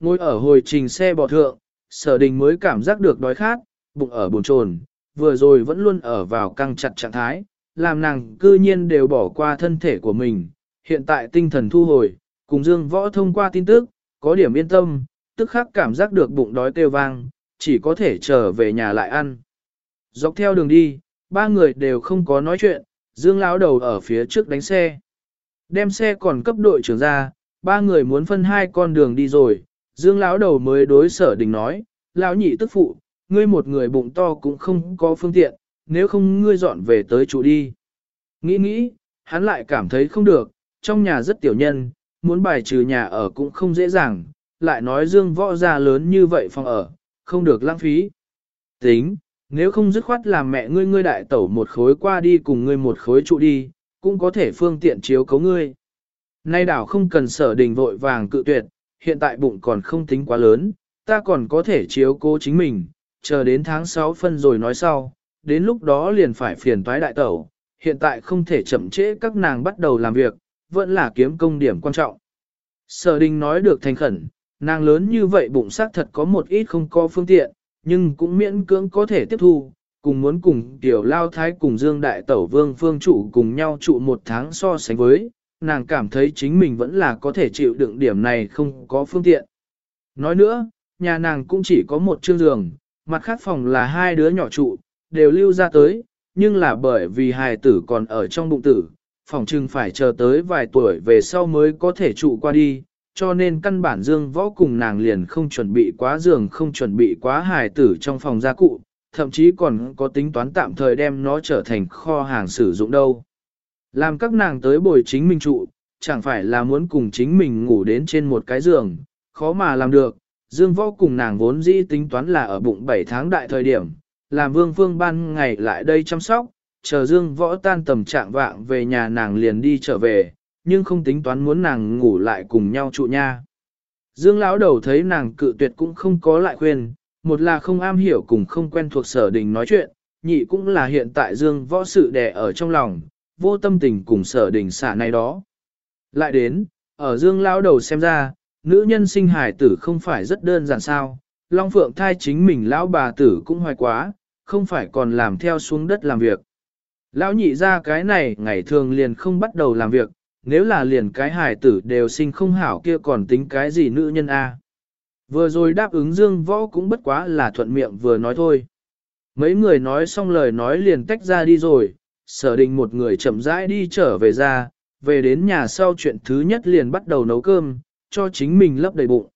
Ngồi ở hồi trình xe bò thượng, sở đình mới cảm giác được đói khát, bụng ở bồn chồn, vừa rồi vẫn luôn ở vào căng chặt trạng thái, làm nàng cư nhiên đều bỏ qua thân thể của mình, hiện tại tinh thần thu hồi, cùng Dương Võ thông qua tin tức, có điểm yên tâm, tức khắc cảm giác được bụng đói kêu vang, chỉ có thể trở về nhà lại ăn. Dọc theo đường đi, ba người đều không có nói chuyện, Dương lão đầu ở phía trước đánh xe. Đem xe còn cấp đội trưởng ra, ba người muốn phân hai con đường đi rồi, Dương lão đầu mới đối sở đình nói, lão nhị tức phụ, ngươi một người bụng to cũng không có phương tiện, nếu không ngươi dọn về tới chủ đi. Nghĩ nghĩ, hắn lại cảm thấy không được, trong nhà rất tiểu nhân, muốn bài trừ nhà ở cũng không dễ dàng, lại nói dương võ ra lớn như vậy phòng ở, không được lãng phí. Tính, nếu không dứt khoát làm mẹ ngươi ngươi đại tẩu một khối qua đi cùng ngươi một khối trụ đi, cũng có thể phương tiện chiếu cấu ngươi. Nay đảo không cần sở đình vội vàng cự tuyệt, hiện tại bụng còn không tính quá lớn, ta còn có thể chiếu cố chính mình, chờ đến tháng 6 phân rồi nói sau, đến lúc đó liền phải phiền toái đại tẩu, hiện tại không thể chậm trễ các nàng bắt đầu làm việc, vẫn là kiếm công điểm quan trọng. Sở đình nói được thành khẩn, nàng lớn như vậy bụng xác thật có một ít không có phương tiện, nhưng cũng miễn cưỡng có thể tiếp thu, cùng muốn cùng tiểu lao thái cùng dương đại tẩu vương phương trụ cùng nhau trụ một tháng so sánh với, nàng cảm thấy chính mình vẫn là có thể chịu đựng điểm này không có phương tiện. Nói nữa, nhà nàng cũng chỉ có một chương giường, mặt khác phòng là hai đứa nhỏ trụ, đều lưu ra tới, nhưng là bởi vì hài tử còn ở trong bụng tử, phòng trưng phải chờ tới vài tuổi về sau mới có thể trụ qua đi, cho nên căn bản dương võ cùng nàng liền không chuẩn bị quá giường không chuẩn bị quá hài tử trong phòng gia cụ, thậm chí còn có tính toán tạm thời đem nó trở thành kho hàng sử dụng đâu. Làm các nàng tới bồi chính mình trụ, chẳng phải là muốn cùng chính mình ngủ đến trên một cái giường, khó mà làm được. Dương võ cùng nàng vốn dĩ tính toán là ở bụng 7 tháng đại thời điểm, làm vương phương ban ngày lại đây chăm sóc, chờ dương võ tan tầm trạng vạng về nhà nàng liền đi trở về, nhưng không tính toán muốn nàng ngủ lại cùng nhau trụ nha. Dương lão đầu thấy nàng cự tuyệt cũng không có lại khuyên, một là không am hiểu cùng không quen thuộc sở đình nói chuyện, nhị cũng là hiện tại dương võ sự đè ở trong lòng, vô tâm tình cùng sở đình xả này đó. Lại đến, ở dương lão đầu xem ra, nữ nhân sinh hải tử không phải rất đơn giản sao, Long Phượng thai chính mình lão bà tử cũng hoài quá, không phải còn làm theo xuống đất làm việc. Lão nhị ra cái này ngày thường liền không bắt đầu làm việc, nếu là liền cái hải tử đều sinh không hảo kia còn tính cái gì nữ nhân a? Vừa rồi đáp ứng Dương Võ cũng bất quá là thuận miệng vừa nói thôi. Mấy người nói xong lời nói liền tách ra đi rồi, sở đình một người chậm rãi đi trở về ra, về đến nhà sau chuyện thứ nhất liền bắt đầu nấu cơm, cho chính mình lấp đầy bụng.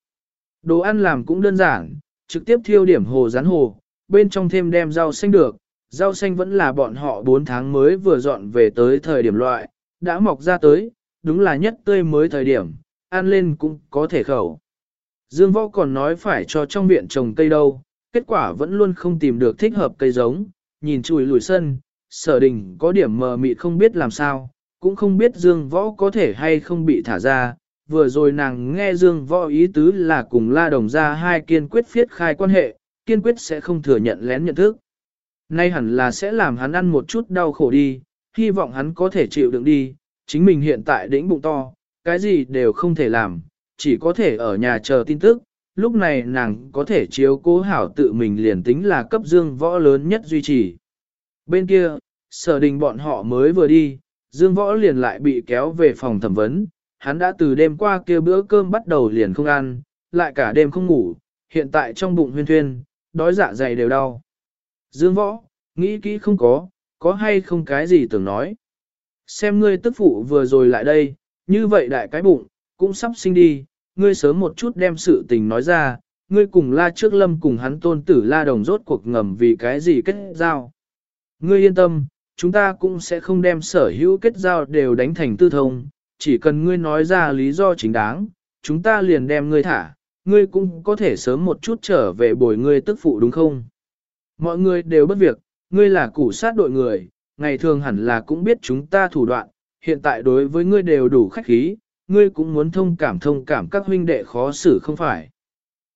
Đồ ăn làm cũng đơn giản, trực tiếp thiêu điểm hồ rán hồ, bên trong thêm đem rau xanh được, rau xanh vẫn là bọn họ 4 tháng mới vừa dọn về tới thời điểm loại, đã mọc ra tới, đúng là nhất tươi mới thời điểm, ăn lên cũng có thể khẩu. Dương Võ còn nói phải cho trong viện trồng cây đâu, kết quả vẫn luôn không tìm được thích hợp cây giống, nhìn chùi lùi sân, sở đình có điểm mờ mịt không biết làm sao, cũng không biết Dương Võ có thể hay không bị thả ra. Vừa rồi nàng nghe Dương Võ ý tứ là cùng la đồng ra hai kiên quyết phiết khai quan hệ, kiên quyết sẽ không thừa nhận lén nhận thức. Nay hẳn là sẽ làm hắn ăn một chút đau khổ đi, hy vọng hắn có thể chịu đựng đi, chính mình hiện tại đĩnh bụng to, cái gì đều không thể làm, chỉ có thể ở nhà chờ tin tức, lúc này nàng có thể chiếu cố hảo tự mình liền tính là cấp dương võ lớn nhất duy trì. Bên kia, sở đình bọn họ mới vừa đi, dương võ liền lại bị kéo về phòng thẩm vấn, hắn đã từ đêm qua kia bữa cơm bắt đầu liền không ăn, lại cả đêm không ngủ, hiện tại trong bụng huyên thuyên, đói dạ dày đều đau. Dương võ, nghĩ kỹ không có, có hay không cái gì tưởng nói. Xem ngươi tức phụ vừa rồi lại đây, như vậy đại cái bụng, cũng sắp sinh đi, ngươi sớm một chút đem sự tình nói ra, ngươi cùng la trước lâm cùng hắn tôn tử la đồng rốt cuộc ngầm vì cái gì kết giao. Ngươi yên tâm, chúng ta cũng sẽ không đem sở hữu kết giao đều đánh thành tư thông, chỉ cần ngươi nói ra lý do chính đáng, chúng ta liền đem ngươi thả, ngươi cũng có thể sớm một chút trở về bồi ngươi tức phụ đúng không? Mọi người đều bất việc, ngươi là củ sát đội người, ngày thường hẳn là cũng biết chúng ta thủ đoạn, hiện tại đối với ngươi đều đủ khách khí, ngươi cũng muốn thông cảm thông cảm các huynh đệ khó xử không phải.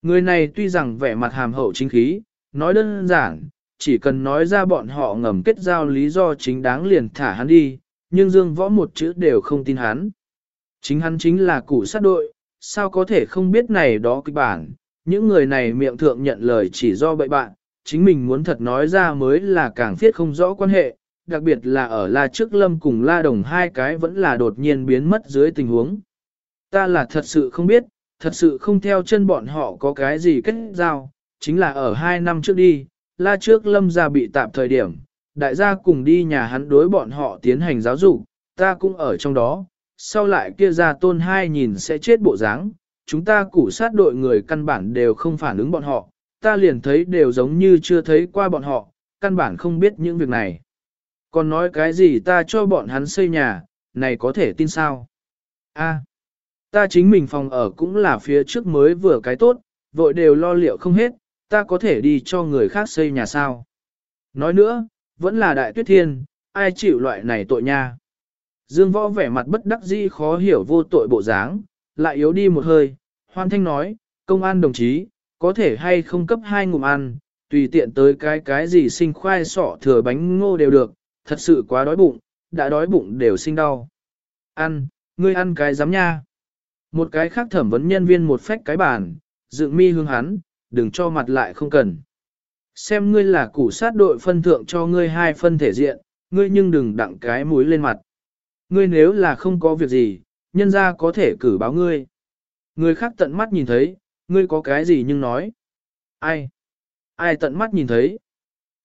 Người này tuy rằng vẻ mặt hàm hậu chính khí, nói đơn giản, chỉ cần nói ra bọn họ ngầm kết giao lý do chính đáng liền thả hắn đi, nhưng Dương Võ một chữ đều không tin hắn. Chính hắn chính là củ sát đội, sao có thể không biết này đó kịch bản, những người này miệng thượng nhận lời chỉ do bậy bạn, chính mình muốn thật nói ra mới là càng thiết không rõ quan hệ, đặc biệt là ở La Trước Lâm cùng La Đồng hai cái vẫn là đột nhiên biến mất dưới tình huống. Ta là thật sự không biết, thật sự không theo chân bọn họ có cái gì kết giao, chính là ở hai năm trước đi, La Trước Lâm ra bị tạm thời điểm, đại gia cùng đi nhà hắn đối bọn họ tiến hành giáo dục, ta cũng ở trong đó, sau lại kia ra tôn hai nhìn sẽ chết bộ dáng, chúng ta củ sát đội người căn bản đều không phản ứng bọn họ, ta liền thấy đều giống như chưa thấy qua bọn họ, căn bản không biết những việc này. Còn nói cái gì ta cho bọn hắn xây nhà, này có thể tin sao? A, ta chính mình phòng ở cũng là phía trước mới vừa cái tốt, vội đều lo liệu không hết, ta có thể đi cho người khác xây nhà sao? Nói nữa, vẫn là đại tuyết thiên, ai chịu loại này tội nha? Dương võ vẻ mặt bất đắc dĩ khó hiểu vô tội bộ dáng, lại yếu đi một hơi, hoan thanh nói, công an đồng chí, có thể hay không cấp hai ngụm ăn, tùy tiện tới cái cái gì sinh khoai sọ thừa bánh ngô đều được, thật sự quá đói bụng, đã đói bụng đều sinh đau. Ăn, ngươi ăn cái giám nha. Một cái khác thẩm vấn nhân viên một phách cái bàn, dựng mi hương hắn, đừng cho mặt lại không cần. Xem ngươi là củ sát đội phân thượng cho ngươi hai phân thể diện, ngươi nhưng đừng đặng cái mũi lên mặt. Ngươi nếu là không có việc gì, nhân ra có thể cử báo ngươi. Người khác tận mắt nhìn thấy, ngươi có cái gì nhưng nói. Ai? Ai tận mắt nhìn thấy?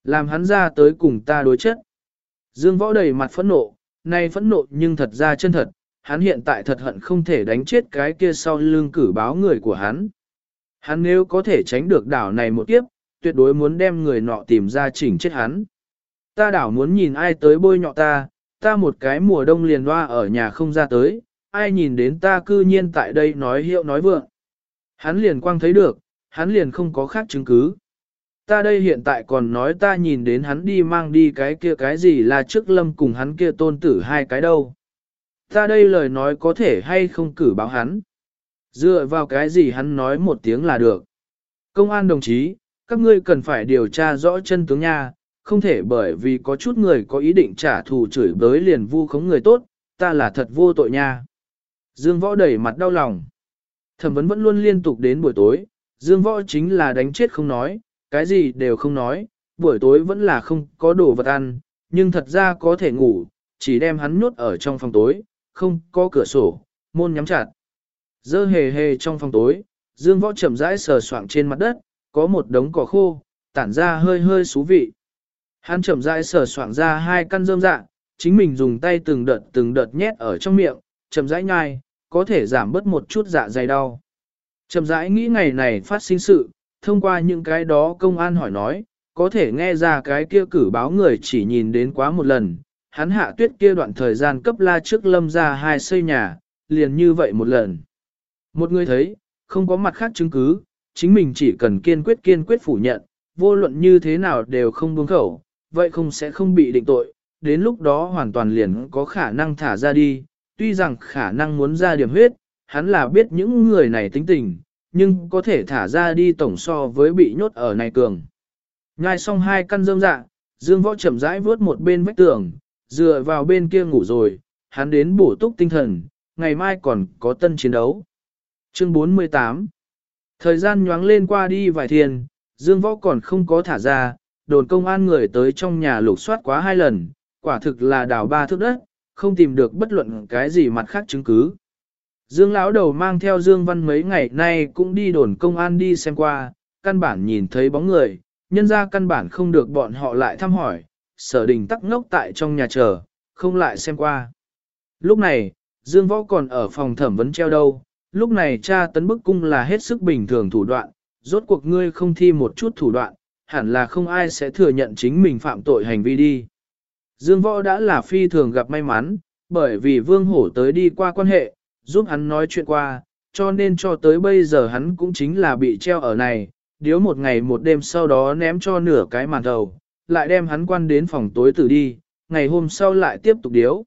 Làm hắn ra tới cùng ta đối chất. Dương võ đầy mặt phẫn nộ, nay phẫn nộ nhưng thật ra chân thật, hắn hiện tại thật hận không thể đánh chết cái kia sau lưng cử báo người của hắn. Hắn nếu có thể tránh được đảo này một kiếp, tuyệt đối muốn đem người nọ tìm ra chỉnh chết hắn. Ta đảo muốn nhìn ai tới bôi nhọ ta, ta một cái mùa đông liền loa ở nhà không ra tới, ai nhìn đến ta cư nhiên tại đây nói hiệu nói vượng. Hắn liền quang thấy được, hắn liền không có khác chứng cứ. Ta đây hiện tại còn nói ta nhìn đến hắn đi mang đi cái kia cái gì là trước lâm cùng hắn kia tôn tử hai cái đâu. Ta đây lời nói có thể hay không cử báo hắn. Dựa vào cái gì hắn nói một tiếng là được. Công an đồng chí, các ngươi cần phải điều tra rõ chân tướng nha, không thể bởi vì có chút người có ý định trả thù chửi bới liền vu khống người tốt, ta là thật vô tội nha. Dương võ đẩy mặt đau lòng. Thẩm vấn vẫn luôn liên tục đến buổi tối, Dương võ chính là đánh chết không nói, cái gì đều không nói, buổi tối vẫn là không có đồ vật ăn, nhưng thật ra có thể ngủ, chỉ đem hắn nhốt ở trong phòng tối, không có cửa sổ, môn nhắm chặt. Dơ hề hề trong phòng tối, Dương võ chậm rãi sờ soạng trên mặt đất, có một đống cỏ khô, tản ra hơi hơi xú vị. Hắn chậm rãi sờ soạng ra hai căn rơm dạ, chính mình dùng tay từng đợt từng đợt nhét ở trong miệng, chậm rãi nhai, có thể giảm bớt một chút dạ dày đau. Chậm rãi nghĩ ngày này phát sinh sự, thông qua những cái đó công an hỏi nói, có thể nghe ra cái kia cử báo người chỉ nhìn đến quá một lần, hắn hạ tuyết kia đoạn thời gian cấp la trước lâm ra hai xây nhà, liền như vậy một lần. Một người thấy, không có mặt khác chứng cứ, chính mình chỉ cần kiên quyết kiên quyết phủ nhận, vô luận như thế nào đều không buông khẩu, vậy không sẽ không bị định tội, đến lúc đó hoàn toàn liền có khả năng thả ra đi, tuy rằng khả năng muốn ra điểm huyết, hắn là biết những người này tính tình, nhưng có thể thả ra đi tổng so với bị nhốt ở này cường. Nhai xong hai căn rơm dạ, Dương Võ chậm rãi vớt một bên vách tường, dựa vào bên kia ngủ rồi, hắn đến bổ túc tinh thần, ngày mai còn có tân chiến đấu. Chương 48 Thời gian nhoáng lên qua đi vài thiên, Dương Võ còn không có thả ra, đồn công an người tới trong nhà lục soát quá hai lần, quả thực là đào ba thước đất, không tìm được bất luận cái gì mặt khác chứng cứ. Dương lão đầu mang theo Dương Văn mấy ngày nay cũng đi đồn công an đi xem qua, căn bản nhìn thấy bóng người, nhân ra căn bản không được bọn họ lại thăm hỏi, sở đình tắc ngốc tại trong nhà chờ, không lại xem qua. Lúc này, Dương Võ còn ở phòng thẩm vấn treo đâu, lúc này cha tấn bức cung là hết sức bình thường thủ đoạn, rốt cuộc ngươi không thi một chút thủ đoạn, hẳn là không ai sẽ thừa nhận chính mình phạm tội hành vi đi. Dương Võ đã là phi thường gặp may mắn, bởi vì Vương Hổ tới đi qua quan hệ, giúp hắn nói chuyện qua, cho nên cho tới bây giờ hắn cũng chính là bị treo ở này, điếu một ngày một đêm sau đó ném cho nửa cái màn đầu, lại đem hắn quan đến phòng tối tử đi, ngày hôm sau lại tiếp tục điếu.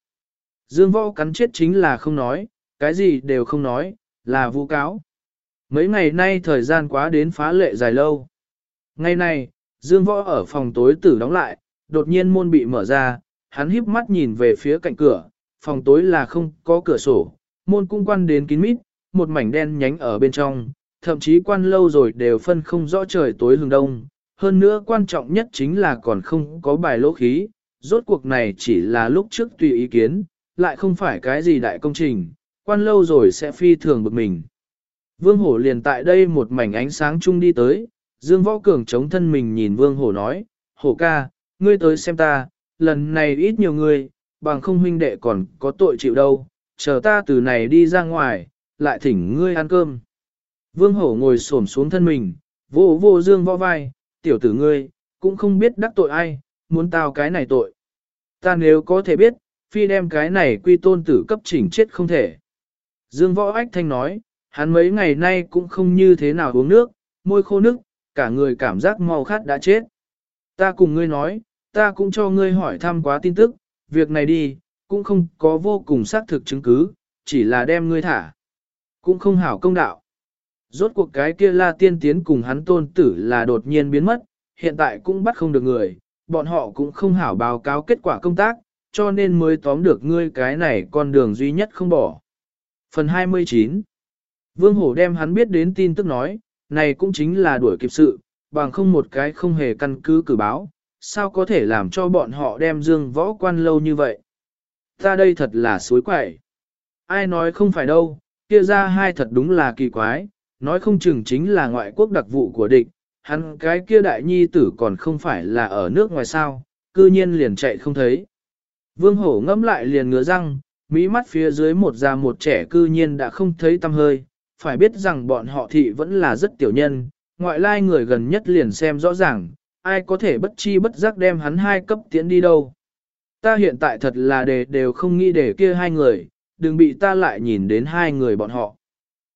Dương Võ cắn chết chính là không nói, cái gì đều không nói, là vu cáo. Mấy ngày nay thời gian quá đến phá lệ dài lâu. Ngày này, Dương Võ ở phòng tối tử đóng lại, đột nhiên môn bị mở ra, hắn híp mắt nhìn về phía cạnh cửa, phòng tối là không có cửa sổ, môn cung quan đến kín mít, một mảnh đen nhánh ở bên trong, thậm chí quan lâu rồi đều phân không rõ trời tối hừng đông. Hơn nữa quan trọng nhất chính là còn không có bài lỗ khí, rốt cuộc này chỉ là lúc trước tùy ý kiến, lại không phải cái gì đại công trình, quan lâu rồi sẽ phi thường bực mình. Vương Hổ liền tại đây một mảnh ánh sáng chung đi tới, Dương Võ Cường chống thân mình nhìn Vương Hổ nói, Hổ ca, ngươi tới xem ta, lần này ít nhiều người, bằng không huynh đệ còn có tội chịu đâu, chờ ta từ này đi ra ngoài, lại thỉnh ngươi ăn cơm. Vương Hổ ngồi xổm xuống thân mình, vô vô Dương Võ vai, tiểu tử ngươi, cũng không biết đắc tội ai, muốn tao cái này tội. Ta nếu có thể biết, phi đem cái này quy tôn tử cấp chỉnh chết không thể. Dương Võ Ách Thanh nói, hắn mấy ngày nay cũng không như thế nào uống nước, môi khô nước, cả người cảm giác mau khát đã chết. Ta cùng ngươi nói, ta cũng cho ngươi hỏi thăm quá tin tức, việc này đi, cũng không có vô cùng xác thực chứng cứ, chỉ là đem ngươi thả. Cũng không hảo công đạo. Rốt cuộc cái kia la tiên tiến cùng hắn tôn tử là đột nhiên biến mất, hiện tại cũng bắt không được người, bọn họ cũng không hảo báo cáo kết quả công tác, cho nên mới tóm được ngươi cái này con đường duy nhất không bỏ. Phần 29 Vương Hổ đem hắn biết đến tin tức nói, này cũng chính là đuổi kịp sự, bằng không một cái không hề căn cứ cử báo, sao có thể làm cho bọn họ đem dương võ quan lâu như vậy. Ta đây thật là suối quậy. Ai nói không phải đâu, kia ra hai thật đúng là kỳ quái, nói không chừng chính là ngoại quốc đặc vụ của địch, hắn cái kia đại nhi tử còn không phải là ở nước ngoài sao, cư nhiên liền chạy không thấy. Vương hổ ngẫm lại liền ngứa răng, mỹ mắt phía dưới một già một trẻ cư nhiên đã không thấy tâm hơi, phải biết rằng bọn họ thị vẫn là rất tiểu nhân, ngoại lai người gần nhất liền xem rõ ràng, ai có thể bất chi bất giác đem hắn hai cấp tiến đi đâu. Ta hiện tại thật là đề đều không nghĩ để kia hai người, đừng bị ta lại nhìn đến hai người bọn họ.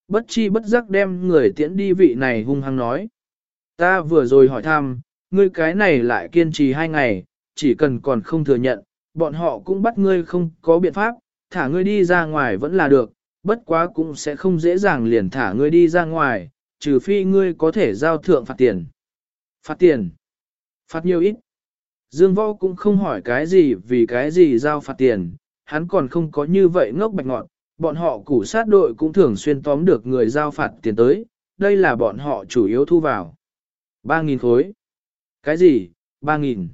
Bất chi bất giác đem người tiễn đi vị này hung hăng nói. Ta vừa rồi hỏi thăm, ngươi cái này lại kiên trì hai ngày, chỉ cần còn không thừa nhận, bọn họ cũng bắt ngươi không có biện pháp, thả ngươi đi ra ngoài vẫn là được, bất quá cũng sẽ không dễ dàng liền thả ngươi đi ra ngoài, trừ phi ngươi có thể giao thượng phạt tiền. Phạt tiền? Phạt nhiều ít? Dương Võ cũng không hỏi cái gì vì cái gì giao phạt tiền, hắn còn không có như vậy ngốc bạch ngọn, bọn họ củ sát đội cũng thường xuyên tóm được người giao phạt tiền tới, đây là bọn họ chủ yếu thu vào. 3.000 khối. Cái gì? 3.000.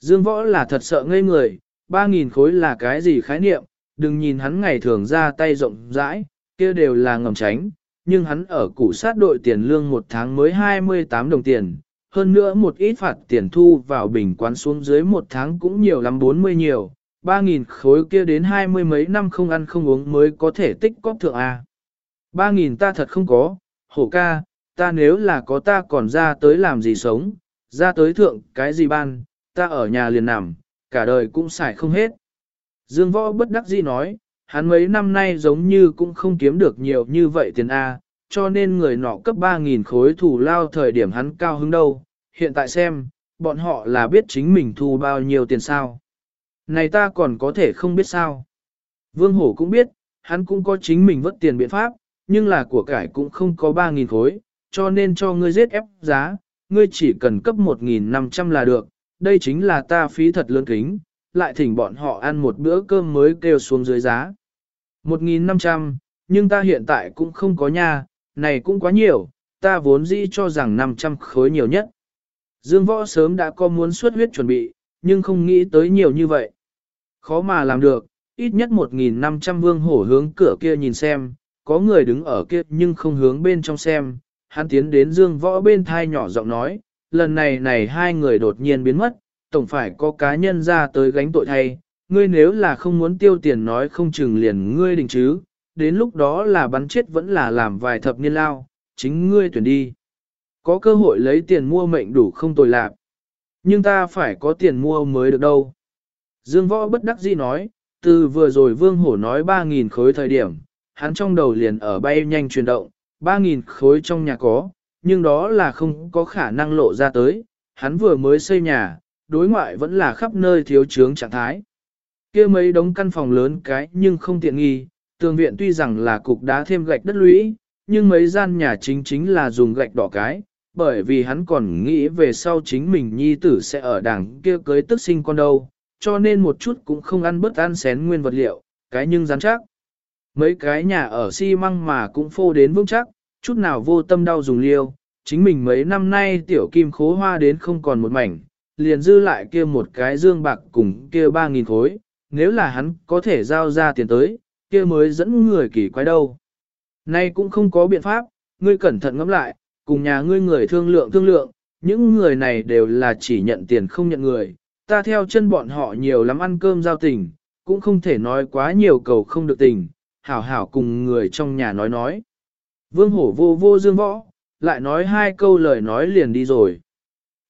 Dương Võ là thật sợ ngây người, 3.000 khối là cái gì khái niệm, đừng nhìn hắn ngày thường ra tay rộng rãi, kia đều là ngầm tránh, nhưng hắn ở củ sát đội tiền lương một tháng mới 28 đồng tiền, hơn nữa một ít phạt tiền thu vào bình quán xuống dưới một tháng cũng nhiều lắm 40 nhiều, 3.000 khối kia đến hai mươi mấy năm không ăn không uống mới có thể tích cóp thượng A. 3.000 ta thật không có, hổ ca, ta nếu là có ta còn ra tới làm gì sống, ra tới thượng cái gì ban, ta ở nhà liền nằm, cả đời cũng xài không hết. Dương võ bất đắc dĩ nói, hắn mấy năm nay giống như cũng không kiếm được nhiều như vậy tiền A, cho nên người nọ cấp 3.000 khối thủ lao thời điểm hắn cao hứng đâu. Hiện tại xem, bọn họ là biết chính mình thu bao nhiêu tiền sao. Này ta còn có thể không biết sao. Vương Hổ cũng biết, hắn cũng có chính mình vất tiền biện pháp, nhưng là của cải cũng không có 3.000 khối, cho nên cho ngươi giết ép giá, ngươi chỉ cần cấp 1.500 là được, đây chính là ta phí thật lớn kính, lại thỉnh bọn họ ăn một bữa cơm mới kêu xuống dưới giá. 1.500, nhưng ta hiện tại cũng không có nhà, này cũng quá nhiều, ta vốn dĩ cho rằng 500 khối nhiều nhất. Dương võ sớm đã có muốn xuất huyết chuẩn bị, nhưng không nghĩ tới nhiều như vậy. Khó mà làm được, ít nhất 1.500 vương hổ hướng cửa kia nhìn xem, có người đứng ở kia nhưng không hướng bên trong xem. Hắn tiến đến dương võ bên thai nhỏ giọng nói, lần này này hai người đột nhiên biến mất, tổng phải có cá nhân ra tới gánh tội thay, ngươi nếu là không muốn tiêu tiền nói không chừng liền ngươi đình chứ, đến lúc đó là bắn chết vẫn là làm vài thập niên lao, chính ngươi tuyển đi. Có cơ hội lấy tiền mua mệnh đủ không tồi lạc. Nhưng ta phải có tiền mua mới được đâu. Dương võ bất đắc dĩ nói, từ vừa rồi vương hổ nói 3.000 khối thời điểm, hắn trong đầu liền ở bay nhanh chuyển động, 3.000 khối trong nhà có, nhưng đó là không có khả năng lộ ra tới, hắn vừa mới xây nhà, đối ngoại vẫn là khắp nơi thiếu trướng trạng thái. kia mấy đống căn phòng lớn cái nhưng không tiện nghi, tường viện tuy rằng là cục đá thêm gạch đất lũy, nhưng mấy gian nhà chính chính là dùng gạch đỏ cái, bởi vì hắn còn nghĩ về sau chính mình nhi tử sẽ ở đảng kia cưới tức sinh con đâu, cho nên một chút cũng không ăn bớt ăn xén nguyên vật liệu, cái nhưng rắn chắc. mấy cái nhà ở xi măng mà cũng phô đến vững chắc, chút nào vô tâm đau dùng liêu, chính mình mấy năm nay tiểu kim khố hoa đến không còn một mảnh, liền dư lại kia một cái dương bạc cùng kia ba nghìn khối, nếu là hắn có thể giao ra tiền tới, kia mới dẫn người kỳ quái đâu. Nay cũng không có biện pháp, ngươi cẩn thận ngẫm lại, cùng nhà ngươi người thương lượng thương lượng, những người này đều là chỉ nhận tiền không nhận người, ta theo chân bọn họ nhiều lắm ăn cơm giao tình, cũng không thể nói quá nhiều cầu không được tình, hảo hảo cùng người trong nhà nói nói. Vương hổ vô vô dương võ, lại nói hai câu lời nói liền đi rồi.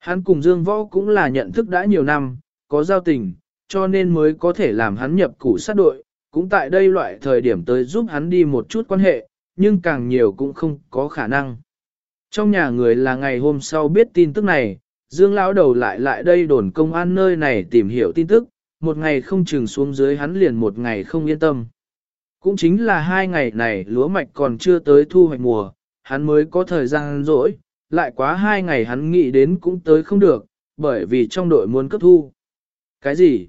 Hắn cùng dương võ cũng là nhận thức đã nhiều năm, có giao tình, cho nên mới có thể làm hắn nhập củ sát đội, cũng tại đây loại thời điểm tới giúp hắn đi một chút quan hệ, nhưng càng nhiều cũng không có khả năng. Trong nhà người là ngày hôm sau biết tin tức này, Dương lão đầu lại lại đây đồn công an nơi này tìm hiểu tin tức, một ngày không chừng xuống dưới hắn liền một ngày không yên tâm. Cũng chính là hai ngày này lúa mạch còn chưa tới thu hoạch mùa, hắn mới có thời gian rỗi, lại quá hai ngày hắn nghĩ đến cũng tới không được, bởi vì trong đội muốn cấp thu. Cái gì?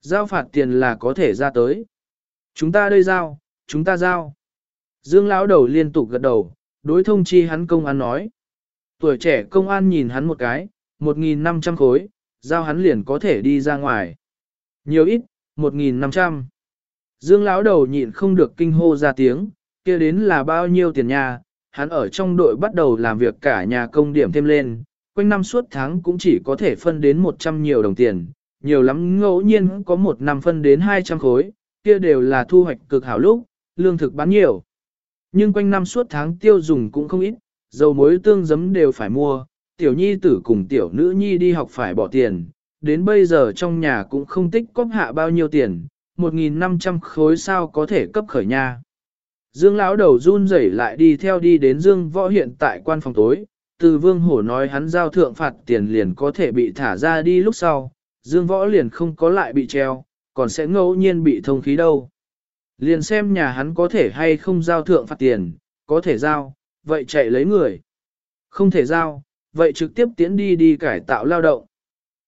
Giao phạt tiền là có thể ra tới. Chúng ta đây giao, chúng ta giao. Dương lão đầu liên tục gật đầu, đối thông chi hắn công an nói. Tuổi trẻ công an nhìn hắn một cái, 1.500 khối, giao hắn liền có thể đi ra ngoài. Nhiều ít, 1.500. Dương lão đầu nhịn không được kinh hô ra tiếng, kia đến là bao nhiêu tiền nhà, hắn ở trong đội bắt đầu làm việc cả nhà công điểm thêm lên, quanh năm suốt tháng cũng chỉ có thể phân đến 100 nhiều đồng tiền, nhiều lắm ngẫu nhiên có một năm phân đến 200 khối, kia đều là thu hoạch cực hảo lúc, lương thực bán nhiều. Nhưng quanh năm suốt tháng tiêu dùng cũng không ít, dầu muối tương giấm đều phải mua, tiểu nhi tử cùng tiểu nữ nhi đi học phải bỏ tiền, đến bây giờ trong nhà cũng không tích cóp hạ bao nhiêu tiền, 1.500 khối sao có thể cấp khởi nha. Dương lão đầu run rẩy lại đi theo đi đến Dương võ hiện tại quan phòng tối, từ vương hổ nói hắn giao thượng phạt tiền liền có thể bị thả ra đi lúc sau, Dương võ liền không có lại bị treo, còn sẽ ngẫu nhiên bị thông khí đâu. Liền xem nhà hắn có thể hay không giao thượng phạt tiền, có thể giao, vậy chạy lấy người. Không thể giao, vậy trực tiếp tiến đi đi cải tạo lao động.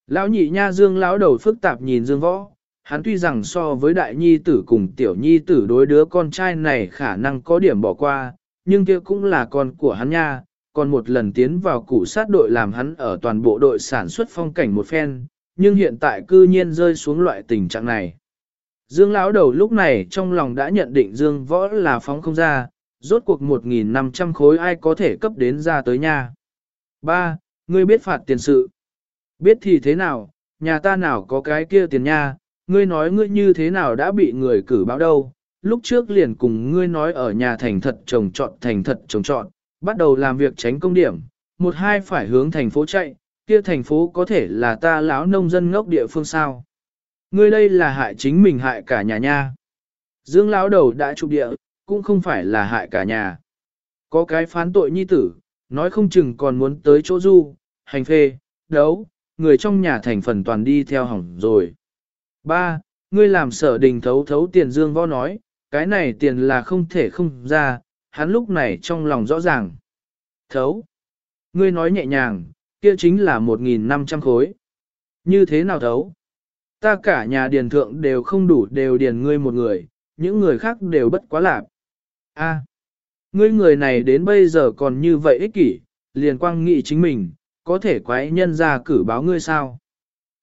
Lão nhị nha dương lão đầu phức tạp nhìn dương võ, hắn tuy rằng so với đại nhi tử cùng tiểu nhi tử đối đứa con trai này khả năng có điểm bỏ qua, nhưng kia cũng là con của hắn nha, còn một lần tiến vào củ sát đội làm hắn ở toàn bộ đội sản xuất phong cảnh một phen, nhưng hiện tại cư nhiên rơi xuống loại tình trạng này. Dương lão đầu lúc này trong lòng đã nhận định Dương võ là phóng không ra, rốt cuộc 1.500 khối ai có thể cấp đến ra tới nha. Ba, Ngươi biết phạt tiền sự. Biết thì thế nào, nhà ta nào có cái kia tiền nha, ngươi nói ngươi như thế nào đã bị người cử báo đâu. Lúc trước liền cùng ngươi nói ở nhà thành thật trồng trọt thành thật trồng trọt, bắt đầu làm việc tránh công điểm, một hai phải hướng thành phố chạy, kia thành phố có thể là ta lão nông dân ngốc địa phương sao. Ngươi đây là hại chính mình hại cả nhà nha. Dương lão đầu đã trục địa, cũng không phải là hại cả nhà. Có cái phán tội nhi tử, nói không chừng còn muốn tới chỗ du, hành phê, đấu, người trong nhà thành phần toàn đi theo hỏng rồi. Ba, ngươi làm sở đình thấu thấu tiền dương võ nói, cái này tiền là không thể không ra, hắn lúc này trong lòng rõ ràng. Thấu, ngươi nói nhẹ nhàng, kia chính là 1.500 khối. Như thế nào thấu? Ta cả nhà điền thượng đều không đủ đều điền ngươi một người, những người khác đều bất quá lạc. A, ngươi người này đến bây giờ còn như vậy ích kỷ, liền quang nghị chính mình, có thể quái nhân ra cử báo ngươi sao.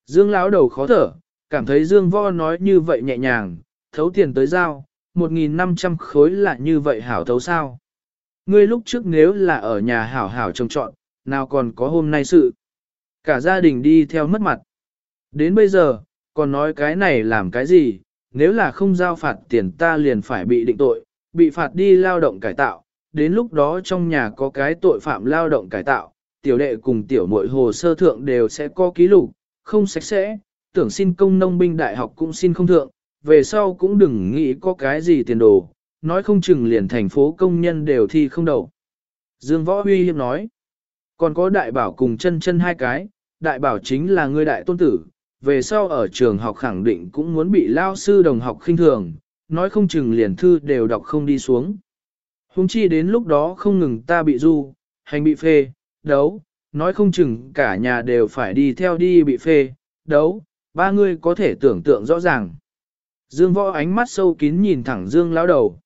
Dương lão đầu khó thở, cảm thấy Dương Võ nói như vậy nhẹ nhàng, thấu tiền tới giao, 1.500 khối là như vậy hảo thấu sao. Ngươi lúc trước nếu là ở nhà hảo hảo trông trọn, nào còn có hôm nay sự. Cả gia đình đi theo mất mặt. Đến bây giờ, còn nói cái này làm cái gì, nếu là không giao phạt tiền ta liền phải bị định tội, bị phạt đi lao động cải tạo, đến lúc đó trong nhà có cái tội phạm lao động cải tạo, tiểu đệ cùng tiểu muội hồ sơ thượng đều sẽ có ký lục, không sạch sẽ, tưởng xin công nông binh đại học cũng xin không thượng, về sau cũng đừng nghĩ có cái gì tiền đồ, nói không chừng liền thành phố công nhân đều thi không đậu. Dương Võ Huy hiếp nói, còn có đại bảo cùng chân chân hai cái, đại bảo chính là người đại tôn tử, về sau ở trường học khẳng định cũng muốn bị lao sư đồng học khinh thường, nói không chừng liền thư đều đọc không đi xuống. Hùng chi đến lúc đó không ngừng ta bị du, hành bị phê, đấu, nói không chừng cả nhà đều phải đi theo đi bị phê, đấu, ba người có thể tưởng tượng rõ ràng. Dương võ ánh mắt sâu kín nhìn thẳng Dương lão đầu.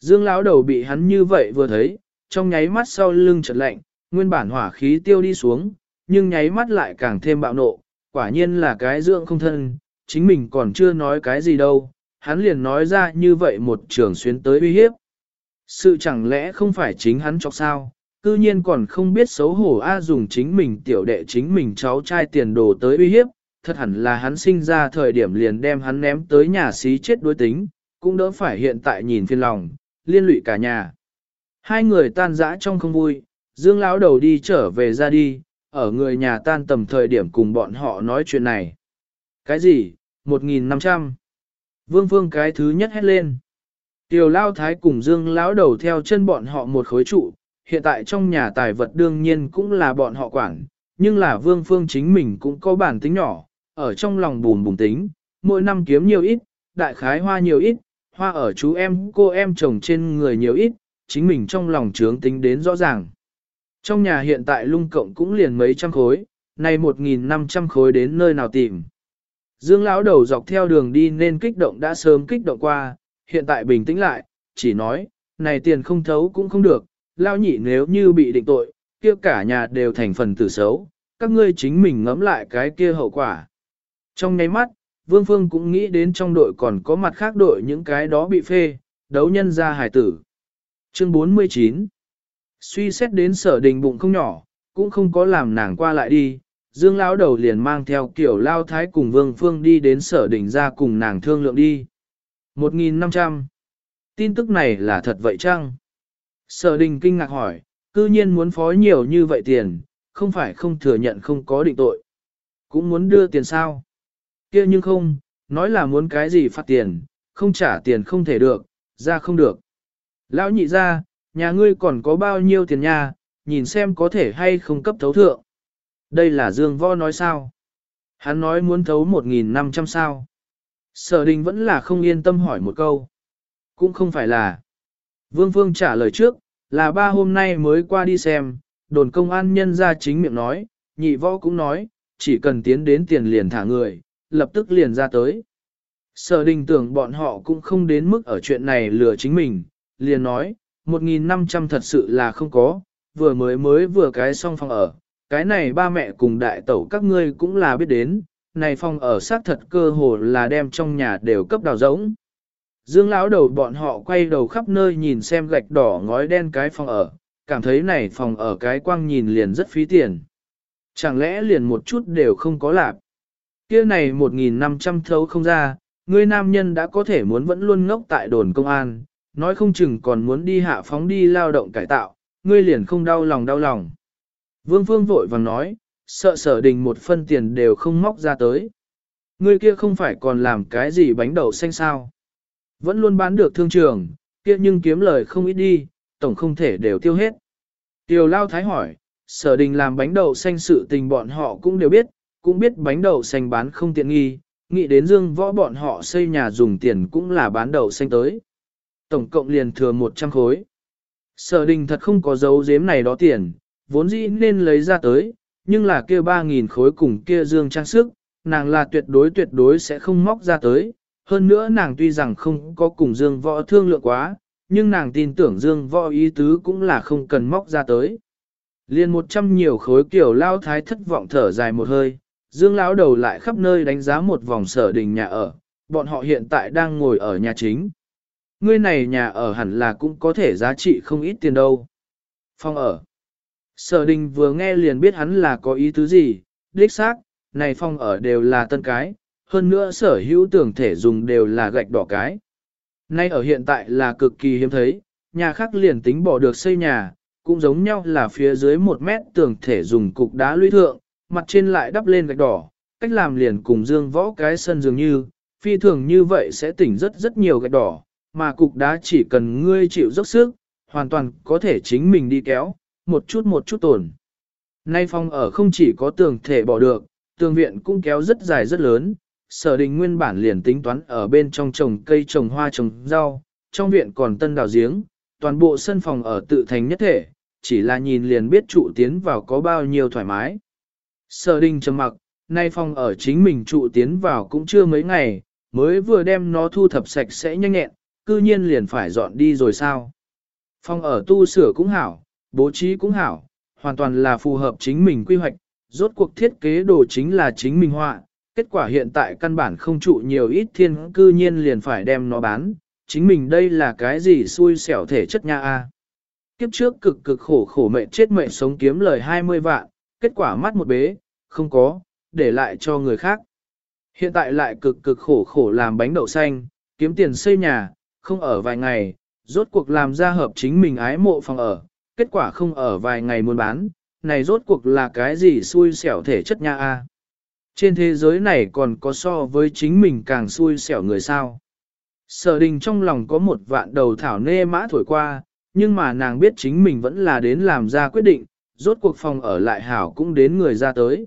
Dương lão đầu bị hắn như vậy vừa thấy, trong nháy mắt sau lưng chợt lạnh, nguyên bản hỏa khí tiêu đi xuống, nhưng nháy mắt lại càng thêm bạo nộ, quả nhiên là cái dưỡng không thân, chính mình còn chưa nói cái gì đâu, hắn liền nói ra như vậy một trường xuyến tới uy hiếp. Sự chẳng lẽ không phải chính hắn chọc sao, cư nhiên còn không biết xấu hổ A dùng chính mình tiểu đệ chính mình cháu trai tiền đồ tới uy hiếp, thật hẳn là hắn sinh ra thời điểm liền đem hắn ném tới nhà xí chết đối tính, cũng đỡ phải hiện tại nhìn phiền lòng, liên lụy cả nhà. Hai người tan rã trong không vui, Dương lão đầu đi trở về ra đi, ở người nhà tan tầm thời điểm cùng bọn họ nói chuyện này. Cái gì? 1.500. Vương Phương cái thứ nhất hét lên. Tiểu Lao Thái cùng Dương lão đầu theo chân bọn họ một khối trụ, hiện tại trong nhà tài vật đương nhiên cũng là bọn họ quản, nhưng là Vương Phương chính mình cũng có bản tính nhỏ, ở trong lòng bùn bùn tính, mỗi năm kiếm nhiều ít, đại khái hoa nhiều ít, hoa ở chú em cô em chồng trên người nhiều ít, chính mình trong lòng trướng tính đến rõ ràng. Trong nhà hiện tại lung cộng cũng liền mấy trăm khối, này 1.500 khối đến nơi nào tìm. Dương lão đầu dọc theo đường đi nên kích động đã sớm kích động qua, hiện tại bình tĩnh lại, chỉ nói, này tiền không thấu cũng không được, lao nhị nếu như bị định tội, kia cả nhà đều thành phần tử xấu, các ngươi chính mình ngẫm lại cái kia hậu quả. Trong nháy mắt, Vương Phương cũng nghĩ đến trong đội còn có mặt khác đội những cái đó bị phê, đấu nhân ra hải tử. Chương 49 Suy xét đến sở đình bụng không nhỏ, cũng không có làm nàng qua lại đi, Dương Lão đầu liền mang theo kiểu lao thái cùng Vương Phương đi đến sở đình ra cùng nàng thương lượng đi. 1.500 Tin tức này là thật vậy chăng? Sở đình kinh ngạc hỏi, cư nhiên muốn phó nhiều như vậy tiền, không phải không thừa nhận không có định tội. Cũng muốn đưa tiền sao? Kia nhưng không, nói là muốn cái gì phạt tiền, không trả tiền không thể được, ra không được. Lão nhị ra, nhà ngươi còn có bao nhiêu tiền nha, nhìn xem có thể hay không cấp thấu thượng. Đây là Dương Võ nói sao? Hắn nói muốn thấu 1.500 sao. Sở đình vẫn là không yên tâm hỏi một câu. Cũng không phải là. Vương Phương trả lời trước, là ba hôm nay mới qua đi xem, đồn công an nhân ra chính miệng nói, nhị võ cũng nói, chỉ cần tiến đến tiền liền thả người, lập tức liền ra tới. Sở đình tưởng bọn họ cũng không đến mức ở chuyện này lừa chính mình, liền nói, 1.500 thật sự là không có, vừa mới mới vừa cái xong phòng ở, cái này ba mẹ cùng đại tẩu các ngươi cũng là biết đến, này phòng ở xác thật cơ hồ là đem trong nhà đều cấp đào rỗng. Dương lão đầu bọn họ quay đầu khắp nơi nhìn xem gạch đỏ ngói đen cái phòng ở, cảm thấy này phòng ở cái quang nhìn liền rất phí tiền. Chẳng lẽ liền một chút đều không có lạp. Kia này 1.500 thấu không ra, người nam nhân đã có thể muốn vẫn luôn ngốc tại đồn công an, nói không chừng còn muốn đi hạ phóng đi lao động cải tạo, ngươi liền không đau lòng đau lòng. Vương Phương vội vàng nói, sợ sở đình một phân tiền đều không móc ra tới. Ngươi kia không phải còn làm cái gì bánh đậu xanh sao. Vẫn luôn bán được thương trường, kia nhưng kiếm lời không ít đi, tổng không thể đều tiêu hết. Tiêu Lao Thái hỏi, sở đình làm bánh đậu xanh sự tình bọn họ cũng đều biết, cũng biết bánh đậu xanh bán không tiện nghi, nghĩ đến dương võ bọn họ xây nhà dùng tiền cũng là bán đậu xanh tới. Tổng cộng liền thừa 100 khối. Sở đình thật không có dấu giếm này đó tiền, vốn dĩ nên lấy ra tới, nhưng là kia 3.000 khối cùng kia dương trang sức, nàng là tuyệt đối tuyệt đối sẽ không móc ra tới. Hơn nữa nàng tuy rằng không có cùng dương võ thương lượng quá, nhưng nàng tin tưởng dương võ ý tứ cũng là không cần móc ra tới. Liên một trăm nhiều khối kiểu lao thái thất vọng thở dài một hơi, Dương lão đầu lại khắp nơi đánh giá một vòng sở đình nhà ở, bọn họ hiện tại đang ngồi ở nhà chính. Ngươi này nhà ở hẳn là cũng có thể giá trị không ít tiền đâu. Phong ở. Sở đình vừa nghe liền biết hắn là có ý tứ gì, đích xác, này phong ở đều là tân cái, hơn nữa sở hữu tưởng thể dùng đều là gạch đỏ cái. Nay ở hiện tại là cực kỳ hiếm thấy, nhà khác liền tính bỏ được xây nhà, cũng giống nhau là phía dưới một mét tường thể dùng cục đá lũy thượng, mặt trên lại đắp lên gạch đỏ, cách làm liền cùng dương võ cái sân dường như, phi thường như vậy sẽ tỉnh rất rất nhiều gạch đỏ, mà cục đá chỉ cần ngươi chịu dốc sức, hoàn toàn có thể chính mình đi kéo, một chút một chút tổn. Nay phong ở không chỉ có tường thể bỏ được, tường viện cũng kéo rất dài rất lớn, sở đình nguyên bản liền tính toán ở bên trong trồng cây trồng hoa trồng rau, trong viện còn tân đào giếng, toàn bộ sân phòng ở tự thành nhất thể, chỉ là nhìn liền biết trụ tiến vào có bao nhiêu thoải mái. Sở đình trầm mặc, nay phòng ở chính mình trụ tiến vào cũng chưa mấy ngày, mới vừa đem nó thu thập sạch sẽ nhanh nhẹn, cư nhiên liền phải dọn đi rồi sao. Phòng ở tu sửa cũng hảo, bố trí cũng hảo, hoàn toàn là phù hợp chính mình quy hoạch, rốt cuộc thiết kế đồ chính là chính mình họa, kết quả hiện tại căn bản không trụ nhiều ít thiên cư nhiên liền phải đem nó bán, chính mình đây là cái gì xui xẻo thể chất nha a. Kiếp trước cực cực khổ khổ mệnh chết mệnh sống kiếm lời 20 vạn, kết quả mắt một bế, không có, để lại cho người khác. Hiện tại lại cực cực khổ khổ làm bánh đậu xanh, kiếm tiền xây nhà, không ở vài ngày, rốt cuộc làm ra hợp chính mình ái mộ phòng ở, kết quả không ở vài ngày muốn bán, này rốt cuộc là cái gì xui xẻo thể chất nha a. Trên thế giới này còn có so với chính mình càng xui xẻo người sao. Sở đình trong lòng có một vạn đầu thảo nê mã thổi qua, nhưng mà nàng biết chính mình vẫn là đến làm ra quyết định, rốt cuộc phòng ở lại hảo cũng đến người ra tới.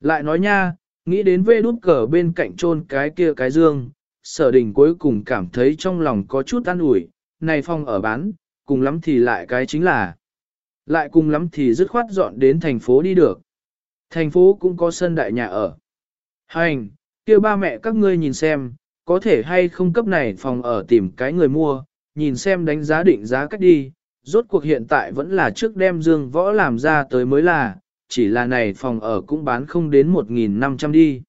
Lại nói nha, nghĩ đến vê đút cờ bên cạnh trôn cái kia cái dương, sở đình cuối cùng cảm thấy trong lòng có chút an ủi, này phòng ở bán, cùng lắm thì lại cái chính là, lại cùng lắm thì dứt khoát dọn đến thành phố đi được. Thành phố cũng có sân đại nhà ở. Hành, kia ba mẹ các ngươi nhìn xem, có thể hay không cấp này phòng ở tìm cái người mua, nhìn xem đánh giá định giá cách đi, rốt cuộc hiện tại vẫn là trước đem dương võ làm ra tới mới là, chỉ là này phòng ở cũng bán không đến 1.500 đi.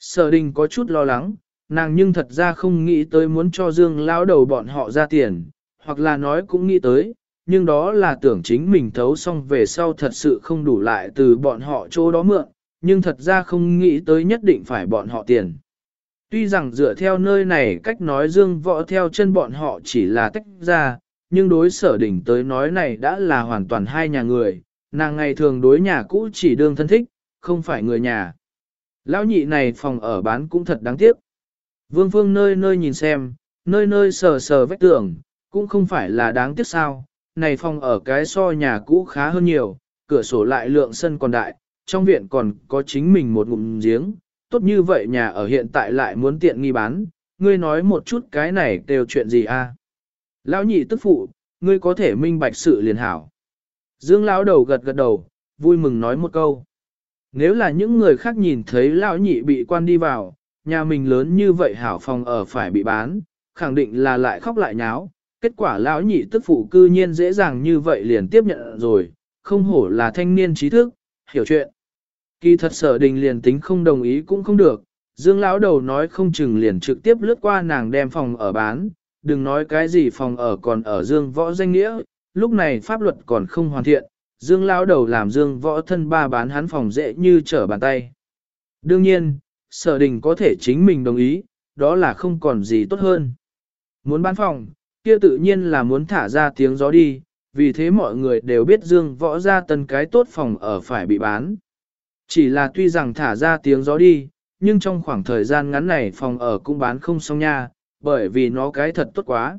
Sở đình có chút lo lắng, nàng nhưng thật ra không nghĩ tới muốn cho dương lao đầu bọn họ ra tiền, hoặc là nói cũng nghĩ tới, nhưng đó là tưởng chính mình thấu xong về sau thật sự không đủ lại từ bọn họ chỗ đó mượn, nhưng thật ra không nghĩ tới nhất định phải bọn họ tiền. Tuy rằng dựa theo nơi này cách nói dương võ theo chân bọn họ chỉ là tách ra, nhưng đối sở đỉnh tới nói này đã là hoàn toàn hai nhà người, nàng ngày thường đối nhà cũ chỉ đương thân thích, không phải người nhà. Lão nhị này phòng ở bán cũng thật đáng tiếc. Vương Phương nơi nơi nhìn xem, nơi nơi sờ sờ vách tường, cũng không phải là đáng tiếc sao, này phòng ở cái so nhà cũ khá hơn nhiều, cửa sổ lại lượng sân còn đại, trong viện còn có chính mình một ngụm giếng, tốt như vậy nhà ở hiện tại lại muốn tiện nghi bán, ngươi nói một chút cái này đều chuyện gì a? Lão nhị tức phụ, ngươi có thể minh bạch sự liền hảo. Dương lão đầu gật gật đầu, vui mừng nói một câu. Nếu là những người khác nhìn thấy lão nhị bị quan đi vào, nhà mình lớn như vậy hảo phòng ở phải bị bán, khẳng định là lại khóc lại nháo, kết quả lão nhị tức phụ cư nhiên dễ dàng như vậy liền tiếp nhận rồi, không hổ là thanh niên trí thức, hiểu chuyện. Kỳ thật sở đình liền tính không đồng ý cũng không được, Dương lão đầu nói không chừng liền trực tiếp lướt qua nàng đem phòng ở bán, đừng nói cái gì phòng ở còn ở Dương võ danh nghĩa, lúc này pháp luật còn không hoàn thiện, Dương lão đầu làm Dương võ thân ba bán hắn phòng dễ như trở bàn tay. Đương nhiên, sở đình có thể chính mình đồng ý, đó là không còn gì tốt hơn. Muốn bán phòng, kia tự nhiên là muốn thả ra tiếng gió đi, vì thế mọi người đều biết Dương võ ra tân cái tốt phòng ở phải bị bán. Chỉ là tuy rằng thả ra tiếng gió đi, nhưng trong khoảng thời gian ngắn này phòng ở cũng bán không xong nha, bởi vì nó cái thật tốt quá.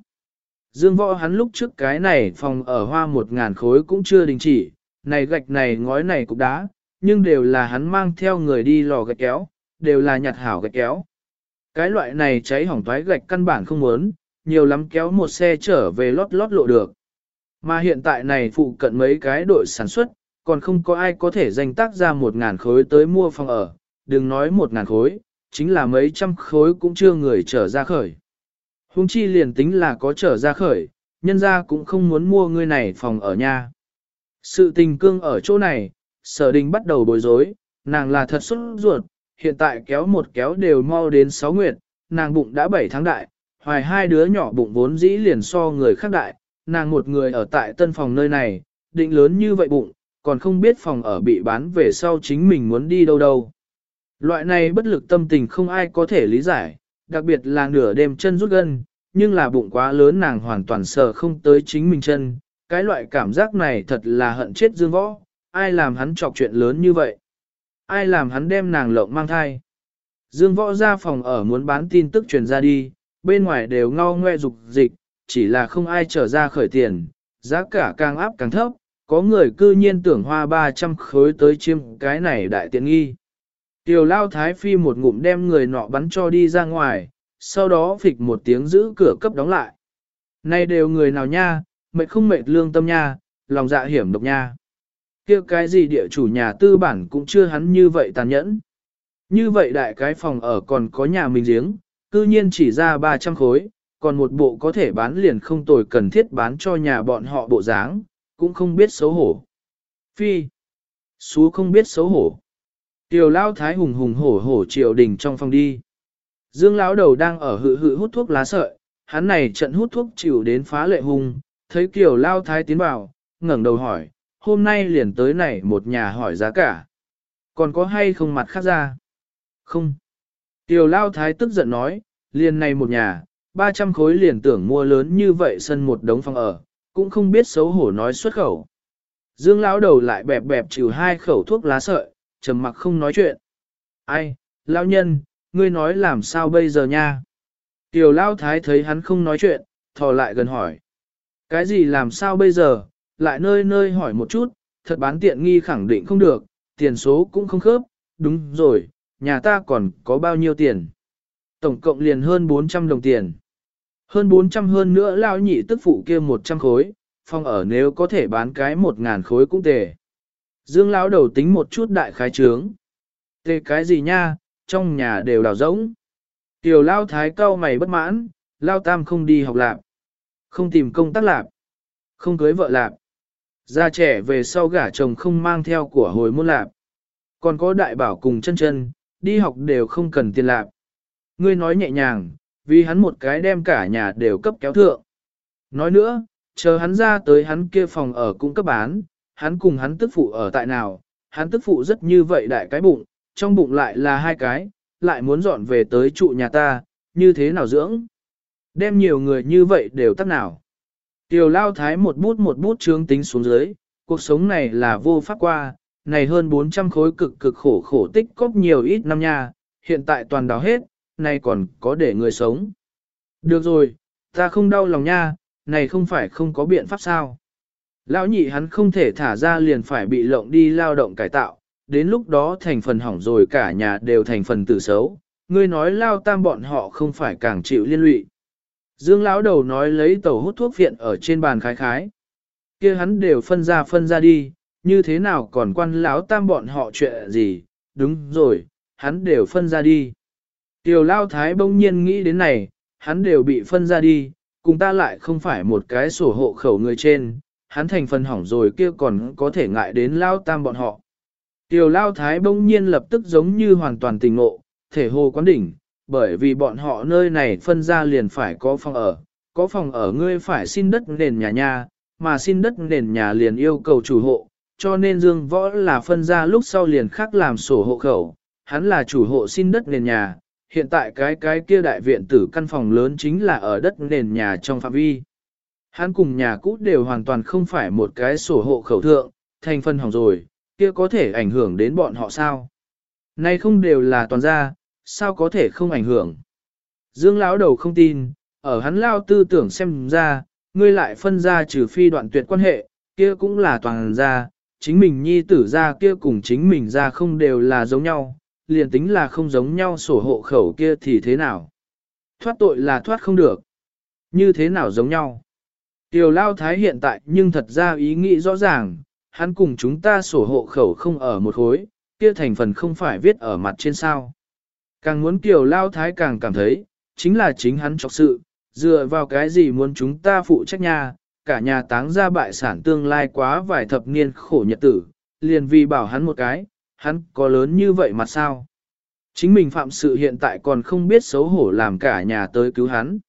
Dương võ hắn lúc trước cái này phòng ở hoa một ngàn khối cũng chưa đình chỉ, này gạch này ngói này cũng đá, nhưng đều là hắn mang theo người đi lò gạch kéo, đều là nhặt hảo gạch kéo. Cái loại này cháy hỏng toái gạch căn bản không muốn, nhiều lắm kéo một xe trở về lót lót lộ được. Mà hiện tại này phụ cận mấy cái đội sản xuất, còn không có ai có thể danh tác ra một ngàn khối tới mua phòng ở, đừng nói một ngàn khối, chính là mấy trăm khối cũng chưa người trở ra khởi. Hùng chi liền tính là có trở ra khởi, nhân ra cũng không muốn mua người này phòng ở nhà. Sự tình cương ở chỗ này, sở đình bắt đầu bối rối, nàng là thật xuất ruột, hiện tại kéo một kéo đều mau đến 6 nguyệt, nàng bụng đã 7 tháng đại, hoài hai đứa nhỏ bụng vốn dĩ liền so người khác đại, nàng một người ở tại tân phòng nơi này, định lớn như vậy bụng, còn không biết phòng ở bị bán về sau chính mình muốn đi đâu đâu. Loại này bất lực tâm tình không ai có thể lý giải, đặc biệt là nửa đêm chân rút gân, nhưng là bụng quá lớn nàng hoàn toàn sợ không tới chính mình chân, cái loại cảm giác này thật là hận chết dương võ, ai làm hắn chọc chuyện lớn như vậy, ai làm hắn đem nàng lộng mang thai. Dương võ ra phòng ở muốn bán tin tức truyền ra đi, bên ngoài đều ngao ngoe dục dịch, chỉ là không ai trở ra khởi tiền, giá cả càng áp càng thấp, có người cư nhiên tưởng hoa 300 khối tới chiêm cái này đại tiện nghi. Tiểu lao thái phi một ngụm đem người nọ bắn cho đi ra ngoài, sau đó phịch một tiếng giữ cửa cấp đóng lại. Này đều người nào nha, mệt không mệt lương tâm nha, lòng dạ hiểm độc nha. kia cái gì địa chủ nhà tư bản cũng chưa hắn như vậy tàn nhẫn. Như vậy đại cái phòng ở còn có nhà mình giếng, cư nhiên chỉ ra 300 khối, còn một bộ có thể bán liền không tồi cần thiết bán cho nhà bọn họ bộ dáng, cũng không biết xấu hổ. Phi, xú không biết xấu hổ. Tiểu lao thái hùng hùng hổ hổ triều đình trong phòng đi. Dương lão đầu đang ở hự hự hút thuốc lá sợi, hắn này trận hút thuốc chịu đến phá lệ hùng, thấy kiểu lao thái tiến vào, ngẩng đầu hỏi, hôm nay liền tới này một nhà hỏi giá cả. Còn có hay không mặt khác ra? Không. Tiểu lao thái tức giận nói, liền này một nhà, 300 khối liền tưởng mua lớn như vậy sân một đống phòng ở, cũng không biết xấu hổ nói xuất khẩu. Dương lão đầu lại bẹp bẹp chịu hai khẩu thuốc lá sợi, trầm mặc không nói chuyện. Ai, lão nhân, ngươi nói làm sao bây giờ nha? Tiểu lao thái thấy hắn không nói chuyện, thò lại gần hỏi. Cái gì làm sao bây giờ, lại nơi nơi hỏi một chút, thật bán tiện nghi khẳng định không được, tiền số cũng không khớp, đúng rồi, nhà ta còn có bao nhiêu tiền? Tổng cộng liền hơn 400 đồng tiền. Hơn 400 hơn nữa lao nhị tức phụ kia 100 khối, phòng ở nếu có thể bán cái 1.000 khối cũng tề. Dương lão đầu tính một chút đại khái trướng. tê cái gì nha, trong nhà đều đào rỗng. Tiểu lao thái cao mày bất mãn, lao tam không đi học lạp. Không tìm công tác lạp. Không cưới vợ lạp. Gia trẻ về sau gả chồng không mang theo của hồi môn lạp. Còn có đại bảo cùng chân chân, đi học đều không cần tiền lạp. Ngươi nói nhẹ nhàng, vì hắn một cái đem cả nhà đều cấp kéo thượng. Nói nữa, chờ hắn ra tới hắn kia phòng ở cũng cấp bán, hắn cùng hắn tức phụ ở tại nào, hắn tức phụ rất như vậy đại cái bụng, trong bụng lại là hai cái, lại muốn dọn về tới trụ nhà ta, như thế nào dưỡng. Đem nhiều người như vậy đều tắt nào. Tiểu lao thái một bút một bút trướng tính xuống dưới, cuộc sống này là vô pháp qua, này hơn 400 khối cực cực khổ khổ tích cóp nhiều ít năm nha, hiện tại toàn đào hết, nay còn có để người sống. Được rồi, ta không đau lòng nha, này không phải không có biện pháp sao. Lão nhị hắn không thể thả ra liền phải bị lộng đi lao động cải tạo, đến lúc đó thành phần hỏng rồi cả nhà đều thành phần tử xấu, ngươi nói lao tam bọn họ không phải càng chịu liên lụy. Dương lão đầu nói lấy tàu hút thuốc viện ở trên bàn khái khái. kia hắn đều phân ra phân ra đi, như thế nào còn quan lão tam bọn họ chuyện gì, đúng rồi, hắn đều phân ra đi. Tiểu lao thái bỗng nhiên nghĩ đến này, hắn đều bị phân ra đi, cùng ta lại không phải một cái sổ hộ khẩu người trên, hắn thành phần hỏng rồi kia còn có thể ngại đến lao tam bọn họ. Tiểu lao thái bỗng nhiên lập tức giống như hoàn toàn tình ngộ, thể hồ quán đỉnh, bởi vì bọn họ nơi này phân ra liền phải có phòng ở, có phòng ở ngươi phải xin đất nền nhà nha, mà xin đất nền nhà liền yêu cầu chủ hộ, cho nên Dương Võ là phân ra lúc sau liền khác làm sổ hộ khẩu, hắn là chủ hộ xin đất nền nhà, hiện tại cái cái kia đại viện tử căn phòng lớn chính là ở đất nền nhà trong phạm vi. Hắn cùng nhà cũ đều hoàn toàn không phải một cái sổ hộ khẩu thượng, thành phân hỏng rồi, kia có thể ảnh hưởng đến bọn họ sao? Nay không đều là toàn gia, sao có thể không ảnh hưởng? Dương lão đầu không tin, ở hắn lao tư tưởng xem ra, ngươi lại phân ra trừ phi đoạn tuyệt quan hệ, kia cũng là toàn gia, chính mình nhi tử ra kia cùng chính mình ra không đều là giống nhau, liền tính là không giống nhau sổ hộ khẩu kia thì thế nào? Thoát tội là thoát không được. Như thế nào giống nhau? Tiểu Lao Thái hiện tại nhưng thật ra ý nghĩ rõ ràng, hắn cùng chúng ta sổ hộ khẩu không ở một khối, kia thành phần không phải viết ở mặt trên sao. Càng muốn Tiểu Lao Thái càng cảm thấy, chính là chính hắn trọc sự, dựa vào cái gì muốn chúng ta phụ trách nhà, cả nhà táng ra bại sản tương lai quá vài thập niên khổ nhật tử, liền vì bảo hắn một cái, hắn có lớn như vậy mà sao? Chính mình phạm sự hiện tại còn không biết xấu hổ làm cả nhà tới cứu hắn.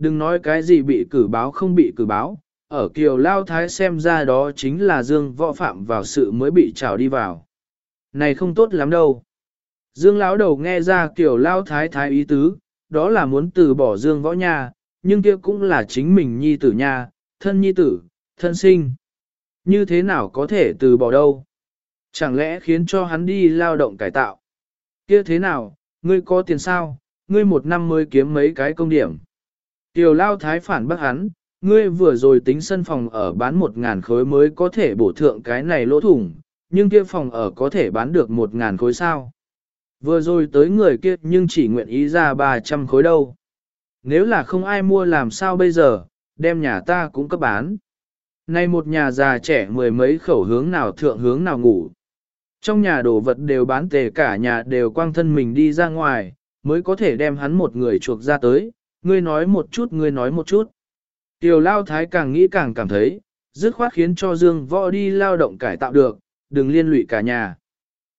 Đừng nói cái gì bị cử báo không bị cử báo, ở kiều lao thái xem ra đó chính là dương võ phạm vào sự mới bị trào đi vào. Này không tốt lắm đâu. Dương lão đầu nghe ra kiều lao thái thái ý tứ, đó là muốn từ bỏ dương võ nha, nhưng kia cũng là chính mình nhi tử nha, thân nhi tử, thân sinh. Như thế nào có thể từ bỏ đâu? Chẳng lẽ khiến cho hắn đi lao động cải tạo? Kia thế nào, ngươi có tiền sao, ngươi một năm mới kiếm mấy cái công điểm. Tiểu lao thái phản bác hắn, ngươi vừa rồi tính sân phòng ở bán một ngàn khối mới có thể bổ thượng cái này lỗ thủng, nhưng kia phòng ở có thể bán được một ngàn khối sao. Vừa rồi tới người kia nhưng chỉ nguyện ý ra 300 khối đâu. Nếu là không ai mua làm sao bây giờ, đem nhà ta cũng cấp bán. Nay một nhà già trẻ mười mấy khẩu hướng nào thượng hướng nào ngủ. Trong nhà đồ vật đều bán tề cả nhà đều quang thân mình đi ra ngoài, mới có thể đem hắn một người chuộc ra tới, Ngươi nói một chút, ngươi nói một chút. Tiểu lao thái càng nghĩ càng cảm thấy, dứt khoát khiến cho Dương võ đi lao động cải tạo được, đừng liên lụy cả nhà.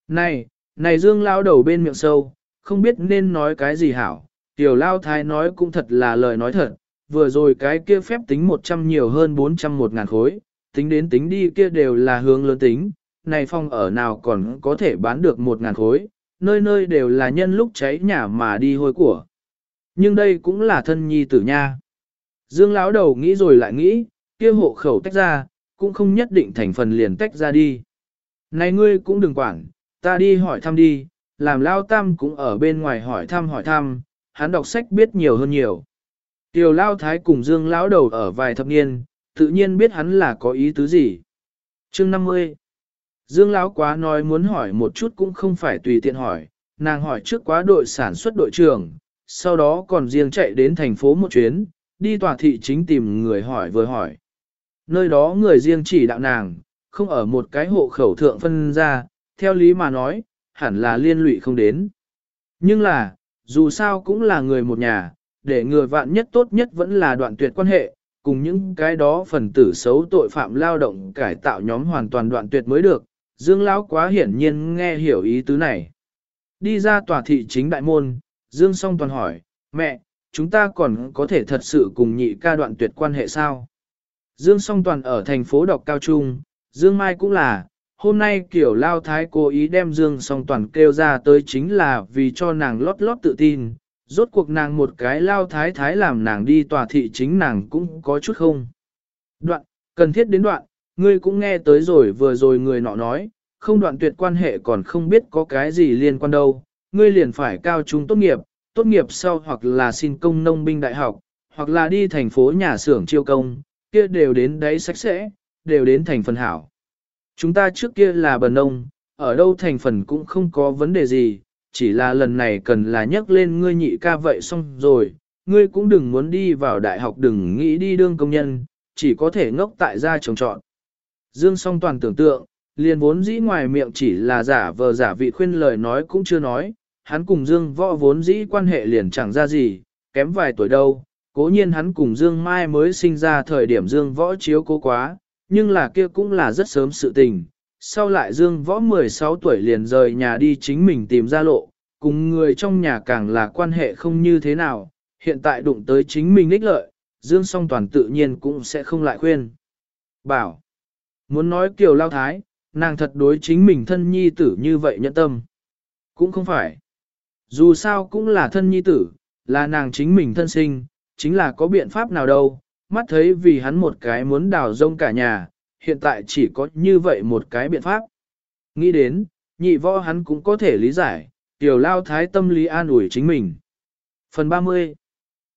Này, này Dương lao đầu bên miệng sâu, không biết nên nói cái gì hảo. Tiểu lao thái nói cũng thật là lời nói thật, vừa rồi cái kia phép tính 100 nhiều hơn 400 một ngàn khối, tính đến tính đi kia đều là hướng lớn tính, này phong ở nào còn có thể bán được một ngàn khối, nơi nơi đều là nhân lúc cháy nhà mà đi hôi của. Nhưng đây cũng là thân nhi tử nha. Dương lão đầu nghĩ rồi lại nghĩ, kia hộ khẩu tách ra, cũng không nhất định thành phần liền tách ra đi. Này ngươi cũng đừng quản, ta đi hỏi thăm đi, làm lao tam cũng ở bên ngoài hỏi thăm hỏi thăm, hắn đọc sách biết nhiều hơn nhiều. Tiểu lao thái cùng dương lão đầu ở vài thập niên, tự nhiên biết hắn là có ý tứ gì. Chương 50 Dương lão quá nói muốn hỏi một chút cũng không phải tùy tiện hỏi, nàng hỏi trước quá đội sản xuất đội trưởng, sau đó còn riêng chạy đến thành phố một chuyến, đi tòa thị chính tìm người hỏi vừa hỏi. Nơi đó người riêng chỉ đạo nàng, không ở một cái hộ khẩu thượng phân ra, theo lý mà nói, hẳn là liên lụy không đến. Nhưng là, dù sao cũng là người một nhà, để người vạn nhất tốt nhất vẫn là đoạn tuyệt quan hệ, cùng những cái đó phần tử xấu tội phạm lao động cải tạo nhóm hoàn toàn đoạn tuyệt mới được. Dương Lão quá hiển nhiên nghe hiểu ý tứ này. Đi ra tòa thị chính đại môn, Dương song toàn hỏi, mẹ, chúng ta còn có thể thật sự cùng nhị ca đoạn tuyệt quan hệ sao? Dương song toàn ở thành phố đọc cao trung, Dương Mai cũng là, hôm nay kiểu lao thái cố ý đem Dương song toàn kêu ra tới chính là vì cho nàng lót lót tự tin, rốt cuộc nàng một cái lao thái thái làm nàng đi tòa thị chính nàng cũng có chút không. Đoạn, cần thiết đến đoạn, ngươi cũng nghe tới rồi vừa rồi người nọ nói, không đoạn tuyệt quan hệ còn không biết có cái gì liên quan đâu, ngươi liền phải cao trung tốt nghiệp, tốt nghiệp sau hoặc là xin công nông binh đại học, hoặc là đi thành phố nhà xưởng chiêu công, kia đều đến đấy sạch sẽ, đều đến thành phần hảo. Chúng ta trước kia là bần nông, ở đâu thành phần cũng không có vấn đề gì, chỉ là lần này cần là nhắc lên ngươi nhị ca vậy xong rồi, ngươi cũng đừng muốn đi vào đại học đừng nghĩ đi đương công nhân, chỉ có thể ngốc tại gia trồng trọn. Dương song toàn tưởng tượng, liền vốn dĩ ngoài miệng chỉ là giả vờ giả vị khuyên lời nói cũng chưa nói, hắn cùng Dương võ vốn dĩ quan hệ liền chẳng ra gì, kém vài tuổi đâu, cố nhiên hắn cùng Dương Mai mới sinh ra thời điểm Dương võ chiếu cố quá, nhưng là kia cũng là rất sớm sự tình, sau lại Dương Võ 16 tuổi liền rời nhà đi chính mình tìm ra lộ, cùng người trong nhà càng là quan hệ không như thế nào, hiện tại đụng tới chính mình ích lợi, Dương song toàn tự nhiên cũng sẽ không lại khuyên. Bảo, muốn nói kiều lao thái, nàng thật đối chính mình thân nhi tử như vậy nhẫn tâm. Cũng không phải. Dù sao cũng là thân nhi tử, là nàng chính mình thân sinh, chính là có biện pháp nào đâu, mắt thấy vì hắn một cái muốn đào rông cả nhà, hiện tại chỉ có như vậy một cái biện pháp. Nghĩ đến, nhị võ hắn cũng có thể lý giải, tiểu lao thái tâm lý an ủi chính mình. Phần 30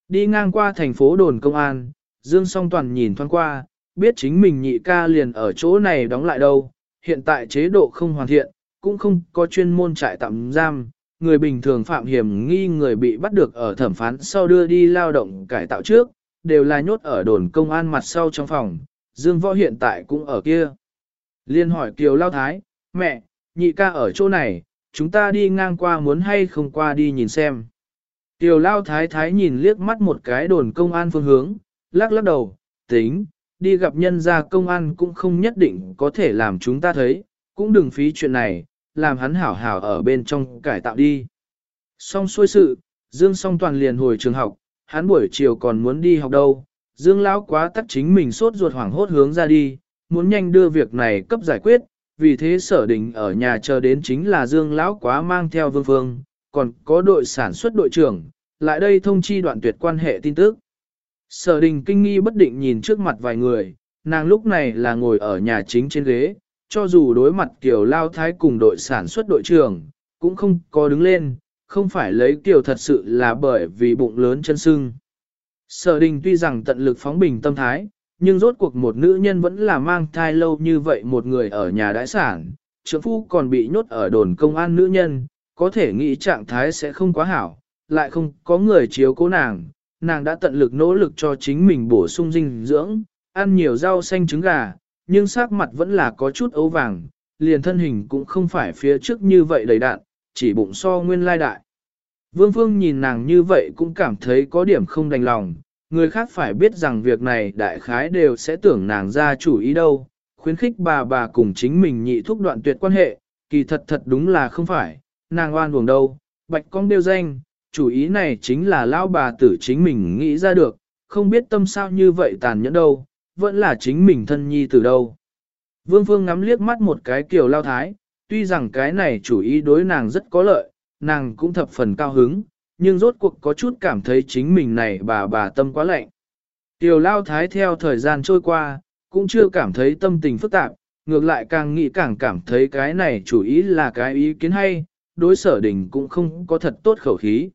Đi ngang qua thành phố đồn công an, Dương Song Toàn nhìn thoáng qua, biết chính mình nhị ca liền ở chỗ này đóng lại đâu, hiện tại chế độ không hoàn thiện, cũng không có chuyên môn trại tạm giam, người bình thường phạm hiểm nghi người bị bắt được ở thẩm phán sau đưa đi lao động cải tạo trước, đều là nhốt ở đồn công an mặt sau trong phòng, Dương Võ hiện tại cũng ở kia. Liên hỏi Kiều Lao Thái, mẹ, nhị ca ở chỗ này, chúng ta đi ngang qua muốn hay không qua đi nhìn xem. Kiều Lao Thái Thái nhìn liếc mắt một cái đồn công an phương hướng, lắc lắc đầu, tính, đi gặp nhân gia công an cũng không nhất định có thể làm chúng ta thấy, cũng đừng phí chuyện này, làm hắn hảo hảo ở bên trong cải tạo đi. Xong xuôi sự, Dương song toàn liền hồi trường học, hắn buổi chiều còn muốn đi học đâu, Dương Lão quá tắc chính mình sốt ruột hoảng hốt hướng ra đi, muốn nhanh đưa việc này cấp giải quyết, vì thế sở đình ở nhà chờ đến chính là Dương Lão quá mang theo Vương Phương, còn có đội sản xuất đội trưởng, lại đây thông chi đoạn tuyệt quan hệ tin tức. Sở đình kinh nghi bất định nhìn trước mặt vài người, nàng lúc này là ngồi ở nhà chính trên ghế, cho dù đối mặt kiểu lao thái cùng đội sản xuất đội trưởng, cũng không có đứng lên, không phải lấy kiểu thật sự là bởi vì bụng lớn chân sưng. Sở đình tuy rằng tận lực phóng bình tâm thái, nhưng rốt cuộc một nữ nhân vẫn là mang thai lâu như vậy một người ở nhà đại sản, trưởng phu còn bị nhốt ở đồn công an nữ nhân, có thể nghĩ trạng thái sẽ không quá hảo, lại không có người chiếu cố nàng, nàng đã tận lực nỗ lực cho chính mình bổ sung dinh dưỡng, ăn nhiều rau xanh trứng gà, nhưng sắc mặt vẫn là có chút ấu vàng, liền thân hình cũng không phải phía trước như vậy đầy đạn, chỉ bụng so nguyên lai đại. Vương Phương nhìn nàng như vậy cũng cảm thấy có điểm không đành lòng, người khác phải biết rằng việc này đại khái đều sẽ tưởng nàng ra chủ ý đâu, khuyến khích bà bà cùng chính mình nhị thúc đoạn tuyệt quan hệ, kỳ thật thật đúng là không phải, nàng oan uổng đâu, bạch con đeo danh, chủ ý này chính là lão bà tử chính mình nghĩ ra được, không biết tâm sao như vậy tàn nhẫn đâu, vẫn là chính mình thân nhi từ đâu. Vương Phương ngắm liếc mắt một cái kiểu lao thái, tuy rằng cái này chủ ý đối nàng rất có lợi, nàng cũng thập phần cao hứng, nhưng rốt cuộc có chút cảm thấy chính mình này bà bà tâm quá lạnh. Tiểu lao thái theo thời gian trôi qua, cũng chưa cảm thấy tâm tình phức tạp, ngược lại càng nghĩ càng cảm thấy cái này chủ ý là cái ý kiến hay, đối sở đình cũng không có thật tốt khẩu khí.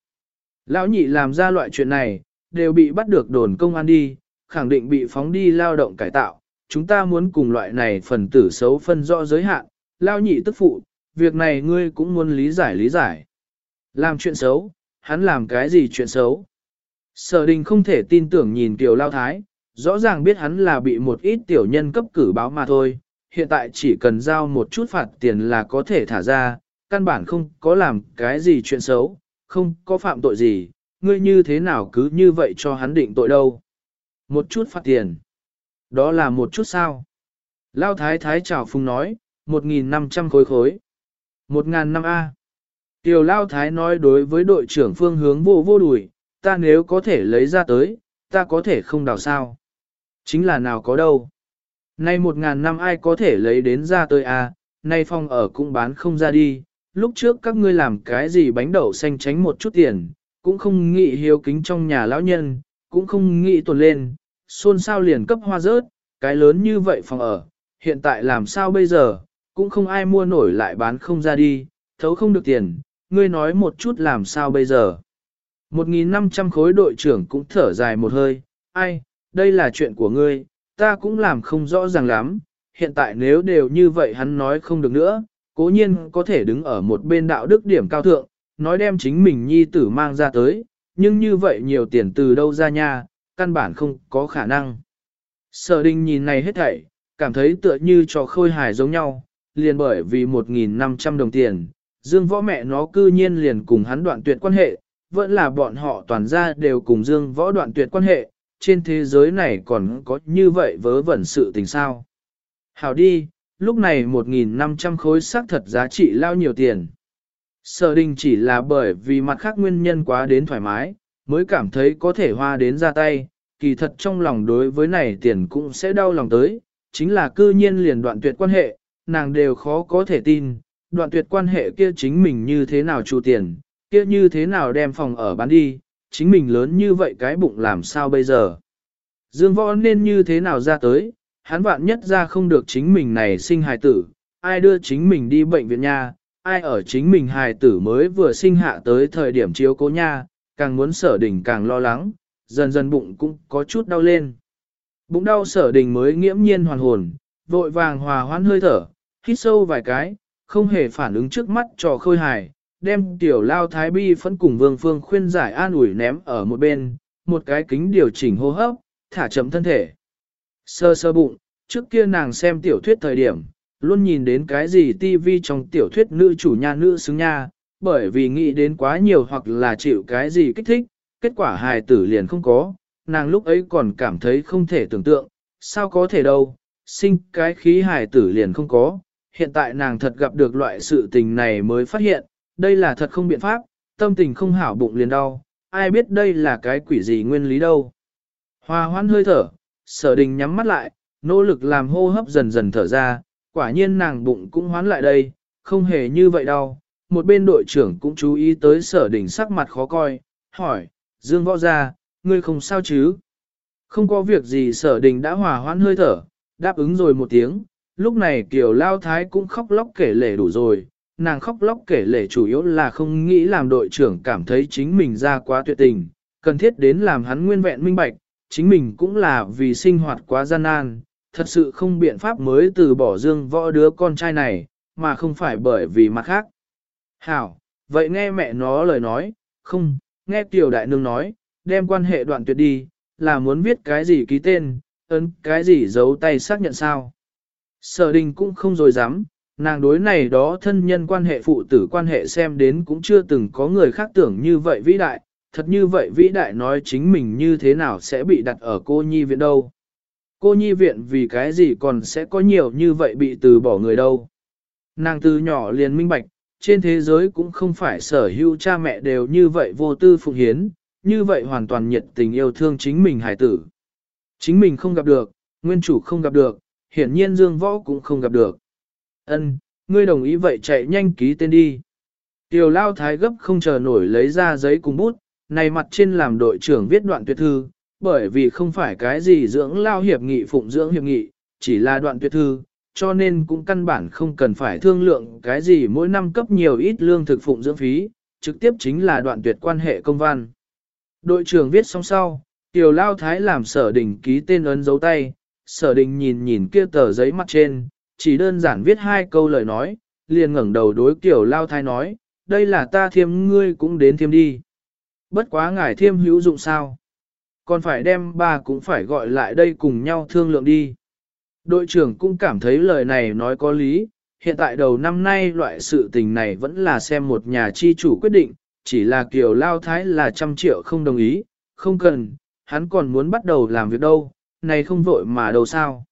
Lão nhị làm ra loại chuyện này, đều bị bắt được đồn công an đi, khẳng định bị phóng đi lao động cải tạo. Chúng ta muốn cùng loại này phần tử xấu phân rõ giới hạn, lao nhị tức phụ, việc này ngươi cũng muốn lý giải lý giải. Làm chuyện xấu, hắn làm cái gì chuyện xấu? Sở đình không thể tin tưởng nhìn tiểu lao thái, rõ ràng biết hắn là bị một ít tiểu nhân cấp cử báo mà thôi, hiện tại chỉ cần giao một chút phạt tiền là có thể thả ra, căn bản không có làm cái gì chuyện xấu, không có phạm tội gì, ngươi như thế nào cứ như vậy cho hắn định tội đâu. Một chút phạt tiền. Đó là một chút sao. Lao thái thái chào phung nói, 1.500 khối khối. 1.000 năm A. Tiểu Lao thái nói đối với đội trưởng phương hướng vô vô đùi, ta nếu có thể lấy ra tới, ta có thể không đào sao. Chính là nào có đâu. Nay 1.000 năm ai có thể lấy đến ra tới A, nay phong ở cũng bán không ra đi, lúc trước các ngươi làm cái gì bánh đậu xanh tránh một chút tiền, cũng không nghĩ hiếu kính trong nhà lão nhân, cũng không nghĩ tuần lên, xôn xao liền cấp hoa rớt, cái lớn như vậy phòng ở, hiện tại làm sao bây giờ, cũng không ai mua nổi lại bán không ra đi, thấu không được tiền, ngươi nói một chút làm sao bây giờ. 1.500 khối đội trưởng cũng thở dài một hơi, ai, đây là chuyện của ngươi, ta cũng làm không rõ ràng lắm, hiện tại nếu đều như vậy hắn nói không được nữa, cố nhiên có thể đứng ở một bên đạo đức điểm cao thượng, nói đem chính mình nhi tử mang ra tới, nhưng như vậy nhiều tiền từ đâu ra nha, căn bản không có khả năng. Sở đình nhìn này hết thảy, cảm thấy tựa như trò khôi hài giống nhau, liền bởi vì 1.500 đồng tiền, Dương võ mẹ nó cư nhiên liền cùng hắn đoạn tuyệt quan hệ, vẫn là bọn họ toàn ra đều cùng Dương võ đoạn tuyệt quan hệ, trên thế giới này còn có như vậy vớ vẩn sự tình sao. Hảo đi, lúc này 1.500 khối xác thật giá trị lao nhiều tiền. Sở đình chỉ là bởi vì mặt khác nguyên nhân quá đến thoải mái, mới cảm thấy có thể hoa đến ra tay, kỳ thật trong lòng đối với này tiền cũng sẽ đau lòng tới, chính là cư nhiên liền đoạn tuyệt quan hệ, nàng đều khó có thể tin, đoạn tuyệt quan hệ kia chính mình như thế nào chu tiền, kia như thế nào đem phòng ở bán đi, chính mình lớn như vậy cái bụng làm sao bây giờ. Dương võ nên như thế nào ra tới, hắn vạn nhất ra không được chính mình này sinh hài tử, ai đưa chính mình đi bệnh viện nha, ai ở chính mình hài tử mới vừa sinh hạ tới thời điểm chiếu cố nha, càng muốn sở đình càng lo lắng, dần dần bụng cũng có chút đau lên. Bụng đau sở đình mới nghiễm nhiên hoàn hồn, vội vàng hòa hoãn hơi thở, hít sâu vài cái, không hề phản ứng trước mắt trò khôi hài, đem tiểu lao thái bi phẫn cùng vương phương khuyên giải an ủi ném ở một bên, một cái kính điều chỉnh hô hấp, thả chậm thân thể. Sơ sơ bụng, trước kia nàng xem tiểu thuyết thời điểm, luôn nhìn đến cái gì tivi trong tiểu thuyết nữ chủ nhà nữ xứng nha, bởi vì nghĩ đến quá nhiều hoặc là chịu cái gì kích thích, kết quả hài tử liền không có, nàng lúc ấy còn cảm thấy không thể tưởng tượng, sao có thể đâu, sinh cái khí hài tử liền không có, hiện tại nàng thật gặp được loại sự tình này mới phát hiện, đây là thật không biện pháp, tâm tình không hảo bụng liền đau, ai biết đây là cái quỷ gì nguyên lý đâu. Hòa hoan hơi thở, sở đình nhắm mắt lại, nỗ lực làm hô hấp dần dần thở ra, quả nhiên nàng bụng cũng hoán lại đây, không hề như vậy đâu. Một bên đội trưởng cũng chú ý tới sở đình sắc mặt khó coi, hỏi, Dương võ ra, ngươi không sao chứ? Không có việc gì sở đình đã hòa hoãn hơi thở, đáp ứng rồi một tiếng, lúc này kiểu lao thái cũng khóc lóc kể lể đủ rồi, nàng khóc lóc kể lể chủ yếu là không nghĩ làm đội trưởng cảm thấy chính mình ra quá tuyệt tình, cần thiết đến làm hắn nguyên vẹn minh bạch, chính mình cũng là vì sinh hoạt quá gian nan, thật sự không biện pháp mới từ bỏ dương võ đứa con trai này, mà không phải bởi vì mặt khác. Hảo, vậy nghe mẹ nó lời nói, không, nghe tiểu đại nương nói, đem quan hệ đoạn tuyệt đi, là muốn viết cái gì ký tên, ấn cái gì giấu tay xác nhận sao. Sở đình cũng không rồi dám, Nàng đối này đó thân nhân quan hệ phụ tử quan hệ xem đến cũng chưa từng có người khác tưởng như vậy vĩ đại, thật như vậy vĩ đại nói chính mình như thế nào sẽ bị đặt ở cô nhi viện đâu. Cô nhi viện vì cái gì còn sẽ có nhiều như vậy bị từ bỏ người đâu. Nàng từ nhỏ liền minh bạch, trên thế giới cũng không phải sở hữu cha mẹ đều như vậy vô tư phụng hiến, như vậy hoàn toàn nhiệt tình yêu thương chính mình hải tử. Chính mình không gặp được, nguyên chủ không gặp được, hiển nhiên Dương Võ cũng không gặp được. Ân, ngươi đồng ý vậy chạy nhanh ký tên đi. Tiểu Lao Thái gấp không chờ nổi lấy ra giấy cùng bút, này mặt trên làm đội trưởng viết đoạn tuyệt thư, bởi vì không phải cái gì dưỡng lao hiệp nghị phụng dưỡng hiệp nghị, chỉ là đoạn tuyệt thư, cho nên cũng căn bản không cần phải thương lượng cái gì mỗi năm cấp nhiều ít lương thực phụng dưỡng phí, trực tiếp chính là đoạn tuyệt quan hệ công văn. Đội trưởng viết xong sau, Tiểu Lao Thái làm sở đình ký tên ấn dấu tay, sở đình nhìn nhìn kia tờ giấy mặt trên, chỉ đơn giản viết hai câu lời nói, liền ngẩng đầu đối Tiểu Lao Thái nói, đây là ta thiêm ngươi cũng đến thiêm đi. Bất quá ngài thiêm hữu dụng sao? Còn phải đem ba cũng phải gọi lại đây cùng nhau thương lượng đi. Đội trưởng cũng cảm thấy lời này nói có lý, hiện tại đầu năm nay loại sự tình này vẫn là xem một nhà chi chủ quyết định, chỉ là kiểu lao thái là trăm triệu không đồng ý, không cần, hắn còn muốn bắt đầu làm việc đâu, này không vội mà đâu sao.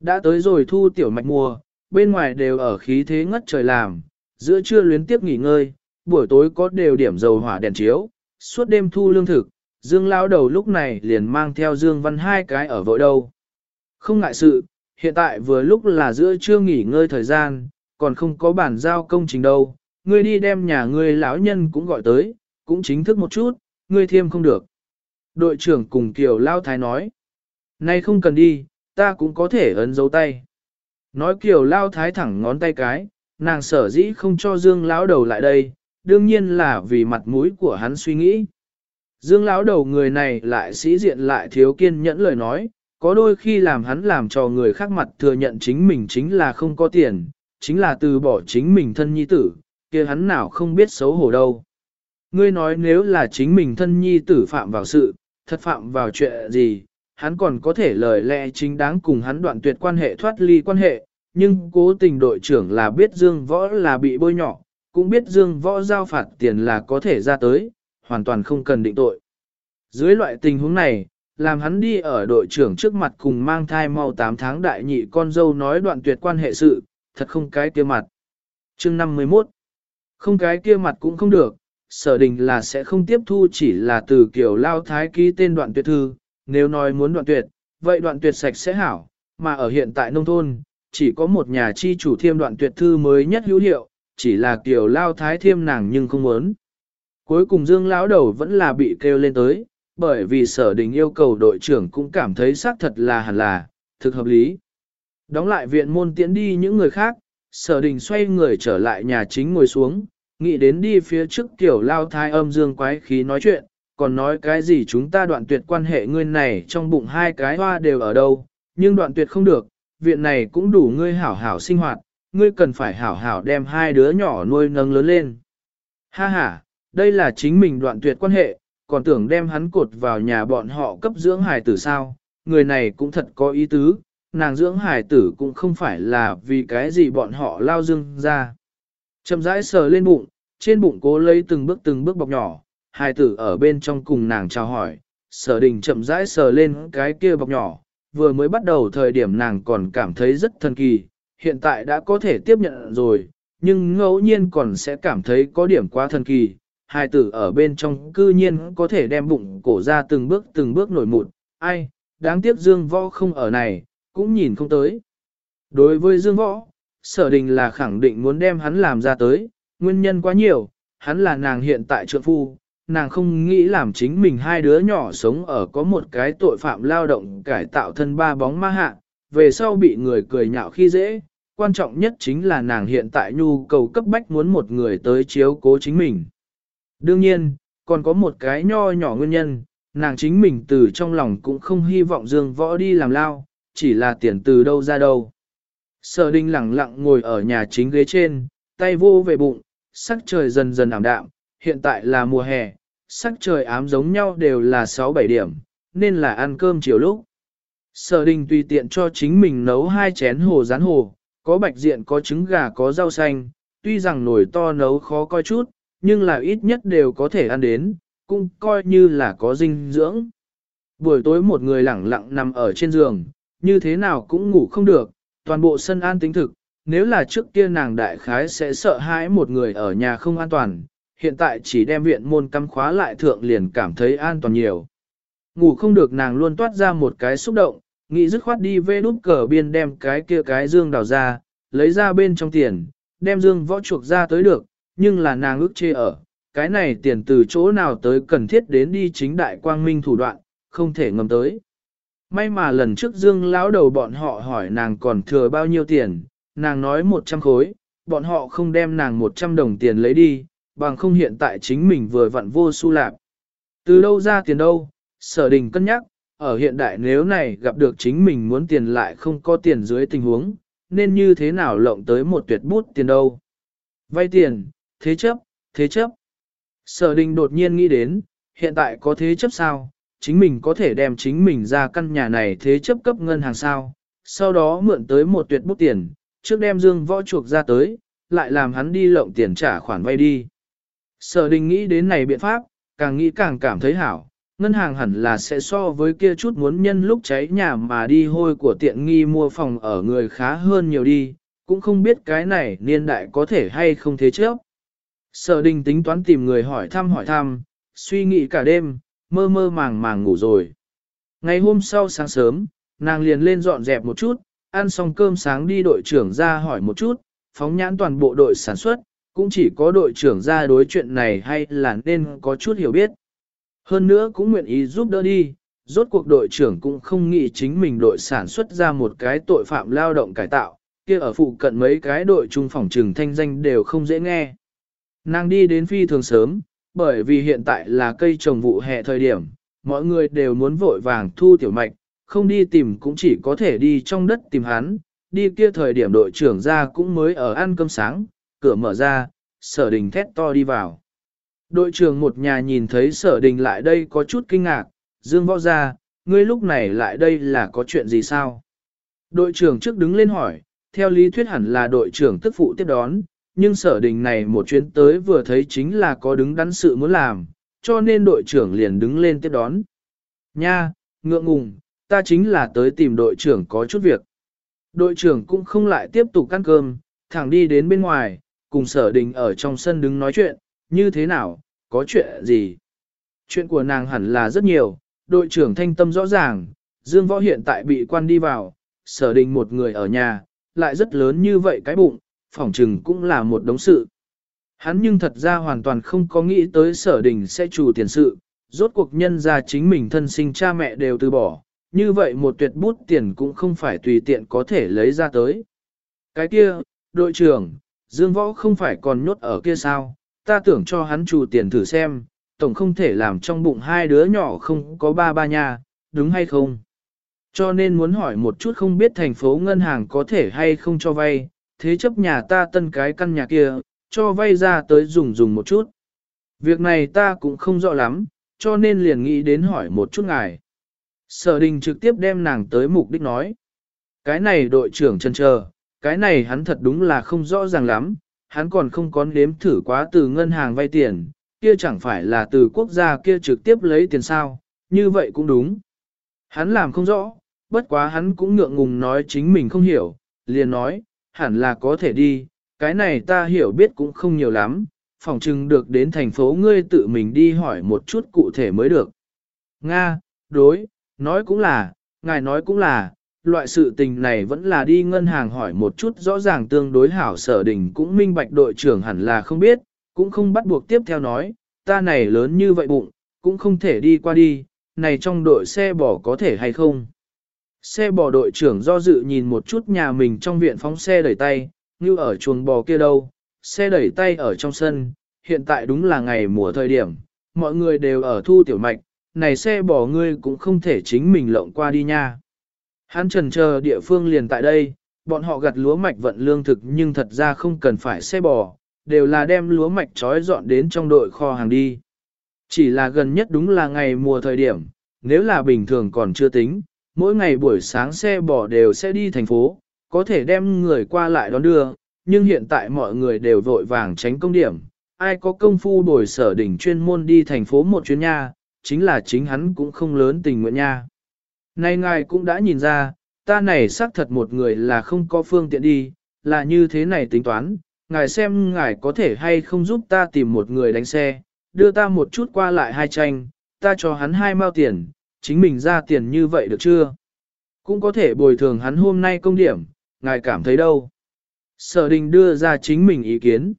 Đã tới rồi thu tiểu mạch mùa, bên ngoài đều ở khí thế ngất trời làm, giữa trưa luyến tiếp nghỉ ngơi, buổi tối có đều điểm dầu hỏa đèn chiếu, suốt đêm thu lương thực, Dương lao đầu lúc này liền mang theo Dương Văn hai cái ở vội đâu. Không ngại sự, hiện tại vừa lúc là giữa trưa nghỉ ngơi thời gian, còn không có bản giao công trình đâu, ngươi đi đem nhà ngươi lão nhân cũng gọi tới, cũng chính thức một chút, ngươi thêm không được. Đội trưởng cùng Kiều Lao Thái nói, nay không cần đi, ta cũng có thể ấn dấu tay. Nói Kiều Lao Thái thẳng ngón tay cái, nàng sở dĩ không cho Dương lão đầu lại đây, đương nhiên là vì mặt mũi của hắn suy nghĩ. Dương lão đầu người này lại sĩ diện lại thiếu kiên nhẫn lời nói, có đôi khi làm hắn làm cho người khác mặt thừa nhận chính mình chính là không có tiền, chính là từ bỏ chính mình thân nhi tử, kia hắn nào không biết xấu hổ đâu. Ngươi nói nếu là chính mình thân nhi tử phạm vào sự, thật phạm vào chuyện gì, hắn còn có thể lời lẽ chính đáng cùng hắn đoạn tuyệt quan hệ thoát ly quan hệ, nhưng cố tình đội trưởng là biết Dương Võ là bị bôi nhỏ, cũng biết Dương Võ giao phạt tiền là có thể ra tới, hoàn toàn không cần định tội. Dưới loại tình huống này, làm hắn đi ở đội trưởng trước mặt cùng mang thai mau 8 tháng đại nhị con dâu nói đoạn tuyệt quan hệ sự, thật không cái kia mặt. chương 51 Không cái kia mặt cũng không được, sở đình là sẽ không tiếp thu chỉ là từ kiểu lao thái ký tên đoạn tuyệt thư, nếu nói muốn đoạn tuyệt, vậy đoạn tuyệt sạch sẽ hảo, mà ở hiện tại nông thôn, chỉ có một nhà chi chủ thiêm đoạn tuyệt thư mới nhất hữu hiệu, chỉ là kiểu lao thái thiêm nàng nhưng không muốn. Cuối cùng Dương lão đầu vẫn là bị kêu lên tới, bởi vì sở đình yêu cầu đội trưởng cũng cảm thấy xác thật là hẳn là, thực hợp lý. Đóng lại viện môn tiễn đi những người khác, sở đình xoay người trở lại nhà chính ngồi xuống, nghĩ đến đi phía trước tiểu lao thai âm dương quái khí nói chuyện, còn nói cái gì chúng ta đoạn tuyệt quan hệ ngươi này trong bụng hai cái hoa đều ở đâu, nhưng đoạn tuyệt không được, viện này cũng đủ ngươi hảo hảo sinh hoạt, ngươi cần phải hảo hảo đem hai đứa nhỏ nuôi nâng lớn lên. Ha ha, đây là chính mình đoạn tuyệt quan hệ, còn tưởng đem hắn cột vào nhà bọn họ cấp dưỡng hài tử sao, người này cũng thật có ý tứ, nàng dưỡng hài tử cũng không phải là vì cái gì bọn họ lao dưng ra. Chậm rãi sờ lên bụng, trên bụng cố lấy từng bước từng bước bọc nhỏ, hài tử ở bên trong cùng nàng chào hỏi, sở đình chậm rãi sờ lên cái kia bọc nhỏ, vừa mới bắt đầu thời điểm nàng còn cảm thấy rất thần kỳ, hiện tại đã có thể tiếp nhận rồi, nhưng ngẫu nhiên còn sẽ cảm thấy có điểm quá thần kỳ, hài tử ở bên trong cư nhiên có thể đem bụng cổ ra từng bước từng bước nổi mụn, ai, đáng tiếc Dương Võ không ở này, cũng nhìn không tới. Đối với Dương Võ, sở đình là khẳng định muốn đem hắn làm ra tới, nguyên nhân quá nhiều, hắn là nàng hiện tại trượng phu, nàng không nghĩ làm chính mình hai đứa nhỏ sống ở có một cái tội phạm lao động cải tạo thân ba bóng ma hạ, về sau bị người cười nhạo khi dễ, quan trọng nhất chính là nàng hiện tại nhu cầu cấp bách muốn một người tới chiếu cố chính mình. Đương nhiên, còn có một cái nho nhỏ nguyên nhân, nàng chính mình từ trong lòng cũng không hy vọng Dương Võ đi làm lao, chỉ là tiền từ đâu ra đâu. Sở Đinh lặng lặng ngồi ở nhà chính ghế trên, tay vô về bụng, sắc trời dần dần ảm đạm, hiện tại là mùa hè, sắc trời ám giống nhau đều là 6-7 điểm, nên là ăn cơm chiều lúc. Sở Đinh tùy tiện cho chính mình nấu hai chén hồ rán hồ, Có bạch diện có trứng gà có rau xanh, tuy rằng nồi to nấu khó coi chút, nhưng là ít nhất đều có thể ăn đến, cũng coi như là có dinh dưỡng. Buổi tối một người lẳng lặng nằm ở trên giường, như thế nào cũng ngủ không được, toàn bộ sân an tính thực, nếu là trước kia nàng đại khái sẽ sợ hãi một người ở nhà không an toàn, hiện tại chỉ đem viện môn cắm khóa lại thượng liền cảm thấy an toàn nhiều. Ngủ không được nàng luôn toát ra một cái xúc động, nghĩ dứt khoát đi về đút cờ biên đem cái kia cái dương đào ra, lấy ra bên trong tiền, đem dương võ chuộc ra tới được, nhưng là nàng ước chê ở, cái này tiền từ chỗ nào tới cần thiết đến đi chính đại quang minh thủ đoạn, không thể ngầm tới. May mà lần trước dương lão đầu bọn họ hỏi nàng còn thừa bao nhiêu tiền, nàng nói 100 khối, bọn họ không đem nàng 100 đồng tiền lấy đi, bằng không hiện tại chính mình vừa vặn vô su lạp. Từ đâu ra tiền đâu, sở đình cân nhắc, ở hiện đại nếu này gặp được chính mình muốn tiền lại không có tiền dưới tình huống, nên như thế nào lộng tới một tuyệt bút tiền đâu. Vay tiền, thế chấp, thế chấp. Sở đình đột nhiên nghĩ đến, hiện tại có thế chấp sao, chính mình có thể đem chính mình ra căn nhà này thế chấp cấp ngân hàng sao, sau đó mượn tới một tuyệt bút tiền, trước đem dương võ chuộc ra tới, lại làm hắn đi lộng tiền trả khoản vay đi. Sở đình nghĩ đến này biện pháp, càng nghĩ càng cảm thấy hảo, ngân hàng hẳn là sẽ so với kia chút muốn nhân lúc cháy nhà mà đi hôi của tiện nghi mua phòng ở người khá hơn nhiều đi, cũng không biết cái này niên đại có thể hay không thế chấp. Sở đình tính toán tìm người hỏi thăm hỏi thăm, suy nghĩ cả đêm, mơ mơ màng màng ngủ rồi. Ngày hôm sau sáng sớm, nàng liền lên dọn dẹp một chút, ăn xong cơm sáng đi đội trưởng ra hỏi một chút, phóng nhãn toàn bộ đội sản xuất, cũng chỉ có đội trưởng ra đối chuyện này hay là nên có chút hiểu biết. Hơn nữa cũng nguyện ý giúp đỡ đi, rốt cuộc đội trưởng cũng không nghĩ chính mình đội sản xuất ra một cái tội phạm lao động cải tạo, kia ở phụ cận mấy cái đội trung phòng trừng thanh danh đều không dễ nghe. Nàng đi đến phi thường sớm, bởi vì hiện tại là cây trồng vụ hè thời điểm, mọi người đều muốn vội vàng thu tiểu mạch, không đi tìm cũng chỉ có thể đi trong đất tìm hắn, đi kia thời điểm đội trưởng ra cũng mới ở ăn cơm sáng, cửa mở ra, sở đình thét to đi vào. Đội trưởng một nhà nhìn thấy sở đình lại đây có chút kinh ngạc, dương võ ra, ngươi lúc này lại đây là có chuyện gì sao? Đội trưởng trước đứng lên hỏi, theo lý thuyết hẳn là đội trưởng tức phụ tiếp đón, nhưng sở đình này một chuyến tới vừa thấy chính là có đứng đắn sự muốn làm, cho nên đội trưởng liền đứng lên tiếp đón. Nha, ngượng ngùng, ta chính là tới tìm đội trưởng có chút việc. Đội trưởng cũng không lại tiếp tục ăn cơm, thẳng đi đến bên ngoài, cùng sở đình ở trong sân đứng nói chuyện, như thế nào, có chuyện gì. Chuyện của nàng hẳn là rất nhiều, đội trưởng thanh tâm rõ ràng, Dương Võ hiện tại bị quan đi vào, sở đình một người ở nhà, lại rất lớn như vậy cái bụng, phỏng trừng cũng là một đống sự. Hắn nhưng thật ra hoàn toàn không có nghĩ tới sở đình sẽ chủ tiền sự, rốt cuộc nhân ra chính mình thân sinh cha mẹ đều từ bỏ, như vậy một tuyệt bút tiền cũng không phải tùy tiện có thể lấy ra tới. Cái kia, đội trưởng, Dương Võ không phải còn nhốt ở kia sao, ta tưởng cho hắn chủ tiền thử xem, tổng không thể làm trong bụng hai đứa nhỏ không có ba ba nhà, đúng hay không? Cho nên muốn hỏi một chút không biết thành phố ngân hàng có thể hay không cho vay, thế chấp nhà ta tân cái căn nhà kia, cho vay ra tới dùng dùng một chút. Việc này ta cũng không rõ lắm, cho nên liền nghĩ đến hỏi một chút ngài. Sở đình trực tiếp đem nàng tới mục đích nói. Cái này đội trưởng chân chờ, cái này hắn thật đúng là không rõ ràng lắm, hắn còn không có nếm thử quá từ ngân hàng vay tiền, kia chẳng phải là từ quốc gia kia trực tiếp lấy tiền sao, như vậy cũng đúng. Hắn làm không rõ, bất quá hắn cũng ngượng ngùng nói chính mình không hiểu, liền nói, hẳn là có thể đi, cái này ta hiểu biết cũng không nhiều lắm, phòng chừng được đến thành phố ngươi tự mình đi hỏi một chút cụ thể mới được. Nga, đối, nói cũng là, ngài nói cũng là, loại sự tình này vẫn là đi ngân hàng hỏi một chút rõ ràng tương đối hảo sở đình cũng minh bạch đội trưởng hẳn là không biết, cũng không bắt buộc tiếp theo nói, ta này lớn như vậy bụng, cũng không thể đi qua đi, này trong đội xe bò có thể hay không. Xe bò đội trưởng do dự nhìn một chút nhà mình trong viện phóng xe đẩy tay, như ở chuồng bò kia đâu, xe đẩy tay ở trong sân, hiện tại đúng là ngày mùa thời điểm, mọi người đều ở thu tiểu mạch, này xe bò ngươi cũng không thể chính mình lộng qua đi nha. Hắn trần chờ địa phương liền tại đây, bọn họ gặt lúa mạch vận lương thực nhưng thật ra không cần phải xe bò, đều là đem lúa mạch trói dọn đến trong đội kho hàng đi. Chỉ là gần nhất đúng là ngày mùa thời điểm, nếu là bình thường còn chưa tính, mỗi ngày buổi sáng xe bò đều sẽ đi thành phố, có thể đem người qua lại đón đưa, nhưng hiện tại mọi người đều vội vàng tránh công điểm, ai có công phu đổi sở đỉnh chuyên môn đi thành phố một chuyến nha, chính là chính hắn cũng không lớn tình nguyện nha. Nay ngài cũng đã nhìn ra, ta này xác thật một người là không có phương tiện đi, là như thế này tính toán, ngài xem ngài có thể hay không giúp ta tìm một người đánh xe, đưa ta một chút qua lại hai tranh, ta cho hắn hai mao tiền, chính mình ra tiền như vậy được chưa? Cũng có thể bồi thường hắn hôm nay công điểm, ngài cảm thấy đâu? Sở đình đưa ra chính mình ý kiến.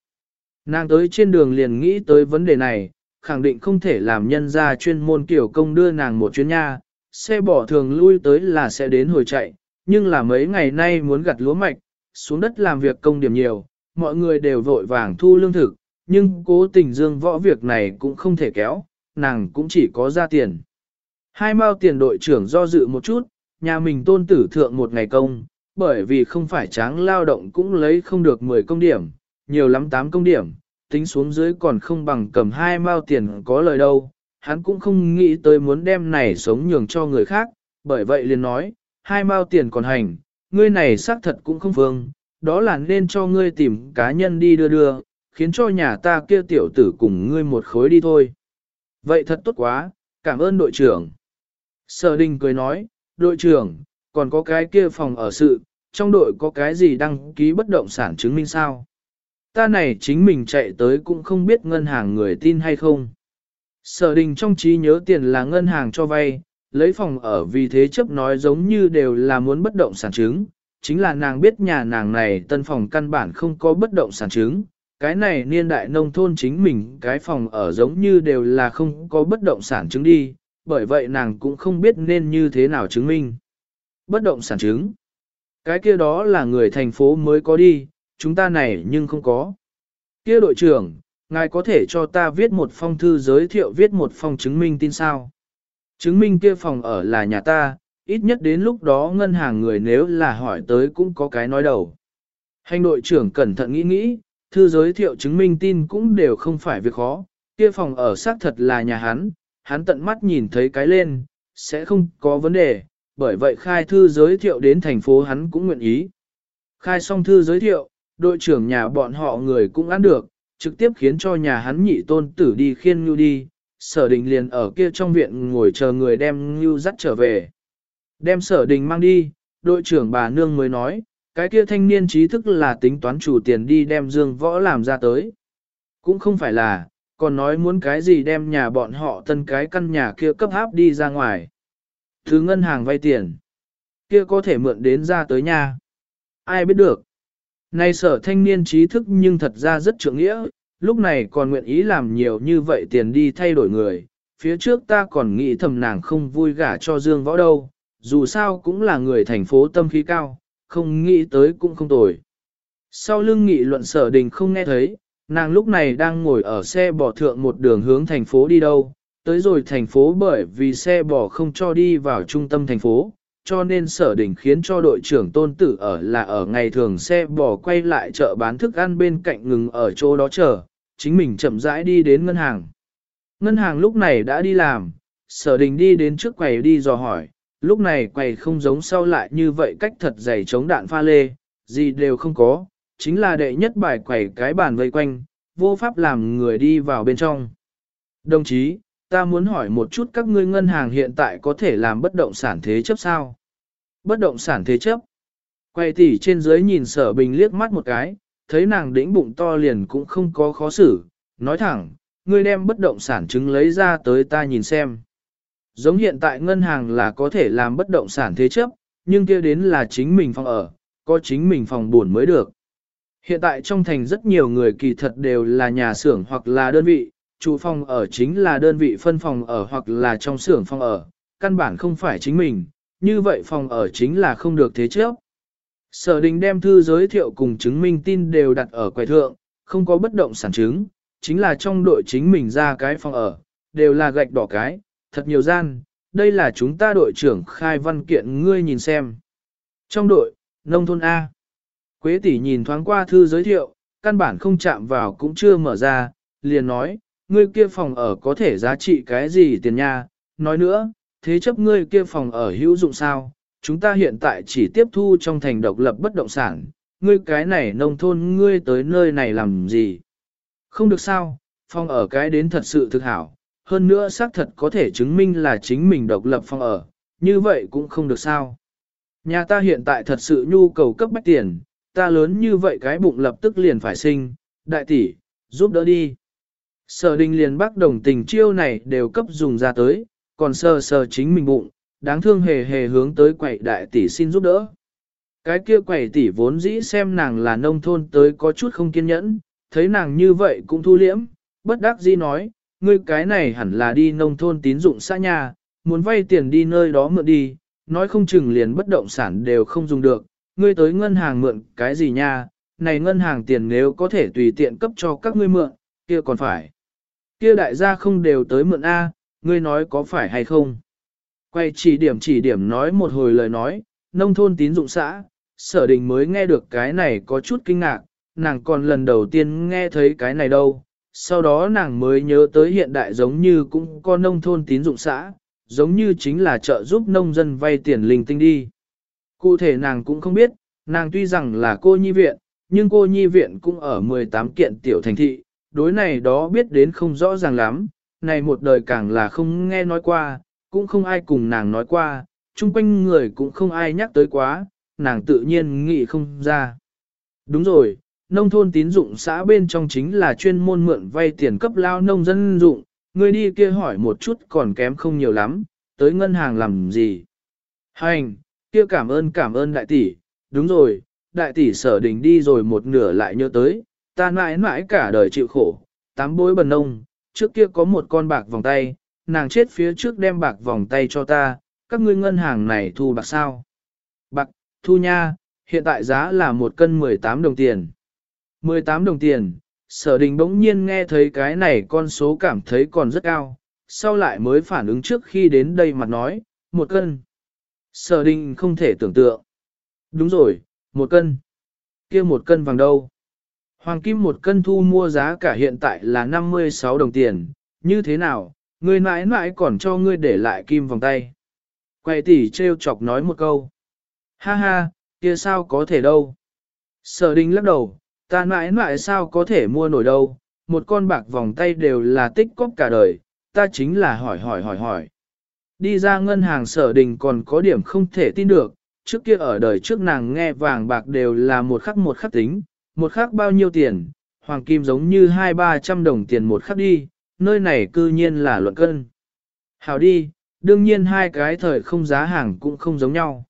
Nàng tới trên đường liền nghĩ tới vấn đề này, khẳng định không thể làm nhân ra chuyên môn kiểu công đưa nàng một chuyến nha, xe bỏ thường lui tới là sẽ đến hồi chạy, nhưng là mấy ngày nay muốn gặt lúa mạch, xuống đất làm việc công điểm nhiều, mọi người đều vội vàng thu lương thực, nhưng cố tình dương võ việc này cũng không thể kéo, nàng cũng chỉ có ra tiền. Hai mao tiền đội trưởng do dự một chút, nhà mình tôn tử thượng một ngày công, bởi vì không phải tráng lao động cũng lấy không được 10 công điểm, nhiều lắm 8 công điểm, tính xuống dưới còn không bằng cầm hai mao tiền có lời đâu, hắn cũng không nghĩ tới muốn đem này sống nhường cho người khác, bởi vậy liền nói, hai mao tiền còn hành, ngươi này xác thật cũng không phương, đó là nên cho ngươi tìm cá nhân đi đưa đưa, khiến cho nhà ta kia tiểu tử cùng ngươi một khối đi thôi. Vậy thật tốt quá, cảm ơn đội trưởng. Sở đình cười nói, đội trưởng, còn có cái kia phòng ở sự, trong đội có cái gì đăng ký bất động sản chứng minh sao? Ta này chính mình chạy tới cũng không biết ngân hàng người tin hay không. Sở đình trong trí nhớ tiền là ngân hàng cho vay, lấy phòng ở vì thế chấp nói giống như đều là muốn bất động sản chứng, chính là nàng biết nhà nàng này tân phòng căn bản không có bất động sản chứng, cái này niên đại nông thôn chính mình cái phòng ở giống như đều là không có bất động sản chứng đi, bởi vậy nàng cũng không biết nên như thế nào chứng minh. Bất động sản chứng. Cái kia đó là người thành phố mới có đi, chúng ta này nhưng không có. Kia đội trưởng, ngài có thể cho ta viết một phong thư giới thiệu viết một phong chứng minh tin sao? Chứng minh kia phòng ở là nhà ta, ít nhất đến lúc đó ngân hàng người nếu là hỏi tới cũng có cái nói đầu. Hành đội trưởng cẩn thận nghĩ nghĩ, thư giới thiệu chứng minh tin cũng đều không phải việc khó, kia phòng ở xác thật là nhà hắn, hắn tận mắt nhìn thấy cái lên, sẽ không có vấn đề, bởi vậy khai thư giới thiệu đến thành phố hắn cũng nguyện ý. Khai xong thư giới thiệu, đội trưởng nhà bọn họ người cũng ăn được, trực tiếp khiến cho nhà hắn nhị tôn tử đi khiên Ngưu đi, sở đình liền ở kia trong viện ngồi chờ người đem Ngưu dắt trở về. Đem sở đình mang đi, đội trưởng bà nương mới nói, cái kia thanh niên trí thức là tính toán chủ tiền đi đem dương võ làm ra tới. Cũng không phải là, còn nói muốn cái gì đem nhà bọn họ tân cái căn nhà kia cấp áp đi ra ngoài. Thứ ngân hàng vay tiền, kia có thể mượn đến ra tới nhà. Ai biết được. Nay sở thanh niên trí thức nhưng thật ra rất trưởng nghĩa, lúc này còn nguyện ý làm nhiều như vậy tiền đi thay đổi người. Phía trước ta còn nghĩ thầm nàng không vui gả cho Dương Võ đâu, dù sao cũng là người thành phố tâm khí cao, không nghĩ tới cũng không tồi. Sau lưng nghị luận sở đình không nghe thấy, nàng lúc này đang ngồi ở xe bò thượng một đường hướng thành phố đi đâu, tới rồi thành phố bởi vì xe bò không cho đi vào trung tâm thành phố, cho nên sở đình khiến cho đội trưởng tôn tử ở là ở ngày thường xe bò quay lại chợ bán thức ăn bên cạnh ngừng ở chỗ đó chờ, chính mình chậm rãi đi đến ngân hàng. Ngân hàng lúc này đã đi làm, sở đình đi đến trước quầy đi dò hỏi, lúc này quầy không giống sau lại như vậy cách thật dày chống đạn pha lê, gì đều không có, chính là đệ nhất bài quẩy cái bàn vây quanh, vô pháp làm người đi vào bên trong. Đồng chí, ta muốn hỏi một chút các ngươi ngân hàng hiện tại có thể làm bất động sản thế chấp sao? Bất động sản thế chấp. Quay tỉ trên dưới nhìn sở bình liếc mắt một cái, thấy nàng đĩnh bụng to liền cũng không có khó xử, nói thẳng, ngươi đem bất động sản chứng lấy ra tới ta nhìn xem. Giống hiện tại ngân hàng là có thể làm bất động sản thế chấp, nhưng kia đến là chính mình phòng ở, có chính mình phòng buồn mới được. Hiện tại trong thành rất nhiều người kỳ thật đều là nhà xưởng hoặc là đơn vị, chủ phòng ở chính là đơn vị phân phòng ở hoặc là trong xưởng phòng ở, căn bản không phải chính mình, như vậy phòng ở chính là không được thế chấp. Sở đình đem thư giới thiệu cùng chứng minh tin đều đặt ở quầy thượng, không có bất động sản chứng, chính là trong đội chính mình ra cái phòng ở, đều là gạch đỏ cái, thật nhiều gian, đây là chúng ta đội trưởng khai văn kiện ngươi nhìn xem. Trong đội, nông thôn A. Quế tỷ nhìn thoáng qua thư giới thiệu, căn bản không chạm vào cũng chưa mở ra, liền nói, ngươi kia phòng ở có thể giá trị cái gì tiền nha, nói nữa, thế chấp ngươi kia phòng ở hữu dụng sao, chúng ta hiện tại chỉ tiếp thu trong thành độc lập bất động sản, ngươi cái này nông thôn ngươi tới nơi này làm gì? Không được sao, Phòng ở cái đến thật sự thực hảo, hơn nữa xác thật có thể chứng minh là chính mình độc lập phòng ở, như vậy cũng không được sao. Nhà ta hiện tại thật sự nhu cầu cấp bách tiền, ta lớn như vậy cái bụng lập tức liền phải sinh, đại tỷ, giúp đỡ đi. Sở đình liền bắt đồng tình chiêu này đều cấp dùng ra tới, còn sờ sờ chính mình bụng, đáng thương hề hề hướng tới quậy đại tỷ xin giúp đỡ. Cái kia quậy tỷ vốn dĩ xem nàng là nông thôn tới có chút không kiên nhẫn, thấy nàng như vậy cũng thu liễm, bất đắc dĩ nói, ngươi cái này hẳn là đi nông thôn tín dụng xã nhà, muốn vay tiền đi nơi đó mượn đi, nói không chừng liền bất động sản đều không dùng được, ngươi tới ngân hàng mượn cái gì nha, này ngân hàng tiền nếu có thể tùy tiện cấp cho các ngươi mượn, kia còn phải. Kia đại gia không đều tới mượn A, ngươi nói có phải hay không? Quay chỉ điểm chỉ điểm nói một hồi lời nói, nông thôn tín dụng xã, sở đình mới nghe được cái này có chút kinh ngạc, nàng còn lần đầu tiên nghe thấy cái này đâu. Sau đó nàng mới nhớ tới hiện đại giống như cũng có nông thôn tín dụng xã, giống như chính là trợ giúp nông dân vay tiền linh tinh đi. Cụ thể nàng cũng không biết, nàng tuy rằng là cô nhi viện, nhưng cô nhi viện cũng ở 18 kiện tiểu thành thị, đối này đó biết đến không rõ ràng lắm, này một đời càng là không nghe nói qua, cũng không ai cùng nàng nói qua, chung quanh người cũng không ai nhắc tới quá, nàng tự nhiên nghĩ không ra. Đúng rồi, nông thôn tín dụng xã bên trong chính là chuyên môn mượn vay tiền cấp lao nông dân dụng, người đi kia hỏi một chút còn kém không nhiều lắm, tới ngân hàng làm gì. Hành, kia cảm ơn cảm ơn đại tỷ, đúng rồi, đại tỷ sở đình đi rồi một nửa lại nhớ tới, ta mãi mãi cả đời chịu khổ, tám bối bần nông, trước kia có một con bạc vòng tay, nàng chết phía trước đem bạc vòng tay cho ta, các ngươi ngân hàng này thu bạc sao? Bạc, thu nha, hiện tại giá là một cân 18 đồng tiền. 18 đồng tiền, sở đình bỗng nhiên nghe thấy cái này con số cảm thấy còn rất cao, sau lại mới phản ứng trước khi đến đây mặt nói, một cân. Sở đình không thể tưởng tượng. Đúng rồi, một cân. kia một cân vàng đâu? Hoàng kim một cân thu mua giá cả hiện tại là 56 đồng tiền, như thế nào, ngươi mãi mãi còn cho ngươi để lại kim vòng tay. Quay tỷ treo chọc nói một câu. Ha ha, kia sao có thể đâu. Sở đình lắc đầu, ta mãi mãi sao có thể mua nổi đâu, một con bạc vòng tay đều là tích cóp cả đời, ta chính là hỏi hỏi hỏi hỏi. Đi ra ngân hàng sở đình còn có điểm không thể tin được, trước kia ở đời trước nàng nghe vàng bạc đều là một khắc một khắc tính, một khắc bao nhiêu tiền, hoàng kim giống như hai ba trăm đồng tiền một khắc đi, nơi này cư nhiên là luận cân. hào đi, đương nhiên hai cái thời không giá hàng cũng không giống nhau.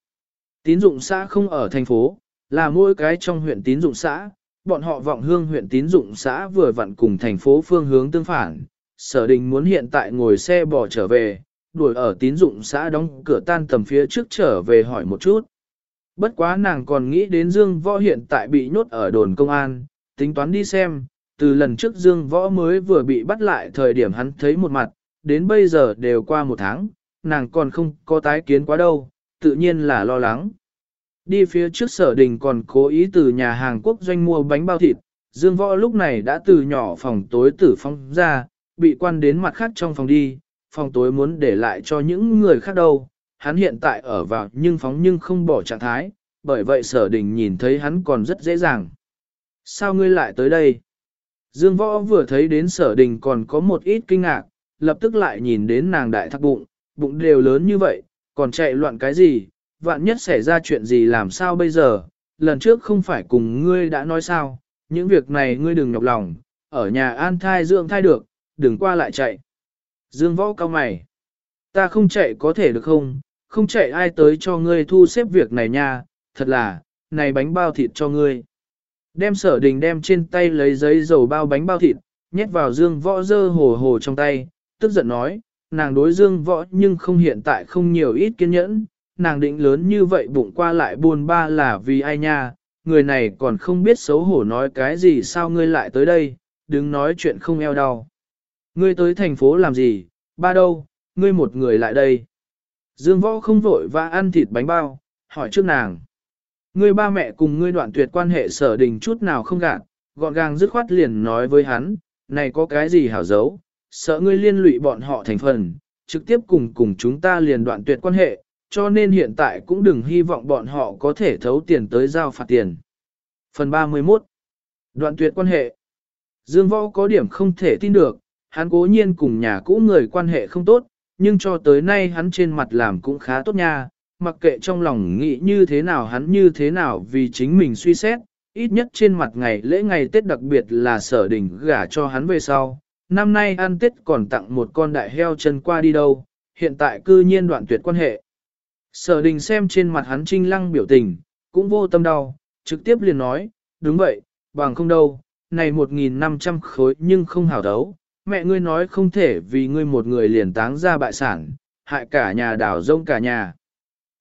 Tín dụng xã không ở thành phố, là mỗi cái trong huyện tín dụng xã, bọn họ vọng hương huyện tín dụng xã vừa vặn cùng thành phố phương hướng tương phản. Sở đình muốn hiện tại ngồi xe bỏ trở về, đuổi ở tín dụng xã đóng cửa tan tầm phía trước trở về hỏi một chút. Bất quá nàng còn nghĩ đến Dương Võ hiện tại bị nhốt ở đồn công an, tính toán đi xem, từ lần trước Dương Võ mới vừa bị bắt lại thời điểm hắn thấy một mặt, đến bây giờ đều qua một tháng, nàng còn không có tái kiến quá đâu, tự nhiên là lo lắng. Đi phía trước sở đình còn cố ý từ nhà hàng quốc doanh mua bánh bao thịt, Dương Võ lúc này đã từ nhỏ phòng tối tử phong ra, bị quan đến mặt khác trong phòng đi, phòng tối muốn để lại cho những người khác đâu, hắn hiện tại ở vào nhưng phóng nhưng không bỏ trạng thái, bởi vậy sở đình nhìn thấy hắn còn rất dễ dàng. Sao ngươi lại tới đây? Dương võ vừa thấy đến sở đình còn có một ít kinh ngạc, lập tức lại nhìn đến nàng đại thắc bụng, bụng đều lớn như vậy, còn chạy loạn cái gì, vạn nhất xảy ra chuyện gì làm sao bây giờ, lần trước không phải cùng ngươi đã nói sao, những việc này ngươi đừng nhọc lòng, ở nhà an thai dưỡng thai được, đừng qua lại chạy. Dương võ cao mày, ta không chạy có thể được không, không chạy ai tới cho ngươi thu xếp việc này nha, thật là, này bánh bao thịt cho ngươi. Đem sở đình đem trên tay lấy giấy dầu bao bánh bao thịt, nhét vào dương võ dơ hồ hồ trong tay, tức giận nói, nàng đối dương võ nhưng không hiện tại không nhiều ít kiên nhẫn, nàng định lớn như vậy bụng qua lại buồn ba là vì ai nha, người này còn không biết xấu hổ nói cái gì sao ngươi lại tới đây, đừng nói chuyện không eo đau. Ngươi tới thành phố làm gì, ba đâu, ngươi một người lại đây. Dương võ không vội và ăn thịt bánh bao, hỏi trước nàng. Ngươi ba mẹ cùng ngươi đoạn tuyệt quan hệ sở đình chút nào không gạt, gọn gàng dứt khoát liền nói với hắn, này có cái gì hảo giấu, sợ ngươi liên lụy bọn họ thành phần, trực tiếp cùng cùng chúng ta liền đoạn tuyệt quan hệ, cho nên hiện tại cũng đừng hy vọng bọn họ có thể thấu tiền tới giao phạt tiền. Phần 31 Đoạn tuyệt quan hệ Dương Võ có điểm không thể tin được, hắn cố nhiên cùng nhà cũ người quan hệ không tốt, nhưng cho tới nay hắn trên mặt làm cũng khá tốt nha, mặc kệ trong lòng nghĩ như thế nào hắn như thế nào vì chính mình suy xét, ít nhất trên mặt ngày lễ ngày Tết đặc biệt là sở đình gả cho hắn về sau. Năm nay ăn Tết còn tặng một con đại heo chân qua đi đâu, hiện tại cư nhiên đoạn tuyệt quan hệ. Sở đình xem trên mặt hắn trinh lăng biểu tình, cũng vô tâm đau, trực tiếp liền nói, đúng vậy, bằng không đâu, này 1.500 khối nhưng không hảo đấu, mẹ ngươi nói không thể vì ngươi một người liền táng ra bại sản, hại cả nhà đảo rông cả nhà.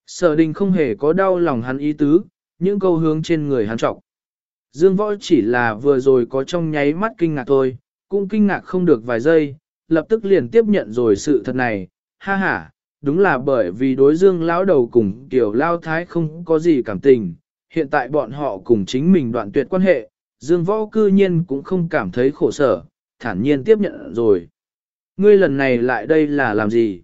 Sở đình không hề có đau lòng hắn ý tứ, những câu hướng trên người hắn trọng. Dương võ chỉ là vừa rồi có trong nháy mắt kinh ngạc thôi, cũng kinh ngạc không được vài giây, lập tức liền tiếp nhận rồi sự thật này, ha ha, đúng là bởi vì đối dương lão đầu cùng tiểu lao thái không có gì cảm tình, hiện tại bọn họ cùng chính mình đoạn tuyệt quan hệ, dương võ cư nhiên cũng không cảm thấy khổ sở, thản nhiên tiếp nhận rồi. Ngươi lần này lại đây là làm gì?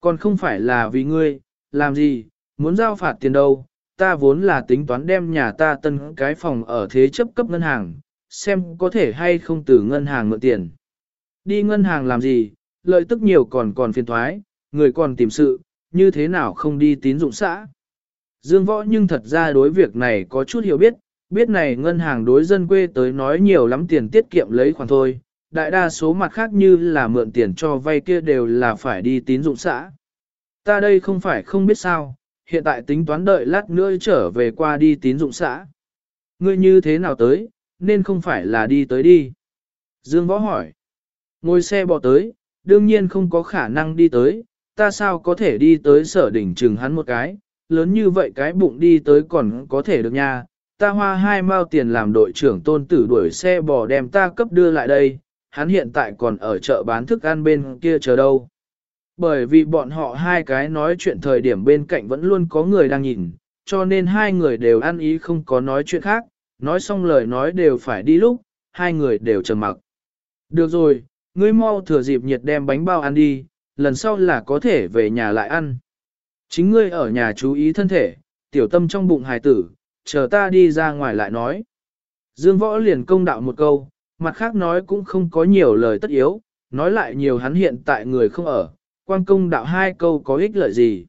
Còn không phải là vì ngươi, làm gì, muốn giao phạt tiền đâu, ta vốn là tính toán đem nhà ta tân cái phòng ở thế chấp cấp ngân hàng, xem có thể hay không từ ngân hàng mượn tiền. Đi ngân hàng làm gì, lợi tức nhiều còn còn phiền thoái, người còn tìm sự, như thế nào không đi tín dụng xã. Dương võ nhưng thật ra đối việc này có chút hiểu biết, biết này ngân hàng đối dân quê tới nói nhiều lắm tiền tiết kiệm lấy khoản thôi, đại đa số mặt khác như là mượn tiền cho vay kia đều là phải đi tín dụng xã. Ta đây không phải không biết sao, hiện tại tính toán đợi lát nữa trở về qua đi tín dụng xã. Ngươi như thế nào tới, nên không phải là đi tới đi. Dương Võ hỏi. Ngồi xe bỏ tới, đương nhiên không có khả năng đi tới, ta sao có thể đi tới sở đỉnh chừng hắn một cái, lớn như vậy cái bụng đi tới còn có thể được nha. Ta hoa hai mao tiền làm đội trưởng tôn tử đuổi xe bò đem ta cấp đưa lại đây, hắn hiện tại còn ở chợ bán thức ăn bên kia chờ đâu. Bởi vì bọn họ hai cái nói chuyện thời điểm bên cạnh vẫn luôn có người đang nhìn, cho nên hai người đều ăn ý không có nói chuyện khác, nói xong lời nói đều phải đi lúc, hai người đều trầm mặc. Được rồi, ngươi mau thừa dịp nhiệt đem bánh bao ăn đi, lần sau là có thể về nhà lại ăn. Chính ngươi ở nhà chú ý thân thể, tiểu tâm trong bụng hài tử, chờ ta đi ra ngoài lại nói. Dương võ liền công đạo một câu, mặt khác nói cũng không có nhiều lời tất yếu, nói lại nhiều hắn hiện tại người không ở, quan công đạo hai câu có ích lợi gì.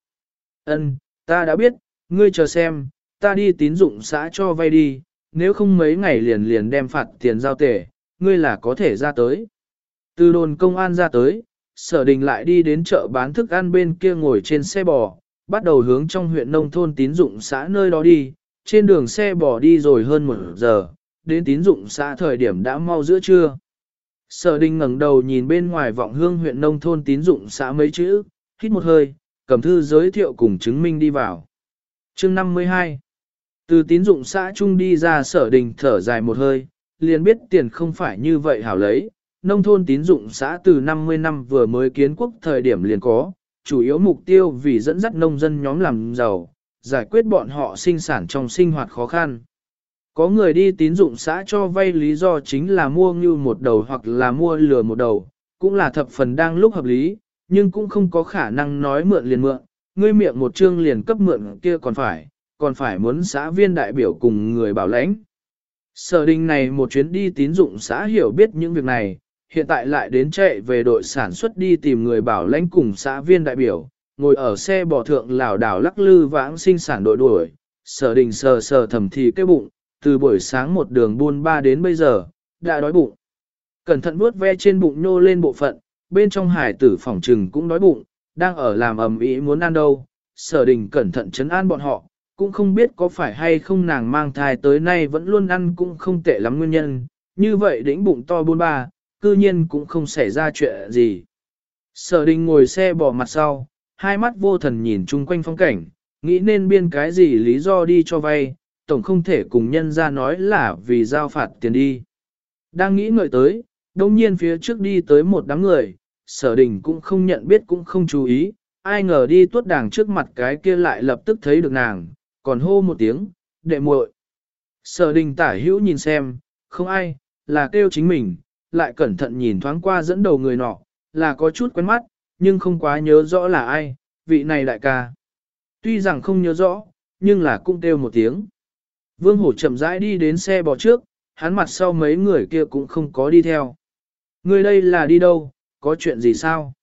Ân, ta đã biết, ngươi chờ xem, ta đi tín dụng xã cho vay đi, nếu không mấy ngày liền liền đem phạt tiền giao tể, ngươi là có thể ra tới. Từ đồn công an ra tới, sở đình lại đi đến chợ bán thức ăn bên kia ngồi trên xe bò, bắt đầu hướng trong huyện nông thôn tín dụng xã nơi đó đi, trên đường xe bò đi rồi hơn một giờ, đến tín dụng xã thời điểm đã mau giữa trưa. Sở đình ngẩng đầu nhìn bên ngoài vọng hương huyện nông thôn tín dụng xã mấy chữ, hít một hơi, cầm thư giới thiệu cùng chứng minh đi vào. chương 52 Từ tín dụng xã trung đi ra sở đình thở dài một hơi, liền biết tiền không phải như vậy hảo lấy. Nông thôn tín dụng xã từ 50 năm vừa mới kiến quốc thời điểm liền có, chủ yếu mục tiêu vì dẫn dắt nông dân nhóm làm giàu, giải quyết bọn họ sinh sản trong sinh hoạt khó khăn. Có người đi tín dụng xã cho vay lý do chính là mua ngưu một đầu hoặc là mua lừa một đầu, cũng là thập phần đang lúc hợp lý, nhưng cũng không có khả năng nói mượn liền mượn, ngươi miệng một chương liền cấp mượn kia còn phải, còn phải muốn xã viên đại biểu cùng người bảo lãnh. Sở đình này một chuyến đi tín dụng xã hiểu biết những việc này, hiện tại lại đến chạy về đội sản xuất đi tìm người bảo lãnh cùng xã viên đại biểu, ngồi ở xe bò thượng lảo đảo lắc lư vãng sinh sản đội đuổi, sở đình sờ sờ thầm thì cái bụng, từ buổi sáng một đường buôn ba đến bây giờ, đã đói bụng. Cẩn thận vuốt ve trên bụng nhô lên bộ phận, bên trong hải tử phòng trừng cũng đói bụng, đang ở làm ầm ĩ muốn ăn đâu. Sở đình cẩn thận chấn an bọn họ, cũng không biết có phải hay không nàng mang thai tới nay vẫn luôn ăn cũng không tệ lắm nguyên nhân, như vậy đĩnh bụng to buôn ba, cư nhiên cũng không xảy ra chuyện gì. Sở đình ngồi xe bỏ mặt sau, hai mắt vô thần nhìn chung quanh phong cảnh, nghĩ nên biên cái gì lý do đi cho vay, tổng không thể cùng nhân ra nói là vì giao phạt tiền đi. Đang nghĩ ngợi tới, đông nhiên phía trước đi tới một đám người, sở đình cũng không nhận biết cũng không chú ý, ai ngờ đi tuốt đàng trước mặt cái kia lại lập tức thấy được nàng, còn hô một tiếng, đệ muội. Sở đình tả hữu nhìn xem, không ai, là kêu chính mình, lại cẩn thận nhìn thoáng qua dẫn đầu người nọ, là có chút quen mắt, nhưng không quá nhớ rõ là ai, vị này đại ca. Tuy rằng không nhớ rõ, nhưng là cũng kêu một tiếng. Vương Hổ chậm rãi đi đến xe bò trước, hắn mặt sau mấy người kia cũng không có đi theo. Người đây là đi đâu, có chuyện gì sao?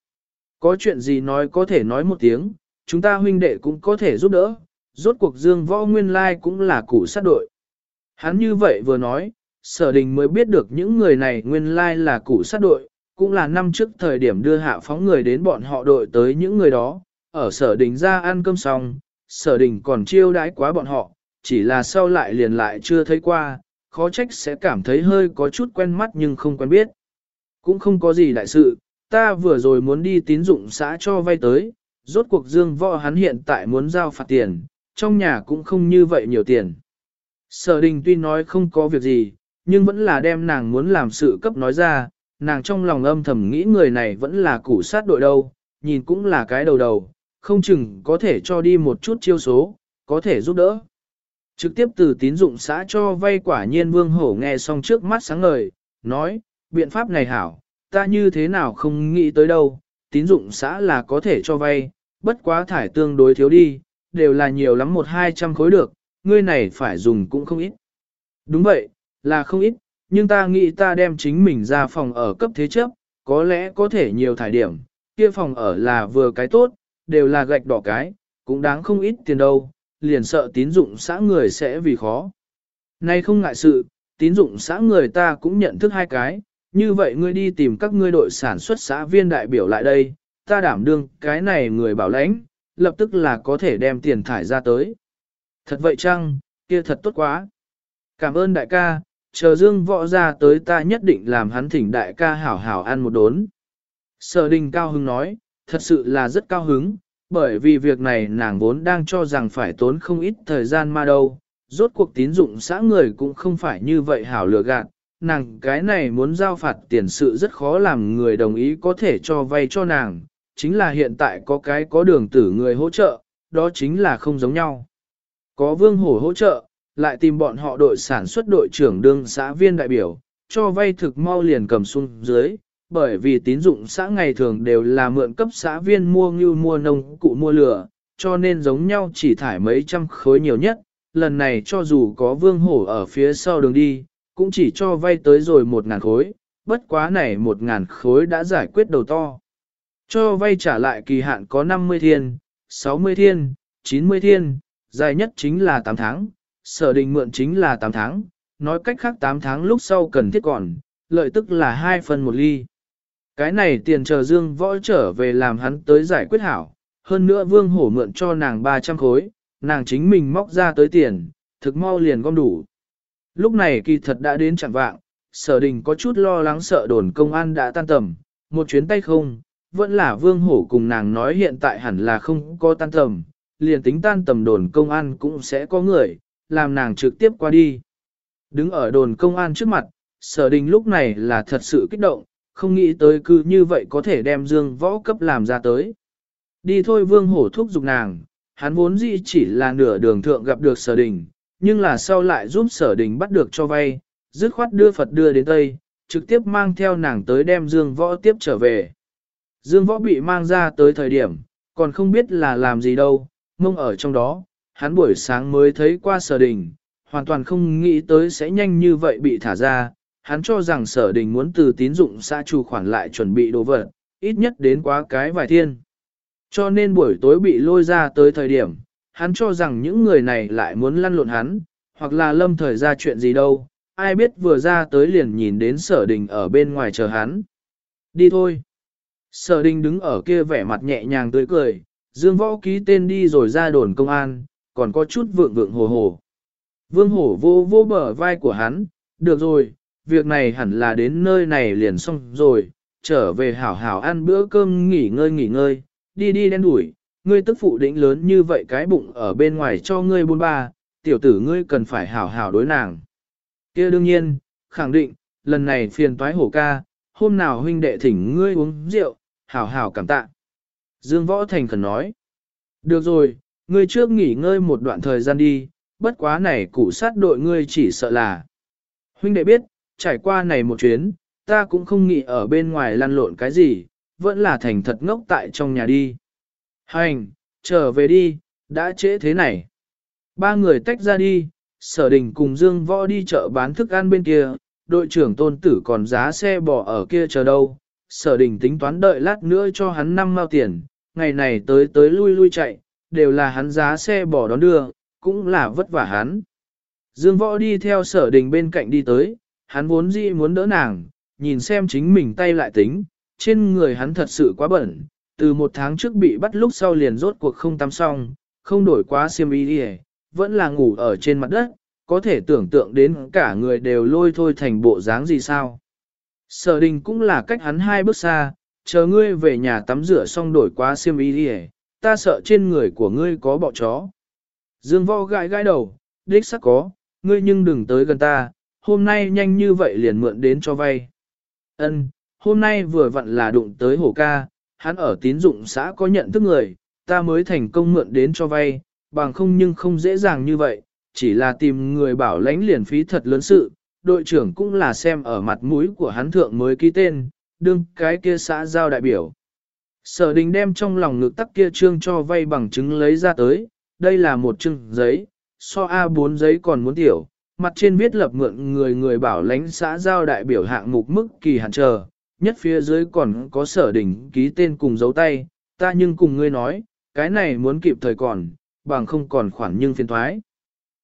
Có chuyện gì nói có thể nói một tiếng, chúng ta huynh đệ cũng có thể giúp đỡ, rốt cuộc dương võ nguyên lai cũng là củ sát đội. Hắn như vậy vừa nói, sở đình mới biết được những người này nguyên lai là củ sát đội, cũng là năm trước thời điểm đưa hạ phóng người đến bọn họ đội tới những người đó, ở sở đình ra ăn cơm xong, sở đình còn chiêu đãi quá bọn họ, chỉ là sau lại liền lại chưa thấy qua, khó trách sẽ cảm thấy hơi có chút quen mắt nhưng không quen biết. Cũng không có gì đại sự, ta vừa rồi muốn đi tín dụng xã cho vay tới, rốt cuộc dương võ hắn hiện tại muốn giao phạt tiền, trong nhà cũng không như vậy nhiều tiền. Sở đình tuy nói không có việc gì, nhưng vẫn là đem nàng muốn làm sự cấp nói ra, nàng trong lòng âm thầm nghĩ người này vẫn là củ sát đội đâu, nhìn cũng là cái đầu đầu, không chừng có thể cho đi một chút chiêu số, có thể giúp đỡ. Trực tiếp từ tín dụng xã cho vay quả nhiên vương hổ nghe xong trước mắt sáng ngời, nói, biện pháp này hảo, ta như thế nào không nghĩ tới đâu, tín dụng xã là có thể cho vay, bất quá thải tương đối thiếu đi, đều là nhiều lắm một hai trăm khối được, ngươi này phải dùng cũng không ít. Đúng vậy, là không ít, nhưng ta nghĩ ta đem chính mình ra phòng ở cấp thế chấp, có lẽ có thể nhiều thải điểm, kia phòng ở là vừa cái tốt, đều là gạch đỏ cái, cũng đáng không ít tiền đâu, liền sợ tín dụng xã người sẽ vì khó. Nay không ngại sự, tín dụng xã người ta cũng nhận thức hai cái, như vậy ngươi đi tìm các ngươi đội sản xuất xã viên đại biểu lại đây, ta đảm đương cái này người bảo lãnh, lập tức là có thể đem tiền thải ra tới. Thật vậy chăng, kia thật tốt quá. Cảm ơn đại ca, chờ dương võ ra tới ta nhất định làm hắn thỉnh đại ca hảo hảo ăn một đốn. Sở đình cao hứng nói, thật sự là rất cao hứng, bởi vì việc này nàng vốn đang cho rằng phải tốn không ít thời gian mà đâu. Rốt cuộc tín dụng xã người cũng không phải như vậy hảo lừa gạt, nàng cái này muốn giao phạt tiền sự rất khó làm người đồng ý có thể cho vay cho nàng, chính là hiện tại có cái có đường tử người hỗ trợ, đó chính là không giống nhau. Có vương hổ hỗ trợ, lại tìm bọn họ đội sản xuất đội trưởng đương xã viên đại biểu, cho vay thực mau liền cầm xuống dưới, bởi vì tín dụng xã ngày thường đều là mượn cấp xã viên mua ngưu mua nông cụ mua lửa, cho nên giống nhau chỉ thải mấy trăm khối nhiều nhất, lần này cho dù có vương hổ ở phía sau đường đi, cũng chỉ cho vay tới rồi một ngàn khối, bất quá này một ngàn khối đã giải quyết đầu to. Cho vay trả lại kỳ hạn có 50 thiên, 60 thiên, 90 thiên, dài nhất chính là 8 tháng, sở định mượn chính là 8 tháng, nói cách khác 8 tháng lúc sau cần thiết còn, lợi tức là 2 phần một ly. Cái này tiền chờ Dương Võ trở về làm hắn tới giải quyết hảo, hơn nữa Vương Hổ mượn cho nàng 300 khối, nàng chính mình móc ra tới tiền, thực mau liền gom đủ. Lúc này kỳ thật đã đến chẳng vạng, sở đình có chút lo lắng sợ đồn công an đã tan tầm, một chuyến tay không, vẫn là Vương Hổ cùng nàng nói hiện tại hẳn là không có tan tầm, liền tính tan tầm đồn công an cũng sẽ có người, làm nàng trực tiếp qua đi. Đứng ở đồn công an trước mặt, sở đình lúc này là thật sự kích động, không nghĩ tới cứ như vậy có thể đem dương võ cấp làm ra tới. Đi thôi vương hổ thúc giục nàng, hắn vốn dĩ chỉ là nửa đường thượng gặp được sở đình, nhưng là sau lại giúp sở đình bắt được cho vay, dứt khoát đưa Phật đưa đến Tây, trực tiếp mang theo nàng tới đem dương võ tiếp trở về. Dương võ bị mang ra tới thời điểm, còn không biết là làm gì đâu, mông ở trong đó, hắn buổi sáng mới thấy qua sở đình, hoàn toàn không nghĩ tới sẽ nhanh như vậy bị thả ra, hắn cho rằng sở đình muốn từ tín dụng xã trù khoản lại chuẩn bị đồ vật, ít nhất đến quá cái vài thiên. Cho nên buổi tối bị lôi ra tới thời điểm, hắn cho rằng những người này lại muốn lăn lộn hắn, hoặc là lâm thời ra chuyện gì đâu, ai biết vừa ra tới liền nhìn đến sở đình ở bên ngoài chờ hắn. Đi thôi. Sở đình đứng ở kia vẻ mặt nhẹ nhàng tươi cười, dương võ ký tên đi rồi ra đồn công an, còn có chút vượng vượng hồ hồ. Vương hổ vô vô bờ vai của hắn, được rồi, việc này hẳn là đến nơi này liền xong rồi, trở về hảo hảo ăn bữa cơm nghỉ ngơi nghỉ ngơi, đi đi đen đuổi, ngươi tức phụ đỉnh lớn như vậy cái bụng ở bên ngoài cho ngươi buôn ba, tiểu tử ngươi cần phải hảo hảo đối nàng. kia đương nhiên, khẳng định, lần này phiền toái hổ ca, hôm nào huynh đệ thỉnh ngươi uống rượu, hảo hảo cảm tạ. Dương Võ Thành khẩn nói, được rồi, ngươi trước nghỉ ngơi một đoạn thời gian đi, bất quá này cụ sát đội ngươi chỉ sợ là. Huynh đệ biết, trải qua này một chuyến, ta cũng không nghĩ ở bên ngoài lăn lộn cái gì, vẫn là thành thật ngốc tại trong nhà đi. Hành, trở về đi, Đã trễ thế này. Ba người tách ra đi, sở đình cùng Dương Võ đi chợ bán thức ăn bên kia, đội trưởng tôn tử còn giá xe bỏ ở kia chờ đâu. Sở đình tính toán đợi lát nữa cho hắn năm mao tiền, ngày này tới tới lui lui chạy, đều là hắn giá xe bỏ đón đưa, cũng là vất vả hắn. Dương Võ đi theo sở đình bên cạnh đi tới, hắn vốn dĩ muốn đỡ nàng, nhìn xem chính mình tay lại tính, trên người hắn thật sự quá bẩn, từ một tháng trước bị bắt lúc sau liền rốt cuộc không tắm xong, không đổi quá xiêm y đi vẫn là ngủ ở trên mặt đất, có thể tưởng tượng đến cả người đều lôi thôi thành bộ dáng gì sao. Sở đình cũng là cách hắn hai bước xa, chờ ngươi về nhà tắm rửa xong đổi quá xiêm y đi ta sợ trên người của ngươi có bọ chó. Dương vo gãi gãi đầu, đích sắc có, ngươi nhưng đừng tới gần ta, hôm nay nhanh như vậy liền mượn đến cho vay. Ân, hôm nay vừa vặn là đụng tới hổ ca, hắn ở tín dụng xã có nhận thức người, ta mới thành công mượn đến cho vay, bằng không nhưng không dễ dàng như vậy, chỉ là tìm người bảo lãnh liền phí thật lớn sự, đội trưởng cũng là xem ở mặt mũi của hắn thượng mới ký tên, đương cái kia xã giao đại biểu. Sở đình đem trong lòng ngực tắc kia trương cho vay bằng chứng lấy ra tới, đây là một trương giấy, so A4 giấy còn muốn tiểu, mặt trên viết lập mượn người người bảo lãnh xã giao đại biểu hạng mục mức kỳ hạn chờ, nhất phía dưới còn có sở đỉnh ký tên cùng dấu tay, ta nhưng cùng ngươi nói, cái này muốn kịp thời còn, bằng không còn khoản nhưng phiền thoái.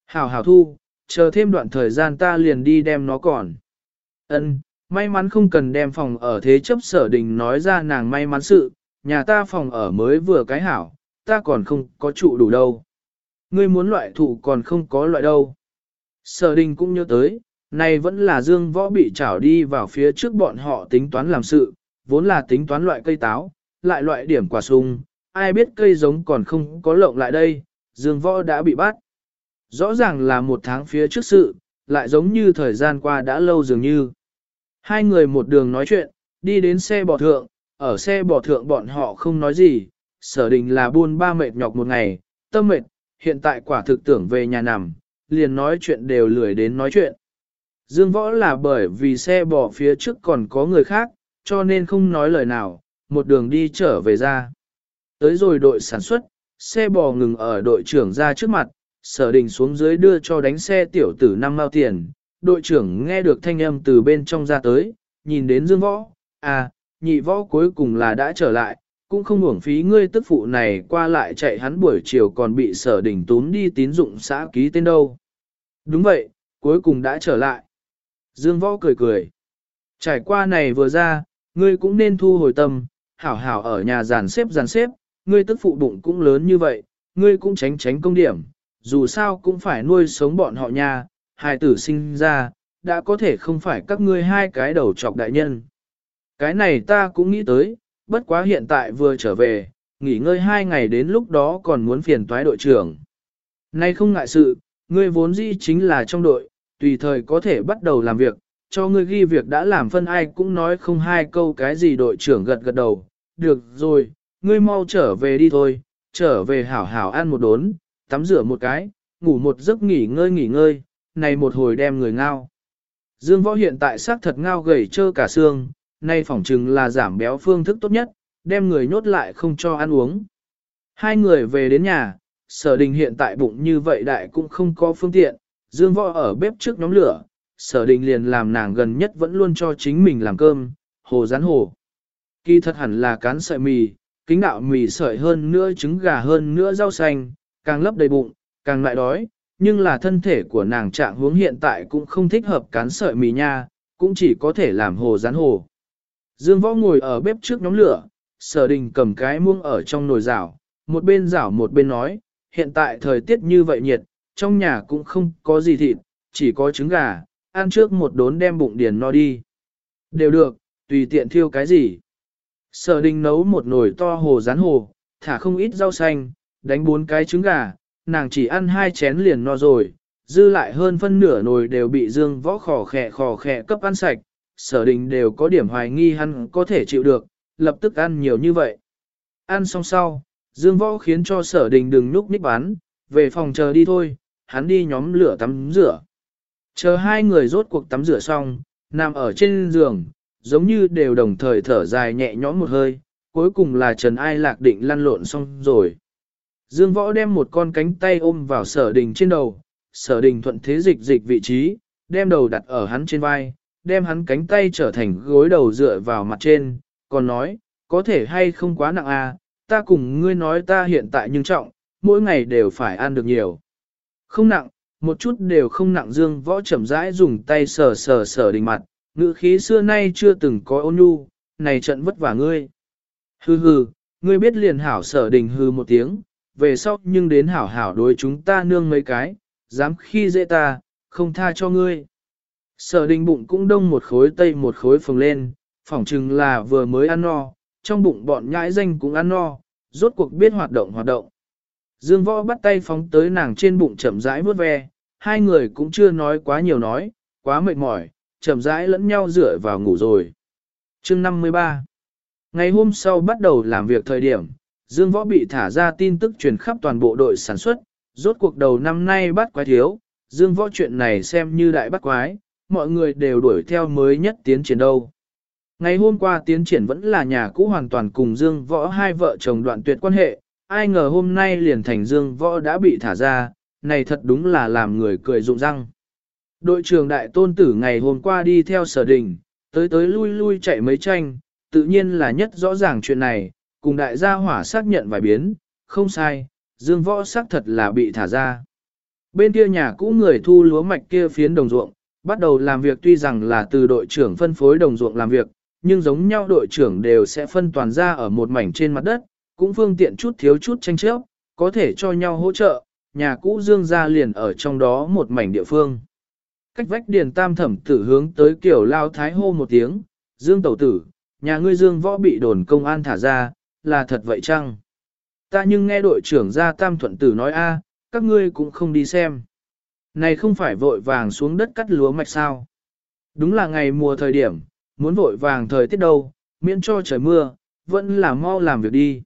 Hảo hảo thu, chờ thêm đoạn thời gian ta liền đi đem nó còn. Ân, may mắn không cần đem phòng ở thế chấp sở đình nói ra nàng may mắn sự, nhà ta phòng ở mới vừa cái hảo, ta còn không có trụ đủ đâu. Ngươi muốn loại thụ còn không có loại đâu. Sở đình cũng nhớ tới, này vẫn là dương võ bị trảo đi vào phía trước bọn họ tính toán làm sự, vốn là tính toán loại cây táo, lại loại điểm quả sung, ai biết cây giống còn không có lộng lại đây, dương võ đã bị bắt. Rõ ràng là một tháng phía trước sự, lại giống như thời gian qua đã lâu dường như. Hai người một đường nói chuyện, đi đến xe bò thượng, ở xe bò thượng bọn họ không nói gì, sở đình là buôn ba mệt nhọc một ngày, tâm mệt, hiện tại quả thực tưởng về nhà nằm, liền nói chuyện đều lười đến nói chuyện. Dương võ là bởi vì xe bò phía trước còn có người khác, cho nên không nói lời nào, một đường đi trở về ra. Tới rồi đội sản xuất, xe bò ngừng ở đội trưởng ra trước mặt, sở đình xuống dưới đưa cho đánh xe tiểu tử năm mao tiền. Đội trưởng nghe được thanh âm từ bên trong ra tới, nhìn đến dương võ, à, nhị võ cuối cùng là đã trở lại, cũng không uổng phí ngươi tức phụ này qua lại chạy hắn buổi chiều còn bị sở đỉnh tún đi tín dụng xã ký tên đâu. Đúng vậy, cuối cùng đã trở lại. Dương võ cười cười. Trải qua này vừa ra, ngươi cũng nên thu hồi tâm, hảo hảo ở nhà giàn xếp giàn xếp, ngươi tức phụ bụng cũng lớn như vậy, ngươi cũng tránh tránh công điểm, dù sao cũng phải nuôi sống bọn họ nha, hài tử sinh ra, đã có thể không phải các ngươi hai cái đầu trọc đại nhân. Cái này ta cũng nghĩ tới, bất quá hiện tại vừa trở về, nghỉ ngơi hai ngày đến lúc đó còn muốn phiền toái đội trưởng. Nay không ngại sự, ngươi vốn dĩ chính là trong đội, tùy thời có thể bắt đầu làm việc, cho ngươi ghi việc đã làm phân ai cũng nói không hai câu cái gì đội trưởng gật gật đầu. Được rồi, ngươi mau trở về đi thôi, trở về hảo hảo ăn một đốn, tắm rửa một cái, ngủ một giấc nghỉ ngơi nghỉ ngơi, này một hồi đem người ngao. Dương võ hiện tại xác thật ngao gầy trơ cả xương, nay phỏng chừng là giảm béo phương thức tốt nhất, đem người nhốt lại không cho ăn uống. Hai người về đến nhà, sở đình hiện tại bụng như vậy đại cũng không có phương tiện, dương võ ở bếp trước nhóm lửa, sở đình liền làm nàng gần nhất vẫn luôn cho chính mình làm cơm, hồ rán hồ. Kỳ thật hẳn là cán sợi mì, kính đạo mì sợi hơn nữa trứng gà hơn nữa rau xanh, càng lấp đầy bụng, càng lại đói, nhưng là thân thể của nàng trạng hướng hiện tại cũng không thích hợp cán sợi mì nha, cũng chỉ có thể làm hồ rán hồ. Dương võ ngồi ở bếp trước nhóm lửa, sở đình cầm cái muông ở trong nồi rảo, một bên rảo một bên nói, hiện tại thời tiết như vậy nhiệt, trong nhà cũng không có gì thịt, chỉ có trứng gà, ăn trước một đốn đem bụng điền no đi. Đều được, tùy tiện thiêu cái gì. Sở đình nấu một nồi to hồ rán hồ, thả không ít rau xanh, đánh bốn cái trứng gà, nàng chỉ ăn hai chén liền no rồi, dư lại hơn phân nửa nồi đều bị dương võ khò khẹ khò khẹ cấp ăn sạch, sở đình đều có điểm hoài nghi hắn có thể chịu được, lập tức ăn nhiều như vậy. Ăn xong sau, dương võ khiến cho sở đình đừng núp ních bán, về phòng chờ đi thôi, hắn đi nhóm lửa tắm rửa. Chờ hai người rốt cuộc tắm rửa xong, nằm ở trên giường, giống như đều đồng thời thở dài nhẹ nhõm một hơi, cuối cùng là Trần Ai Lạc định lăn lộn xong rồi. Dương võ đem một con cánh tay ôm vào sở đình trên đầu, sở đình thuận thế dịch dịch vị trí, đem đầu đặt ở hắn trên vai, đem hắn cánh tay trở thành gối đầu dựa vào mặt trên, còn nói, có thể hay không quá nặng à, ta cùng ngươi nói ta hiện tại nhưng trọng, mỗi ngày đều phải ăn được nhiều. Không nặng, một chút đều không nặng dương võ chậm rãi dùng tay sờ sờ sờ đỉnh mặt, ngữ khí xưa nay chưa từng có ôn nhu, này trận vất vả ngươi. Hừ hừ, ngươi biết liền hảo sở đình hừ một tiếng, về sau nhưng đến hảo hảo đối chúng ta nương mấy cái, dám khi dễ ta, không tha cho ngươi. Sở đình bụng cũng đông một khối tây một khối phồng lên, phỏng chừng là vừa mới ăn no, trong bụng bọn nhãi danh cũng ăn no, rốt cuộc biết hoạt động hoạt động. Dương võ bắt tay phóng tới nàng trên bụng chậm rãi vuốt ve, hai người cũng chưa nói quá nhiều nói, quá mệt mỏi, chậm rãi lẫn nhau dựa vào ngủ rồi. Chương 53 Ngày hôm sau bắt đầu làm việc thời điểm, Dương Võ bị thả ra tin tức truyền khắp toàn bộ đội sản xuất, rốt cuộc đầu năm nay bắt quái thiếu, Dương Võ chuyện này xem như đại bắt quái, mọi người đều đuổi theo mới nhất tiến triển đâu. Ngày hôm qua tiến triển vẫn là nhà cũ hoàn toàn cùng Dương Võ hai vợ chồng đoạn tuyệt quan hệ, ai ngờ hôm nay liền thành Dương Võ đã bị thả ra, này thật đúng là làm người cười rụng răng. Đội trưởng đại tôn tử ngày hôm qua đi theo sở đình, tới tới lui lui chạy mấy tranh, tự nhiên là nhất rõ ràng chuyện này, cùng đại gia hỏa xác nhận vài biến, không sai, Dương Võ xác thật là bị thả ra. Bên kia nhà cũ người thu lúa mạch kia phiến đồng ruộng, bắt đầu làm việc tuy rằng là từ đội trưởng phân phối đồng ruộng làm việc, nhưng giống nhau đội trưởng đều sẽ phân toàn ra ở một mảnh trên mặt đất, cũng phương tiện chút thiếu chút tranh chấp, có thể cho nhau hỗ trợ, nhà cũ Dương gia liền ở trong đó một mảnh địa phương. Cách vách điền tam thẩm tử hướng tới kiểu lao thái hô một tiếng, Dương tẩu tử, nhà ngươi Dương võ bị đồn công an thả ra, là thật vậy chăng? Ta nhưng nghe đội trưởng gia tam thuận tử nói a, các ngươi cũng không đi xem. Này không phải vội vàng xuống đất cắt lúa mạch sao? Đúng là ngày mùa thời điểm, muốn vội vàng thời tiết đâu, miễn cho trời mưa, vẫn là mau làm việc đi.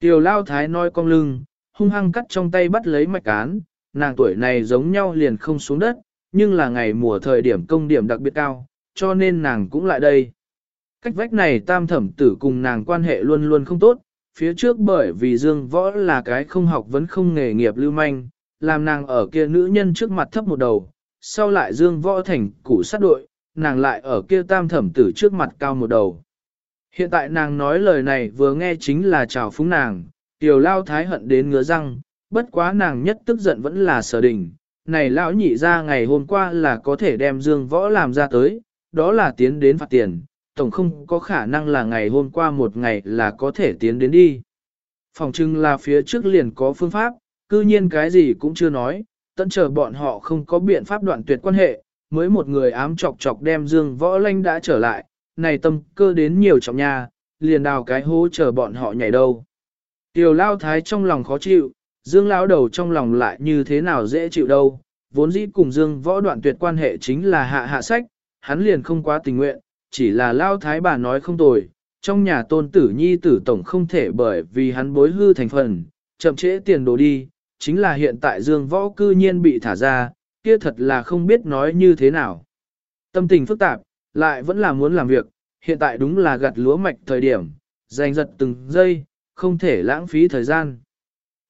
Tiểu lao thái nói cong lưng, hung hăng cắt trong tay bắt lấy mạch cán, nàng tuổi này giống nhau liền không xuống đất, nhưng là ngày mùa thời điểm công điểm đặc biệt cao, cho nên nàng cũng lại đây. Cách vách này tam thẩm tử cùng nàng quan hệ luôn luôn không tốt, phía trước bởi vì Dương Võ là cái không học vẫn không nghề nghiệp lưu manh, làm nàng ở kia nữ nhân trước mặt thấp một đầu, sau lại Dương Võ thành củ sát đội, nàng lại ở kia tam thẩm tử trước mặt cao một đầu. Hiện tại nàng nói lời này vừa nghe chính là chào phúng nàng, tiểu lao thái hận đến ngứa răng, bất quá nàng nhất tức giận vẫn là sở đình. Này lão nhị ra ngày hôm qua là có thể đem dương võ làm ra tới, đó là tiến đến phạt tiền, tổng không có khả năng là ngày hôm qua một ngày là có thể tiến đến đi. Phòng trưng là phía trước liền có phương pháp, cư nhiên cái gì cũng chưa nói, tận chờ bọn họ không có biện pháp đoạn tuyệt quan hệ, mới một người ám chọc chọc đem dương võ lanh đã trở lại, này tâm cơ đến nhiều trọng nha, liền đào cái hố chờ bọn họ nhảy đâu. Tiểu lao thái trong lòng khó chịu, dương lao đầu trong lòng lại như thế nào dễ chịu đâu, vốn dĩ cùng dương võ đoạn tuyệt quan hệ chính là hạ hạ sách, hắn liền không quá tình nguyện, chỉ là lao thái bà nói không tồi, trong nhà tôn tử nhi tử tổng không thể bởi vì hắn bối hư thành phần, chậm trễ tiền đồ đi, chính là hiện tại dương võ cư nhiên bị thả ra, kia thật là không biết nói như thế nào. Tâm tình phức tạp, lại vẫn là muốn làm việc, hiện tại đúng là gặt lúa mạch thời điểm, giành giật từng giây, không thể lãng phí thời gian.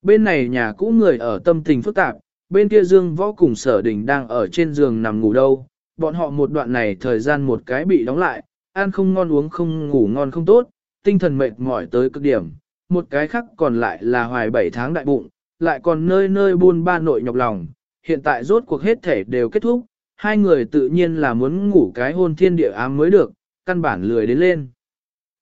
Bên này nhà cũ người ở tâm tình phức tạp, bên kia Dương Võ cùng Sở Đình đang ở trên giường nằm ngủ đâu, bọn họ một đoạn này thời gian một cái bị đóng lại, ăn không ngon uống không ngủ ngon không tốt, tinh thần mệt mỏi tới cực điểm, một cái khác còn lại là hoài bảy tháng đại bụng, lại còn nơi nơi buôn ba nội nhọc lòng, hiện tại rốt cuộc hết thể đều kết thúc, hai người tự nhiên là muốn ngủ cái hôn thiên địa ám mới được, căn bản lười đến lên.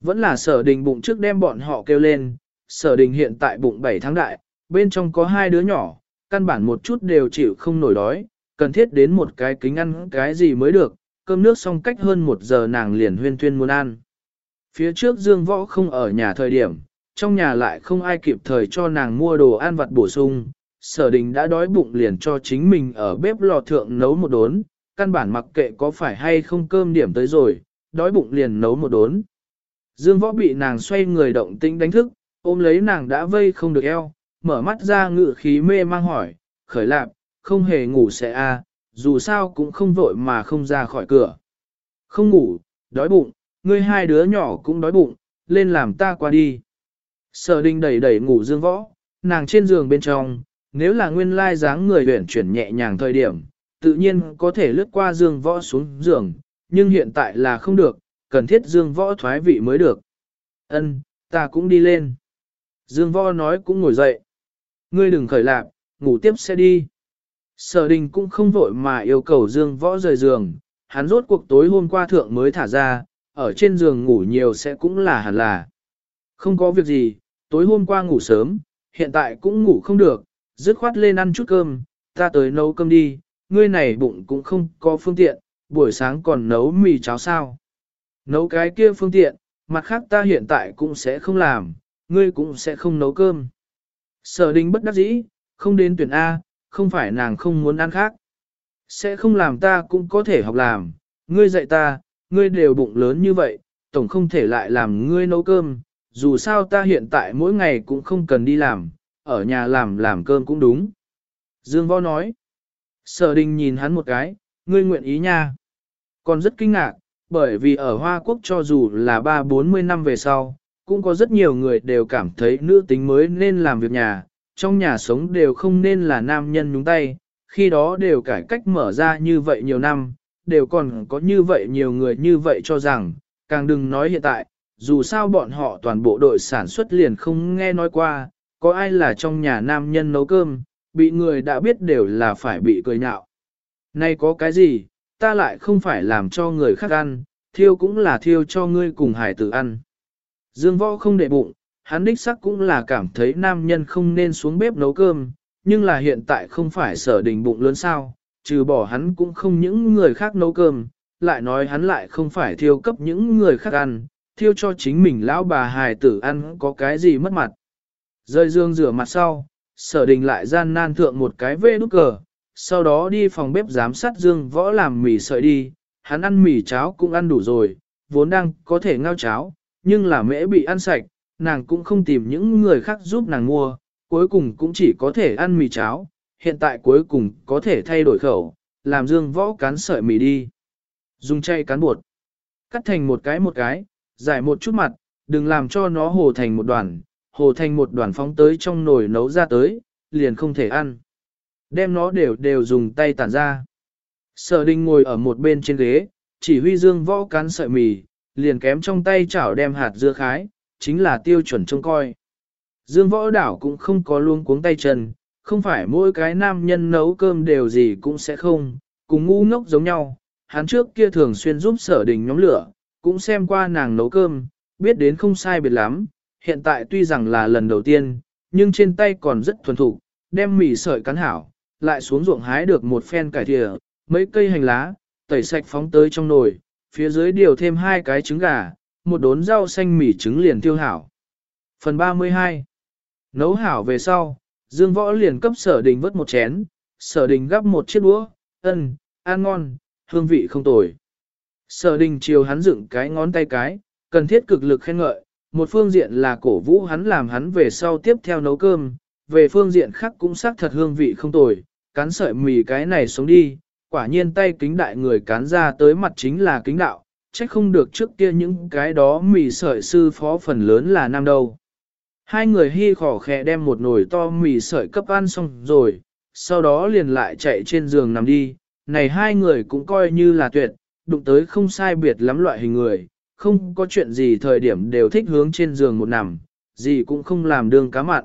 Vẫn là sở đình bụng trước đem bọn họ kêu lên, sở đình hiện tại bụng 7 tháng đại, bên trong có hai đứa nhỏ, căn bản một chút đều chịu không nổi đói, cần thiết đến một cái kính ăn cái gì mới được, cơm nước xong cách hơn một giờ nàng liền huyên tuyên muốn ăn. Phía trước Dương Võ không ở nhà thời điểm, trong nhà lại không ai kịp thời cho nàng mua đồ ăn vặt bổ sung, sở đình đã đói bụng liền cho chính mình ở bếp lò thượng nấu một đốn, căn bản mặc kệ có phải hay không cơm điểm tới rồi, đói bụng liền nấu một đốn. Dương võ bị nàng xoay người động tĩnh đánh thức, ôm lấy nàng đã vây không được eo, mở mắt ra ngự khí mê mang hỏi, khởi lạp, không hề ngủ sẽ a, à, dù sao cũng không vội mà không ra khỏi cửa. Không ngủ, đói bụng, ngươi hai đứa nhỏ cũng đói bụng, lên làm ta qua đi. Sở đình đẩy đẩy ngủ dương võ, nàng trên giường bên trong, nếu là nguyên lai dáng người huyển chuyển nhẹ nhàng thời điểm, tự nhiên có thể lướt qua dương võ xuống giường, nhưng hiện tại là không được, cần thiết dương võ thoái vị mới được. Ân, ta cũng đi lên. Dương võ nói cũng ngồi dậy. Ngươi đừng khởi lạc, ngủ tiếp sẽ đi. Sở đình cũng không vội mà yêu cầu dương võ rời giường, hắn rốt cuộc tối hôm qua thượng mới thả ra, ở trên giường ngủ nhiều sẽ cũng là hẳn là. Không có việc gì, tối hôm qua ngủ sớm, hiện tại cũng ngủ không được, dứt khoát lên ăn chút cơm, ta tới nấu cơm đi, ngươi này bụng cũng không có phương tiện, buổi sáng còn nấu mì cháo sao. Nấu cái kia phương tiện, mặt khác ta hiện tại cũng sẽ không làm, ngươi cũng sẽ không nấu cơm. Sở đình bất đắc dĩ, không đến tuyển A, không phải nàng không muốn ăn khác. Sẽ không làm ta cũng có thể học làm, ngươi dạy ta, ngươi đều bụng lớn như vậy, tổng không thể lại làm ngươi nấu cơm, dù sao ta hiện tại mỗi ngày cũng không cần đi làm, ở nhà làm làm cơm cũng đúng. Dương Võ nói, sở đình nhìn hắn một cái, ngươi nguyện ý nha. Còn rất kinh ngạc, bởi vì ở Hoa Quốc cho dù là ba bốn mươi năm về sau, cũng có rất nhiều người đều cảm thấy nữ tính mới nên làm việc nhà, trong nhà sống đều không nên là nam nhân nhúng tay, khi đó đều cải cách mở ra như vậy nhiều năm, đều còn có như vậy nhiều người như vậy cho rằng, càng đừng nói hiện tại, dù sao bọn họ toàn bộ đội sản xuất liền không nghe nói qua, có ai là trong nhà nam nhân nấu cơm, bị người đã biết đều là phải bị cười nhạo. Nay có cái gì, ta lại không phải làm cho người khác ăn, thiêu cũng là thiêu cho ngươi cùng hải tử ăn. Dương võ không để bụng, hắn đích sắc cũng là cảm thấy nam nhân không nên xuống bếp nấu cơm, nhưng là hiện tại không phải sở đình bụng lớn sao, trừ bỏ hắn cũng không những người khác nấu cơm, lại nói hắn lại không phải thiêu cấp những người khác ăn, thiêu cho chính mình lão bà hài tử ăn có cái gì mất mặt. Rơi dương rửa mặt sau, sở đình lại gian nan thượng một cái vê nút cờ, sau đó đi phòng bếp giám sát dương võ làm mì sợi đi, hắn ăn mì cháo cũng ăn đủ rồi, vốn đang có thể ngao cháo, nhưng là mễ bị ăn sạch, nàng cũng không tìm những người khác giúp nàng mua, cuối cùng cũng chỉ có thể ăn mì cháo, hiện tại cuối cùng có thể thay đổi khẩu, làm dương võ cán sợi mì đi. Dùng chay cán bột, cắt thành một cái một cái, giải một chút mặt, đừng làm cho nó hồ thành một đoàn, hồ thành một đoàn phóng tới trong nồi nấu ra tới, liền không thể ăn. Đem nó đều đều dùng tay tản ra. Sở đình ngồi ở một bên trên ghế, chỉ huy dương võ cán sợi mì, liền kém trong tay chảo đem hạt dưa khái, chính là tiêu chuẩn trông coi. Dương võ đảo cũng không có luôn cuống tay chân, không phải mỗi cái nam nhân nấu cơm đều gì cũng sẽ không, cùng ngu ngốc giống nhau. Hắn trước kia thường xuyên giúp sở đình nhóm lửa, cũng xem qua nàng nấu cơm, biết đến không sai biệt lắm. Hiện tại tuy rằng là lần đầu tiên, nhưng trên tay còn rất thuần thục, đem mì sợi cắn hảo, lại xuống ruộng hái được một phen cải thìa, mấy cây hành lá, tẩy sạch phóng tới trong nồi, phía dưới điều thêm hai cái trứng gà, một đốn rau xanh mì trứng liền tiêu hảo. Phần 32 Nấu hảo về sau, Dương Võ liền cấp sở đình vớt một chén, sở đình gắp một chiếc đũa, ân, ăn ngon, hương vị không tồi. Sở đình chiều hắn dựng cái ngón tay cái, cần thiết cực lực khen ngợi, một phương diện là cổ vũ hắn làm hắn về sau tiếp theo nấu cơm, về phương diện khác cũng xác thật hương vị không tồi, cán sợi mì cái này sống đi, quả nhiên tay kính đại người cán ra tới mặt chính là kính đạo, trách không được trước kia những cái đó mì sợi sư phó phần lớn là nam đâu. Hai người hy khỏ khẽ đem một nồi to mì sợi cấp ăn xong rồi, sau đó liền lại chạy trên giường nằm đi, này hai người cũng coi như là tuyệt, đụng tới không sai biệt lắm loại hình người, không có chuyện gì thời điểm đều thích hướng trên giường một nằm, gì cũng không làm đương cá mặn.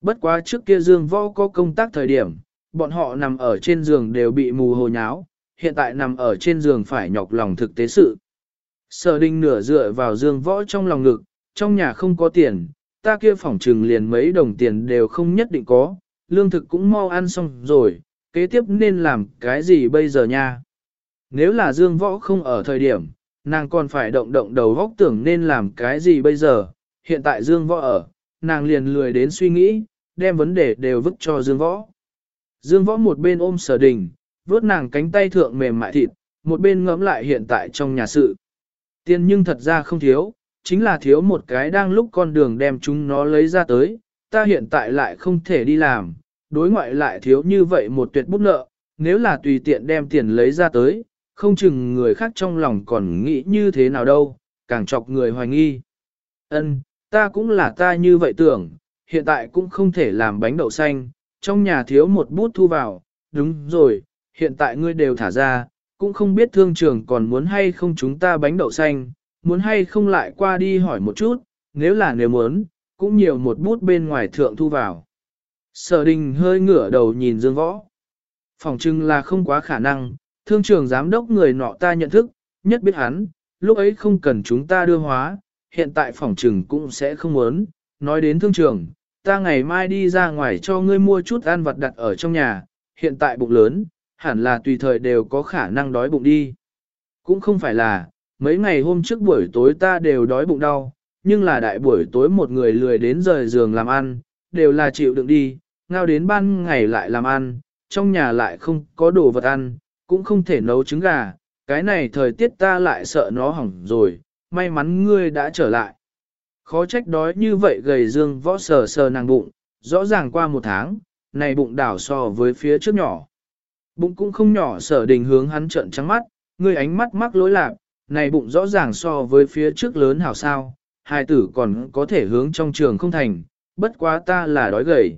Bất quá trước kia Dương Võ có công tác thời điểm, bọn họ nằm ở trên giường đều bị mù hồ nháo, hiện tại nằm ở trên giường phải nhọc lòng thực tế sự. Sở đinh nửa dựa vào Dương Võ trong lòng ngực, trong nhà không có tiền, ta kia phỏng trừng liền mấy đồng tiền đều không nhất định có, lương thực cũng mau ăn xong rồi, kế tiếp nên làm cái gì bây giờ nha? Nếu là Dương Võ không ở thời điểm, nàng còn phải động động đầu góc tưởng nên làm cái gì bây giờ, hiện tại Dương Võ ở, nàng liền lười đến suy nghĩ, đem vấn đề đều vứt cho Dương Võ. Dương Võ một bên ôm sở đình, vớt nàng cánh tay thượng mềm mại thịt, một bên ngẫm lại hiện tại trong nhà sự. Tiền nhưng thật ra không thiếu, chính là thiếu một cái đang lúc con đường đem chúng nó lấy ra tới, ta hiện tại lại không thể đi làm, đối ngoại lại thiếu như vậy một tuyệt bút nợ, nếu là tùy tiện đem tiền lấy ra tới, không chừng người khác trong lòng còn nghĩ như thế nào đâu, càng chọc người hoài nghi. Ân, ta cũng là ta như vậy tưởng, hiện tại cũng không thể làm bánh đậu xanh, trong nhà thiếu một bút thu vào, đúng rồi, hiện tại ngươi đều thả ra, cũng không biết thương trường còn muốn hay không chúng ta bánh đậu xanh, muốn hay không lại qua đi hỏi một chút, nếu là nếu muốn, cũng nhiều một bút bên ngoài thượng thu vào. Sở đình hơi ngửa đầu nhìn Dương Võ. Phòng trưng là không quá khả năng, thương trường giám đốc người nọ ta nhận thức, nhất biết hắn, lúc ấy không cần chúng ta đưa hóa, hiện tại phòng trừng cũng sẽ không muốn. Nói đến thương trường, ta ngày mai đi ra ngoài cho ngươi mua chút ăn vặt đặt ở trong nhà, hiện tại bụng lớn, hẳn là tùy thời đều có khả năng đói bụng đi. Cũng không phải là, mấy ngày hôm trước buổi tối ta đều đói bụng đau, nhưng là đại buổi tối một người lười đến rời giường làm ăn, đều là chịu đựng đi, ngao đến ban ngày lại làm ăn, trong nhà lại không có đồ vật ăn, cũng không thể nấu trứng gà, cái này thời tiết ta lại sợ nó hỏng rồi, may mắn ngươi đã trở lại. Khó trách đói như vậy gầy dương võ sờ sờ nàng bụng, rõ ràng qua một tháng, này bụng đảo so với phía trước nhỏ. Bụng cũng không nhỏ sở đình hướng hắn trợn trắng mắt, ngươi ánh mắt mắc lối lạc, này bụng rõ ràng so với phía trước lớn hảo sao, hai tử còn có thể hướng trong trường không thành, bất quá ta là đói gầy.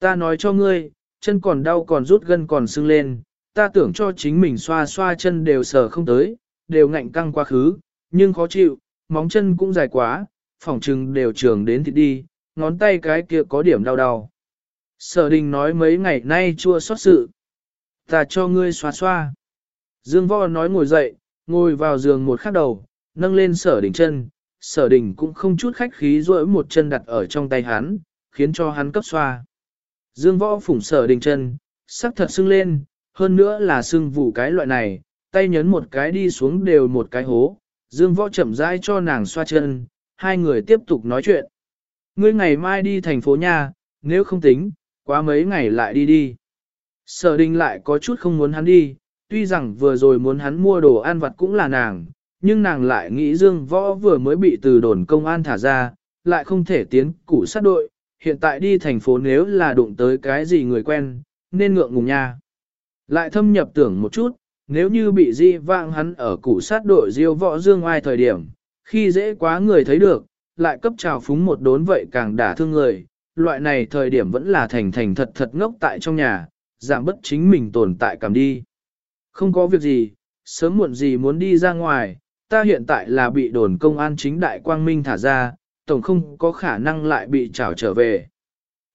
Ta nói cho ngươi, chân còn đau còn rút gân còn sưng lên, ta tưởng cho chính mình xoa xoa chân đều sờ không tới, đều ngạnh căng quá khứ, nhưng khó chịu, móng chân cũng dài quá, phòng trừng đều trường đến thịt đi, ngón tay cái kia có điểm đau đau. Sở đình nói mấy ngày nay chua xót sự. Ta cho ngươi xoa xoa. Dương võ nói ngồi dậy, ngồi vào giường một khắc đầu, nâng lên sở đình chân. Sở đình cũng không chút khách khí rỗi một chân đặt ở trong tay hắn, khiến cho hắn cấp xoa. Dương võ phủng sở đình chân, sắc thật sưng lên, hơn nữa là sưng vụ cái loại này, tay nhấn một cái đi xuống đều một cái hố. Dương võ chậm rãi cho nàng xoa chân, hai người tiếp tục nói chuyện. Ngươi ngày mai đi thành phố nha, nếu không tính, quá mấy ngày lại đi đi. Sở đình lại có chút không muốn hắn đi, tuy rằng vừa rồi muốn hắn mua đồ ăn vặt cũng là nàng, nhưng nàng lại nghĩ Dương Võ vừa mới bị từ đồn công an thả ra, lại không thể tiến củ sát đội, hiện tại đi thành phố nếu là đụng tới cái gì người quen, nên ngượng ngùng nha. Lại thâm nhập tưởng một chút, nếu như bị di vang hắn ở củ sát đội diêu võ dương ai thời điểm, khi dễ quá người thấy được, lại cấp trào phúng một đốn vậy càng đả thương người, loại này thời điểm vẫn là thành thành thật thật ngốc tại trong nhà, giảm bất chính mình tồn tại cảm đi. Không có việc gì, sớm muộn gì muốn đi ra ngoài, ta hiện tại là bị đồn công an chính đại quang minh thả ra, tổng không có khả năng lại bị trảo trở về.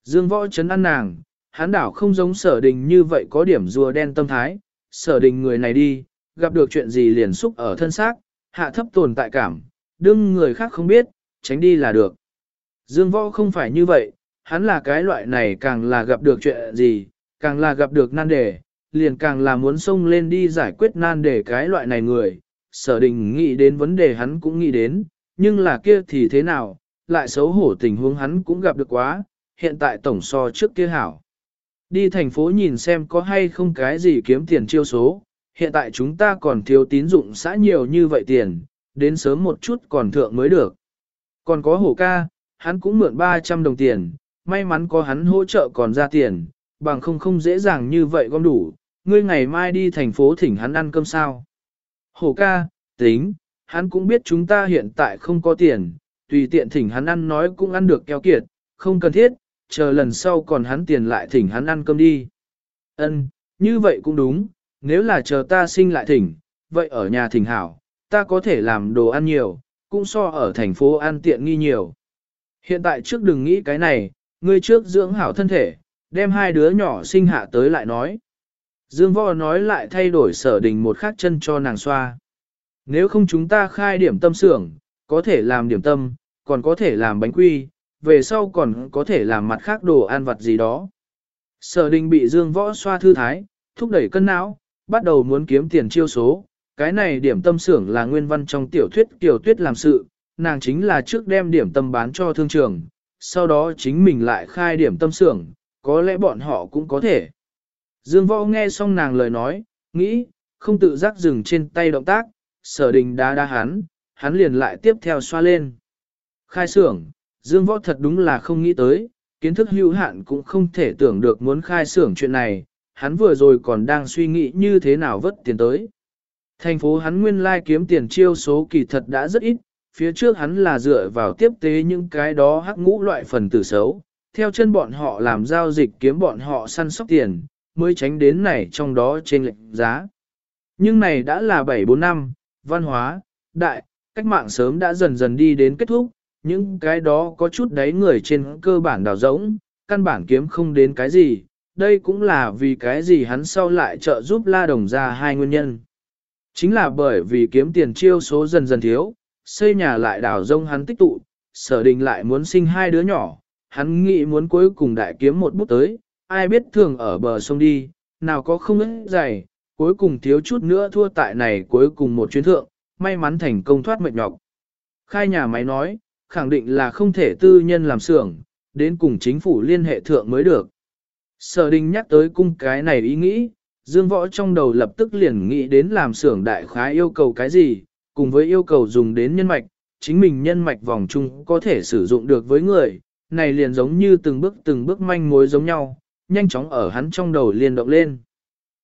Dương võ chấn ăn nàng, hán đảo không giống sở đình như vậy có điểm rùa đen tâm thái, sở đình người này đi, gặp được chuyện gì liền xúc ở thân xác, hạ thấp tồn tại cảm, đương người khác không biết, tránh đi là được. Dương võ không phải như vậy, hắn là cái loại này càng là gặp được chuyện gì, càng là gặp được nan đề, liền càng là muốn xông lên đi giải quyết nan đề cái loại này người. Sở đình nghĩ đến vấn đề hắn cũng nghĩ đến, nhưng là kia thì thế nào, lại xấu hổ tình huống hắn cũng gặp được quá, hiện tại tổng so trước kia hảo. Đi thành phố nhìn xem có hay không cái gì kiếm tiền chiêu số, hiện tại chúng ta còn thiếu tín dụng xã nhiều như vậy tiền, đến sớm một chút còn thượng mới được. Còn có hổ ca, hắn cũng mượn 300 đồng tiền, may mắn có hắn hỗ trợ còn ra tiền, bằng không không dễ dàng như vậy gom đủ, ngươi ngày mai đi thành phố thỉnh hắn ăn cơm sao. Hổ ca, tính, hắn cũng biết chúng ta hiện tại không có tiền, tùy tiện thỉnh hắn ăn nói cũng ăn được keo kiệt, không cần thiết, chờ lần sau còn hắn tiền lại thỉnh hắn ăn cơm đi. Ân, như vậy cũng đúng, nếu là chờ ta sinh lại thỉnh, vậy ở nhà thỉnh hảo, ta có thể làm đồ ăn nhiều, cũng so ở thành phố ăn tiện nghi nhiều. Hiện tại trước đừng nghĩ cái này, ngươi trước dưỡng hảo thân thể, đem hai đứa nhỏ sinh hạ tới lại nói. Dương võ nói lại thay đổi sở đình một khắc chân cho nàng xoa. Nếu không chúng ta khai điểm tâm xưởng, có thể làm điểm tâm, còn có thể làm bánh quy, về sau còn có thể làm mặt khác đồ ăn vặt gì đó. Sở đình bị dương võ xoa thư thái, thúc đẩy cân não, bắt đầu muốn kiếm tiền chiêu số. Cái này điểm tâm xưởng là nguyên văn trong tiểu thuyết tiểu tuyết làm sự, nàng chính là trước đem điểm tâm bán cho thương trường, sau đó chính mình lại khai điểm tâm xưởng, có lẽ bọn họ cũng có thể. Dương võ nghe xong nàng lời nói, nghĩ, không tự giác dừng trên tay động tác, sở đình đá đá hắn, hắn liền lại tiếp theo xoa lên. Khai xưởng, Dương võ thật đúng là không nghĩ tới, kiến thức hữu hạn cũng không thể tưởng được muốn khai xưởng chuyện này, hắn vừa rồi còn đang suy nghĩ như thế nào vất tiền tới. Thành phố hắn nguyên lai kiếm tiền chiêu số kỳ thật đã rất ít, phía trước hắn là dựa vào tiếp tế những cái đó hắc ngũ loại phần tử xấu, theo chân bọn họ làm giao dịch kiếm bọn họ săn sóc tiền, mới tránh đến này trong đó trên lệnh giá. Nhưng này đã là 7-4 năm, văn hóa, đại, cách mạng sớm đã dần dần đi đến kết thúc, những cái đó có chút đấy người trên cơ bản đào rỗng, căn bản kiếm không đến cái gì, đây cũng là vì cái gì hắn sau lại trợ giúp la đồng ra hai nguyên nhân. Chính là bởi vì kiếm tiền chiêu số dần dần thiếu, xây nhà lại đào rông hắn tích tụ, sở đình lại muốn sinh hai đứa nhỏ, hắn nghĩ muốn cuối cùng đại kiếm một bút tới, ai biết thường ở bờ sông đi, nào có không ít dày, cuối cùng thiếu chút nữa thua tại này cuối cùng một chuyến thượng, may mắn thành công thoát mệt nhọc. Khai nhà máy nói, khẳng định là không thể tư nhân làm xưởng, đến cùng chính phủ liên hệ thượng mới được. Sở đình nhắc tới cung cái này ý nghĩ, dương võ trong đầu lập tức liền nghĩ đến làm xưởng đại khái yêu cầu cái gì, cùng với yêu cầu dùng đến nhân mạch, chính mình nhân mạch vòng chung có thể sử dụng được với người, này liền giống như từng bước từng bước manh mối giống nhau, nhanh chóng ở hắn trong đầu liền động lên.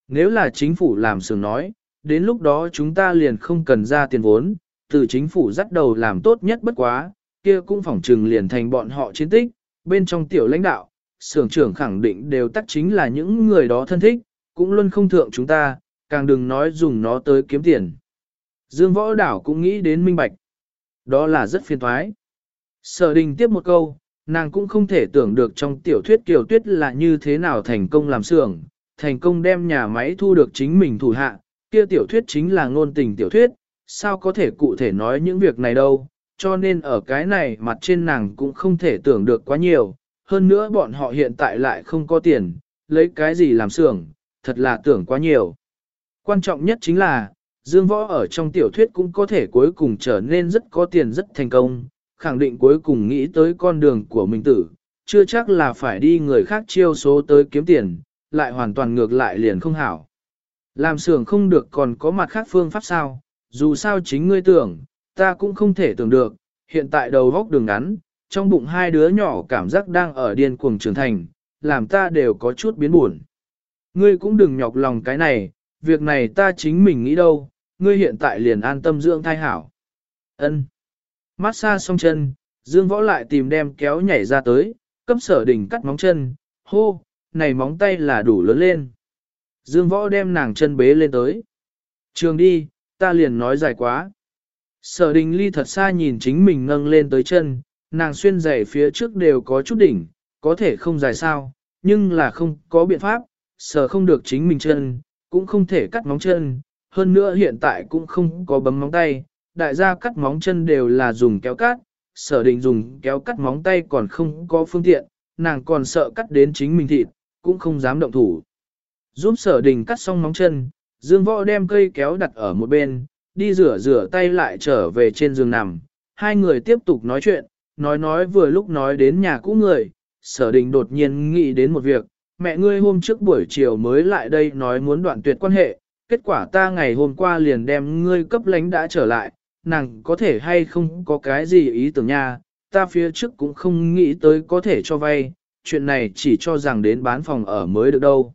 Nếu là chính phủ làm xưởng nói, đến lúc đó chúng ta liền không cần ra tiền vốn, từ chính phủ dắt đầu làm tốt nhất bất quá, kia cũng phỏng trừng liền thành bọn họ chiến tích, bên trong tiểu lãnh đạo, xưởng trưởng khẳng định đều tắc chính là những người đó thân thích, cũng luôn không thượng chúng ta, càng đừng nói dùng nó tới kiếm tiền. Dương võ đảo cũng nghĩ đến minh bạch. Đó là rất phiền thoái. Sở đình tiếp một câu, nàng cũng không thể tưởng được trong tiểu thuyết kiều tuyết là như thế nào thành công làm xưởng, thành công đem nhà máy thu được chính mình thủ hạ, kia tiểu thuyết chính là ngôn tình tiểu thuyết, sao có thể cụ thể nói những việc này đâu, cho nên ở cái này mặt trên nàng cũng không thể tưởng được quá nhiều, hơn nữa bọn họ hiện tại lại không có tiền, lấy cái gì làm xưởng, thật là tưởng quá nhiều. Quan trọng nhất chính là, Dương Võ ở trong tiểu thuyết cũng có thể cuối cùng trở nên rất có tiền rất thành công, khẳng định cuối cùng nghĩ tới con đường của mình tử, chưa chắc là phải đi người khác chiêu số tới kiếm tiền, lại hoàn toàn ngược lại liền không hảo. Làm xưởng không được còn có mặt khác phương pháp sao, dù sao chính ngươi tưởng, ta cũng không thể tưởng được, hiện tại đầu góc đường ngắn, trong bụng hai đứa nhỏ cảm giác đang ở điên cuồng trưởng thành, làm ta đều có chút biến buồn. Ngươi cũng đừng nhọc lòng cái này, việc này ta chính mình nghĩ đâu, ngươi hiện tại liền an tâm dưỡng thai hảo. Ân. Mát xa xong chân, Dương Võ lại tìm đem kéo nhảy ra tới, cấp sở đỉnh cắt móng chân, hô, này móng tay là đủ lớn lên. Dương Võ đem nàng chân bế lên tới. Trường đi, ta liền nói dài quá. Sở đình ly thật xa nhìn chính mình nâng lên tới chân, nàng xuyên giày phía trước đều có chút đỉnh, có thể không dài sao, nhưng là không có biện pháp, sở không được chính mình chân, cũng không thể cắt móng chân, hơn nữa hiện tại cũng không có bấm móng tay, đại gia cắt móng chân đều là dùng kéo cắt, sở đình dùng kéo cắt móng tay còn không có phương tiện, nàng còn sợ cắt đến chính mình thịt, cũng không dám động thủ. Giúp sở đình cắt xong móng chân, Dương Võ đem cây kéo đặt ở một bên, đi rửa rửa tay lại trở về trên giường nằm. Hai người tiếp tục nói chuyện, nói nói vừa lúc nói đến nhà cũ người, sở đình đột nhiên nghĩ đến một việc, mẹ ngươi hôm trước buổi chiều mới lại đây nói muốn đoạn tuyệt quan hệ, kết quả ta ngày hôm qua liền đem ngươi cấp lánh đã trở lại, nàng có thể hay không có cái gì ý tưởng nha, ta phía trước cũng không nghĩ tới có thể cho vay, chuyện này chỉ cho rằng đến bán phòng ở mới được đâu.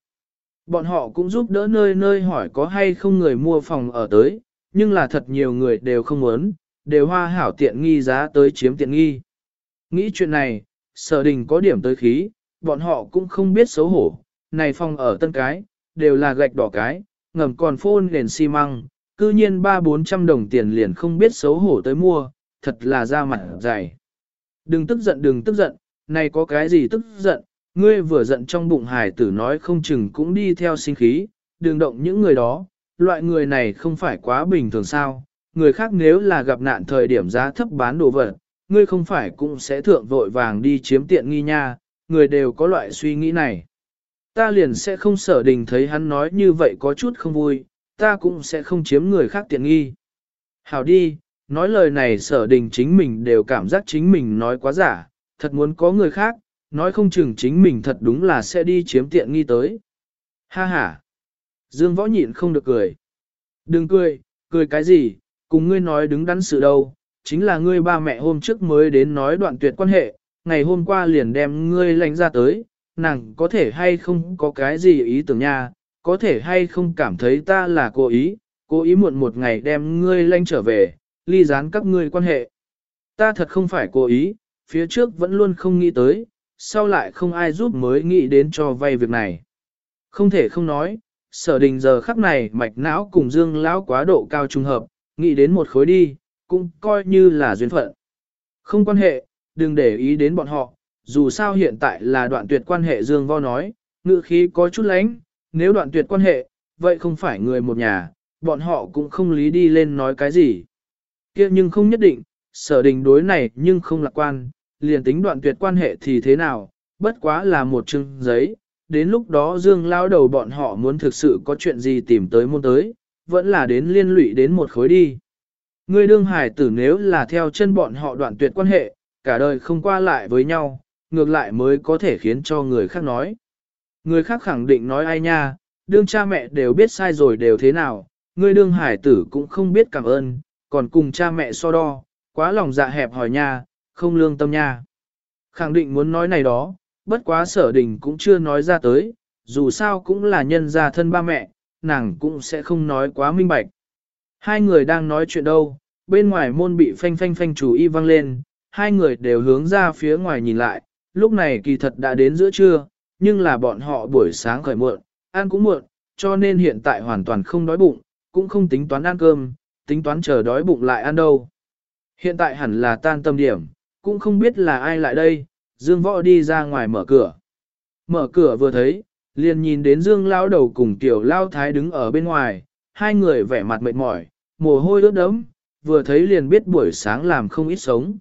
Bọn họ cũng giúp đỡ nơi nơi hỏi có hay không người mua phòng ở tới, nhưng là thật nhiều người đều không muốn, đều hoa hảo tiện nghi giá tới chiếm tiện nghi. Nghĩ chuyện này, sở đình có điểm tới khí, bọn họ cũng không biết xấu hổ, này phòng ở tân cái, đều là gạch đỏ cái, ngầm còn phôn nền xi măng, cư nhiên ba bốn trăm đồng tiền liền không biết xấu hổ tới mua, thật là da mặt dày. Đừng tức giận đừng tức giận, này có cái gì tức giận, ngươi vừa giận trong bụng hải tử nói không chừng cũng đi theo sinh khí, đừng động những người đó, loại người này không phải quá bình thường sao, người khác nếu là gặp nạn thời điểm giá thấp bán đồ vật, ngươi không phải cũng sẽ thượng vội vàng đi chiếm tiện nghi nha, người đều có loại suy nghĩ này. Ta liền sẽ không sở đình thấy hắn nói như vậy có chút không vui, ta cũng sẽ không chiếm người khác tiện nghi. Hảo đi, nói lời này sở đình chính mình đều cảm giác chính mình nói quá giả, thật muốn có người khác, nói không chừng chính mình thật đúng là sẽ đi chiếm tiện nghi tới. Ha ha! Dương võ nhịn không được cười. Đừng cười, cười cái gì, cùng ngươi nói đứng đắn sự đâu, chính là ngươi ba mẹ hôm trước mới đến nói đoạn tuyệt quan hệ, ngày hôm qua liền đem ngươi lánh ra tới, nàng có thể hay không có cái gì ý tưởng nha, có thể hay không cảm thấy ta là cố ý, cố ý muộn một ngày đem ngươi lanh trở về, ly gián các ngươi quan hệ. Ta thật không phải cố ý, phía trước vẫn luôn không nghĩ tới, sau lại không ai giúp mới nghĩ đến cho vay việc này. Không thể không nói, sở đình giờ khắc này mạch não cùng dương lão quá độ cao trùng hợp, nghĩ đến một khối đi, cũng coi như là duyên phận. Không quan hệ, đừng để ý đến bọn họ, dù sao hiện tại là đoạn tuyệt quan hệ dương vo nói, ngự khí có chút lánh, nếu đoạn tuyệt quan hệ, vậy không phải người một nhà, bọn họ cũng không lý đi lên nói cái gì. kia nhưng không nhất định, sở đình đối này nhưng không lạc quan, liền tính đoạn tuyệt quan hệ thì thế nào, bất quá là một chương giấy, đến lúc đó dương lao đầu bọn họ muốn thực sự có chuyện gì tìm tới môn tới, vẫn là đến liên lụy đến một khối đi. Người đương hải tử nếu là theo chân bọn họ đoạn tuyệt quan hệ, cả đời không qua lại với nhau, ngược lại mới có thể khiến cho người khác nói. Người khác khẳng định nói ai nha, đương cha mẹ đều biết sai rồi đều thế nào, người đương hải tử cũng không biết cảm ơn, còn cùng cha mẹ so đo, quá lòng dạ hẹp hỏi nha, không lương tâm nha. Khẳng định muốn nói này đó, bất quá sở đình cũng chưa nói ra tới, dù sao cũng là nhân gia thân ba mẹ, nàng cũng sẽ không nói quá minh bạch. Hai người đang nói chuyện đâu, bên ngoài môn bị phanh phanh phanh chủ y văng lên, hai người đều hướng ra phía ngoài nhìn lại, lúc này kỳ thật đã đến giữa trưa, nhưng là bọn họ buổi sáng khởi muộn, ăn cũng muộn, cho nên hiện tại hoàn toàn không đói bụng, cũng không tính toán ăn cơm, tính toán chờ đói bụng lại ăn đâu. Hiện tại hẳn là tan tâm điểm, cũng không biết là ai lại đây, Dương Võ đi ra ngoài mở cửa. Mở cửa vừa thấy, liền nhìn đến Dương Lao đầu cùng Tiểu Lao Thái đứng ở bên ngoài, hai người vẻ mặt mệt mỏi, mồ hôi ướt đẫm, vừa thấy liền biết buổi sáng làm không ít sống.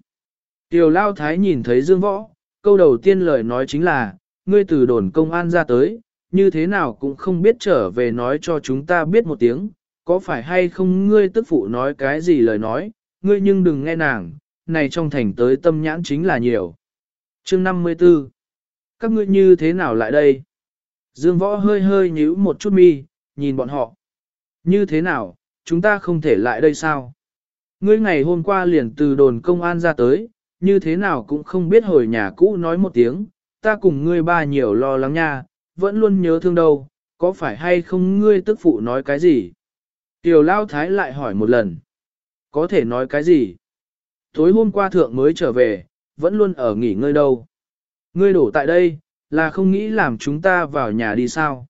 Tiểu Lao Thái nhìn thấy Dương Võ, câu đầu tiên lời nói chính là, ngươi từ đồn công an ra tới, như thế nào cũng không biết trở về nói cho chúng ta biết một tiếng, có phải hay không ngươi tức phụ nói cái gì lời nói, ngươi nhưng đừng nghe nàng, này trong thành tới tâm nhãn chính là nhiều. Chương 54 Các ngươi như thế nào lại đây? Dương võ hơi hơi nhíu một chút mi, nhìn bọn họ. Như thế nào, chúng ta không thể lại đây sao? Ngươi ngày hôm qua liền từ đồn công an ra tới, như thế nào cũng không biết hồi nhà cũ nói một tiếng, ta cùng ngươi ba nhiều lo lắng nha, vẫn luôn nhớ thương đâu, có phải hay không ngươi tức phụ nói cái gì? Tiểu Lao Thái lại hỏi một lần. Có thể nói cái gì? Tối hôm qua thượng mới trở về, vẫn luôn ở nghỉ ngơi đâu. Ngươi đổ tại đây, là không nghĩ làm chúng ta vào nhà đi sao?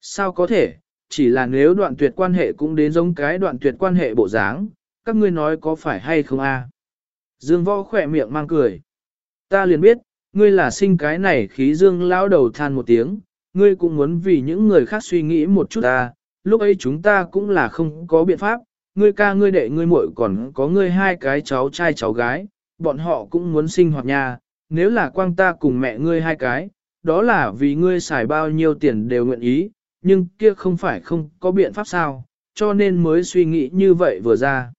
Sao có thể, chỉ là nếu đoạn tuyệt quan hệ cũng đến giống cái đoạn tuyệt quan hệ bộ dáng, các ngươi nói có phải hay không a? Dương võ khỏe miệng mang cười. Ta liền biết, ngươi là sinh cái này khí dương lão đầu than một tiếng, ngươi cũng muốn vì những người khác suy nghĩ một chút ta, lúc ấy chúng ta cũng là không có biện pháp, ngươi ca ngươi đệ ngươi muội còn có ngươi hai cái cháu trai cháu gái, bọn họ cũng muốn sinh hoạt nha, nếu là quang ta cùng mẹ ngươi hai cái, đó là vì ngươi xài bao nhiêu tiền đều nguyện ý, nhưng kia không phải không có biện pháp sao, cho nên mới suy nghĩ như vậy vừa ra.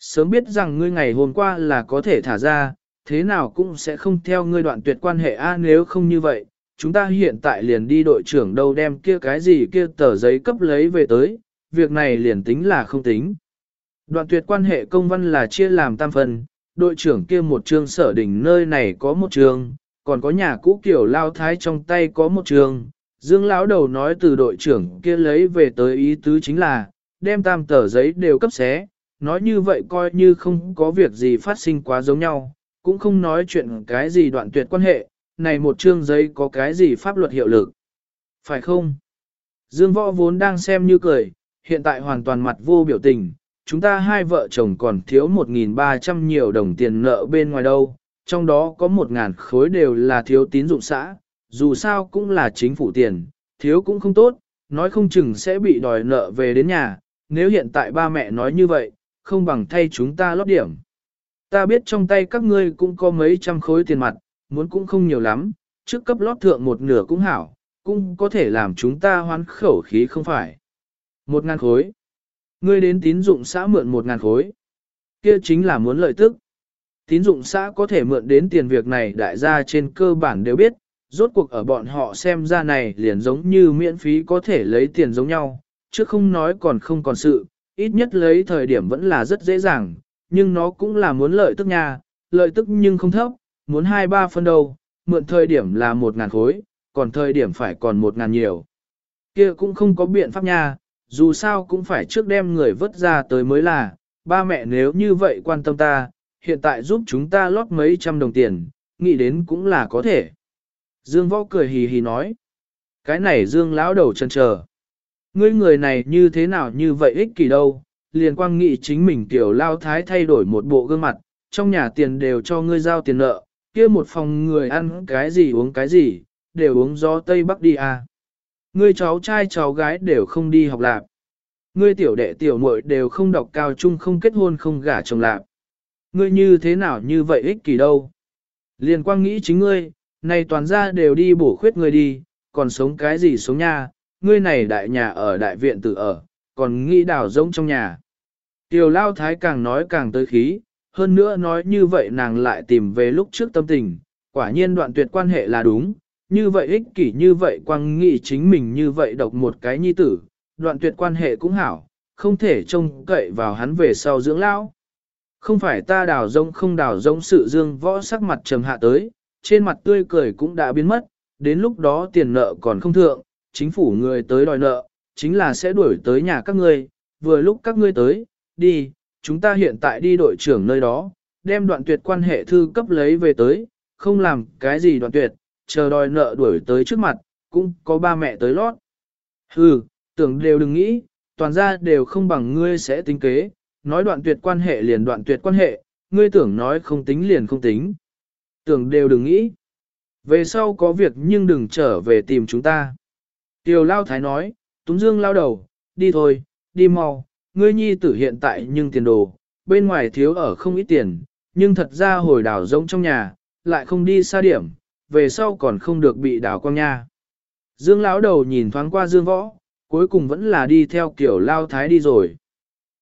Sớm biết rằng ngươi ngày hôm qua là có thể thả ra, thế nào cũng sẽ không theo ngươi đoạn tuyệt quan hệ A nếu không như vậy, chúng ta hiện tại liền đi đội trưởng đâu đem kia cái gì kia tờ giấy cấp lấy về tới, việc này liền tính là không tính. Đoạn tuyệt quan hệ công văn là chia làm tam phần, đội trưởng kia một trường sở đỉnh nơi này có một trường, còn có nhà cũ kiểu lao thái trong tay có một trường. Dương lão đầu nói từ đội trưởng kia lấy về tới ý tứ chính là, đem tam tờ giấy đều cấp xé, nói như vậy coi như không có việc gì phát sinh quá giống nhau, cũng không nói chuyện cái gì đoạn tuyệt quan hệ, này một chương giấy có cái gì pháp luật hiệu lực. Phải không? Dương võ vốn đang xem như cười, hiện tại hoàn toàn mặt vô biểu tình, chúng ta hai vợ chồng còn thiếu 1.300 nhiều đồng tiền nợ bên ngoài đâu, trong đó có 1.000 khối đều là thiếu tín dụng xã, dù sao cũng là chính phủ tiền, thiếu cũng không tốt, nói không chừng sẽ bị đòi nợ về đến nhà, nếu hiện tại ba mẹ nói như vậy, không bằng thay chúng ta lót điểm. Ta biết trong tay các ngươi cũng có mấy trăm khối tiền mặt, muốn cũng không nhiều lắm, trước cấp lót thượng một nửa cũng hảo, cũng có thể làm chúng ta hoán khẩu khí không phải. Một ngàn khối. Ngươi đến tín dụng xã mượn một ngàn khối. Kia chính là muốn lợi tức. Tín dụng xã có thể mượn đến tiền việc này đại gia trên cơ bản đều biết, rốt cuộc ở bọn họ xem ra này liền giống như miễn phí có thể lấy tiền giống nhau, chứ không nói còn không còn sự, ít nhất lấy thời điểm vẫn là rất dễ dàng, nhưng nó cũng là muốn lợi tức nha, lợi tức nhưng không thấp, muốn 2-3 phân đâu, mượn thời điểm là 1 ngàn khối, còn thời điểm phải còn 1 ngàn nhiều. kia cũng không có biện pháp nha, dù sao cũng phải trước đem người vớt ra tới mới là, ba mẹ nếu như vậy quan tâm ta, hiện tại giúp chúng ta lót mấy trăm đồng tiền, nghĩ đến cũng là có thể. Dương võ cười hì hì nói. Cái này Dương lão đầu chân chờ. Ngươi người này như thế nào như vậy ích kỷ đâu, liền quang nghị chính mình tiểu lao thái thay đổi một bộ gương mặt, trong nhà tiền đều cho ngươi giao tiền nợ, kia một phòng người ăn cái gì uống cái gì, đều uống gió Tây Bắc đi à. Ngươi cháu trai cháu gái đều không đi học lạc. Ngươi tiểu đệ tiểu muội đều không đọc cao trung không kết hôn không gả chồng lạc. Ngươi như thế nào như vậy ích kỷ đâu. Liền quang nghĩ chính ngươi, này toàn ra đều đi bổ khuyết ngươi đi, còn sống cái gì sống nha, ngươi này đại nhà ở đại viện tự ở, còn nghĩ đào rỗng trong nhà. Tiểu lao thái càng nói càng tới khí, hơn nữa nói như vậy nàng lại tìm về lúc trước tâm tình, quả nhiên đoạn tuyệt quan hệ là đúng, như vậy ích kỷ như vậy quang nghị chính mình như vậy độc một cái nhi tử, đoạn tuyệt quan hệ cũng hảo, không thể trông cậy vào hắn về sau dưỡng lão. Không phải ta đào rông không đào rông sự dương võ sắc mặt trầm hạ tới, trên mặt tươi cười cũng đã biến mất, đến lúc đó tiền nợ còn không thượng, chính phủ người tới đòi nợ, chính là sẽ đuổi tới nhà các ngươi, vừa lúc các ngươi tới, đi, chúng ta hiện tại đi đội trưởng nơi đó, đem đoạn tuyệt quan hệ thư cấp lấy về tới, không làm cái gì đoạn tuyệt, chờ đòi nợ đuổi tới trước mặt, cũng có ba mẹ tới lót. Hừ, tưởng đều đừng nghĩ, toàn ra đều không bằng ngươi sẽ tính kế, nói đoạn tuyệt quan hệ liền đoạn tuyệt quan hệ, ngươi tưởng nói không tính liền không tính. Tưởng đều đừng nghĩ. Về sau có việc nhưng đừng trở về tìm chúng ta. Tiểu Lao Thái nói, Túng Dương lao đầu, đi thôi, đi mau, ngươi nhi tử hiện tại nhưng tiền đồ, bên ngoài thiếu ở không ít tiền, nhưng thật ra hồi đảo rỗng trong nhà, lại không đi xa điểm, về sau còn không được bị đảo quang nha. Dương lão đầu nhìn thoáng qua Dương võ, cuối cùng vẫn là đi theo kiểu lao thái đi rồi.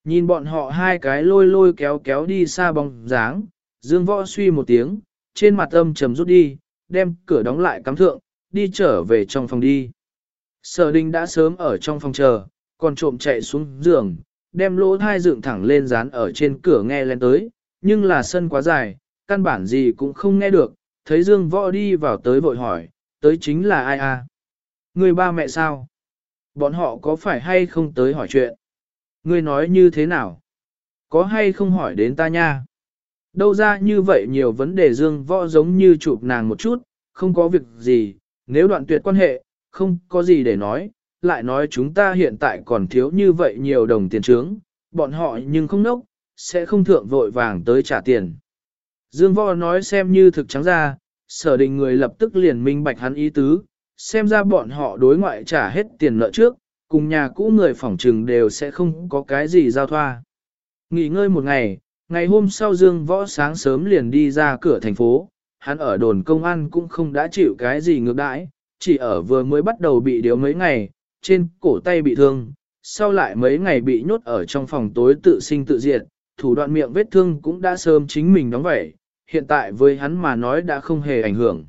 Nhìn bọn họ hai cái lôi lôi kéo kéo đi xa bóng dáng, Dương võ suy một tiếng, trên mặt âm trầm rút đi, đem cửa đóng lại cắm thượng, đi trở về trong phòng đi. Sở đình đã sớm ở trong phòng chờ, còn trộm chạy xuống giường, đem lỗ thai dựng thẳng lên dán ở trên cửa nghe lên tới, nhưng là sân quá dài, căn bản gì cũng không nghe được, thấy Dương Võ đi vào tới vội hỏi, tới chính là ai à? Người ba mẹ sao? Bọn họ có phải hay không tới hỏi chuyện? Ngươi nói như thế nào? Có hay không hỏi đến ta nha? Đâu ra như vậy nhiều vấn đề Dương Võ giống như chụp nàng một chút, không có việc gì, nếu đoạn tuyệt quan hệ, không có gì để nói, lại nói chúng ta hiện tại còn thiếu như vậy nhiều đồng tiền trướng, bọn họ nhưng không nốc, sẽ không thượng vội vàng tới trả tiền. Dương Võ nói xem như thực trắng ra, sở đình người lập tức liền minh bạch hắn ý tứ, xem ra bọn họ đối ngoại trả hết tiền nợ trước, cùng nhà cũ người phỏng trừng đều sẽ không có cái gì giao thoa. Nghỉ ngơi một ngày, ngày hôm sau Dương Võ sáng sớm liền đi ra cửa thành phố, hắn ở đồn công an cũng không đã chịu cái gì ngược đãi, chỉ ở vừa mới bắt đầu bị điếu mấy ngày, trên cổ tay bị thương, sau lại mấy ngày bị nhốt ở trong phòng tối tự sinh tự diệt, thủ đoạn miệng vết thương cũng đã sớm chính mình đóng vậy, hiện tại với hắn mà nói đã không hề ảnh hưởng.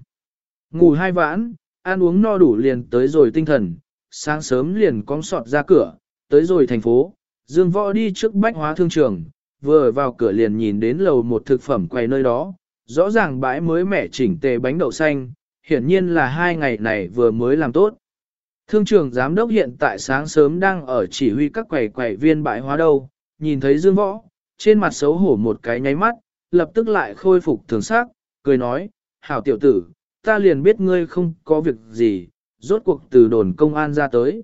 Ngủ hai vãn, ăn uống no đủ liền tới rồi tinh thần, sáng sớm liền cong sọt ra cửa, tới rồi thành phố, Dương Võ đi trước bách hóa thương trường, vừa vào cửa liền nhìn đến lầu một thực phẩm quầy nơi đó, rõ ràng bãi mới mẻ chỉnh tề bánh đậu xanh, hiển nhiên là hai ngày này vừa mới làm tốt. Thương trưởng giám đốc hiện tại sáng sớm đang ở chỉ huy các quầy quầy viên bãi hóa đâu, nhìn thấy Dương Võ, trên mặt xấu hổ một cái nháy mắt, lập tức lại khôi phục thường sắc, cười nói, hảo tiểu tử, ta liền biết ngươi không có việc gì, rốt cuộc từ đồn công an ra tới.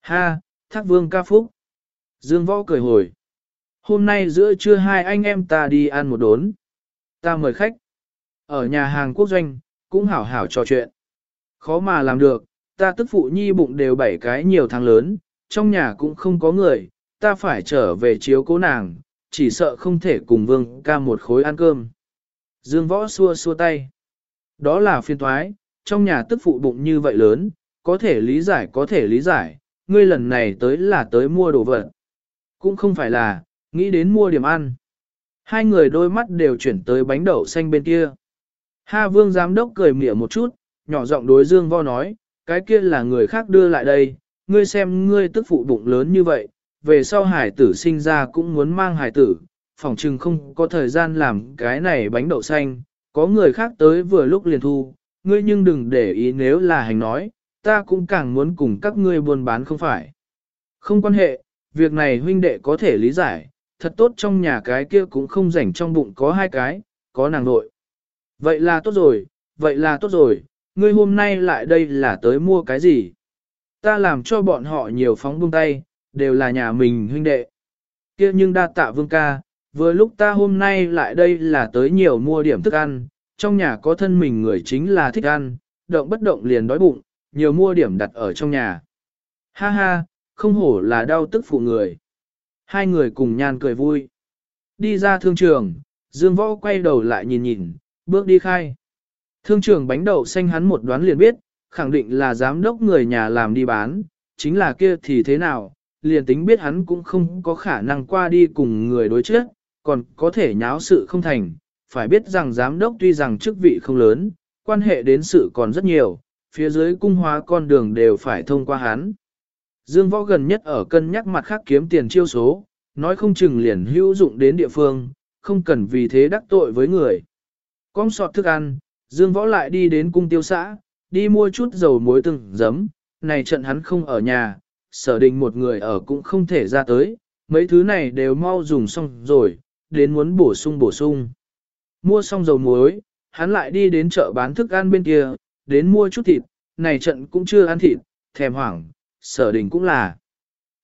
Ha, thác vương ca phúc. Dương Võ cười hồi. Hôm nay giữa trưa hai anh em ta đi ăn một đốn. Ta mời khách. Ở nhà hàng quốc doanh, cũng hảo hảo trò chuyện. Khó mà làm được, ta tức phụ nhi bụng đều bảy cái nhiều tháng lớn, trong nhà cũng không có người, ta phải trở về chiếu cố nàng, chỉ sợ không thể cùng vương ca một khối ăn cơm. Dương võ xua xua tay. Đó là phiên thoái, trong nhà tức phụ bụng như vậy lớn, có thể lý giải có thể lý giải, ngươi lần này tới là tới mua đồ vật. Cũng không phải là, nghĩ đến mua điểm ăn. Hai người đôi mắt đều chuyển tới bánh đậu xanh bên kia. Ha vương giám đốc cười mỉa một chút, nhỏ giọng đối Dương Võ nói, cái kia là người khác đưa lại đây, ngươi xem ngươi tức phụ bụng lớn như vậy, về sau hải tử sinh ra cũng muốn mang hải tử, phòng chừng không có thời gian làm cái này bánh đậu xanh, có người khác tới vừa lúc liền thu, ngươi nhưng đừng để ý nếu là hành nói, ta cũng càng muốn cùng các ngươi buôn bán không phải. Không quan hệ, việc này huynh đệ có thể lý giải, thật tốt trong nhà cái kia cũng không rảnh trong bụng có hai cái, có nàng nội. Vậy là tốt rồi, vậy là tốt rồi, ngươi hôm nay lại đây là tới mua cái gì? Ta làm cho bọn họ nhiều phóng buông tay, đều là nhà mình huynh đệ. kia nhưng đa tạ vương ca, vừa lúc ta hôm nay lại đây là tới nhiều mua điểm thức ăn, trong nhà có thân mình người chính là thích ăn, động bất động liền đói bụng, nhiều mua điểm đặt ở trong nhà. Ha ha, không hổ là đau tức phụ người. Hai người cùng nhan cười vui. Đi ra thương trường, Dương Võ quay đầu lại nhìn nhìn, bước đi khai. Thương trường bánh đậu xanh hắn một đoán liền biết, khẳng định là giám đốc người nhà làm đi bán, chính là kia thì thế nào, liền tính biết hắn cũng không có khả năng qua đi cùng người đối trước, còn có thể nháo sự không thành. Phải biết rằng giám đốc tuy rằng chức vị không lớn, quan hệ đến sự còn rất nhiều, phía dưới cung hóa con đường đều phải thông qua hắn. Dương võ gần nhất ở cân nhắc mặt khác kiếm tiền chiêu số, nói không chừng liền hữu dụng đến địa phương, không cần vì thế đắc tội với người. Con sọt thức ăn, Dương võ lại đi đến cung tiêu xã, đi mua chút dầu muối từng giấm, này trận hắn không ở nhà, sở đình một người ở cũng không thể ra tới, mấy thứ này đều mau dùng xong rồi, đến muốn bổ sung bổ sung. Mua xong dầu muối, hắn lại đi đến chợ bán thức ăn bên kia, đến mua chút thịt, này trận cũng chưa ăn thịt, thèm hoảng, sở đình cũng là.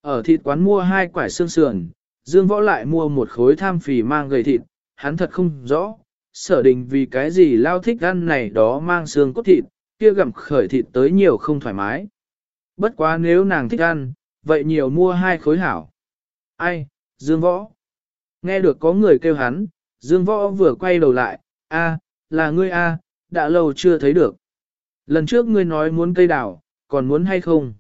Ở thịt quán mua hai quả xương sườn, Dương Võ lại mua một khối tham phì mang gầy thịt, hắn thật không rõ, sở đình vì cái gì lao thích ăn này đó mang xương cốt thịt, kia gặm khởi thịt tới nhiều không thoải mái. Bất quá nếu nàng thích ăn, vậy nhiều mua hai khối hảo. Ai, Dương Võ. Nghe được có người kêu hắn, Dương Võ vừa quay đầu lại, a, là ngươi a, đã lâu chưa thấy được. Lần trước ngươi nói muốn cây đào, còn muốn hay không?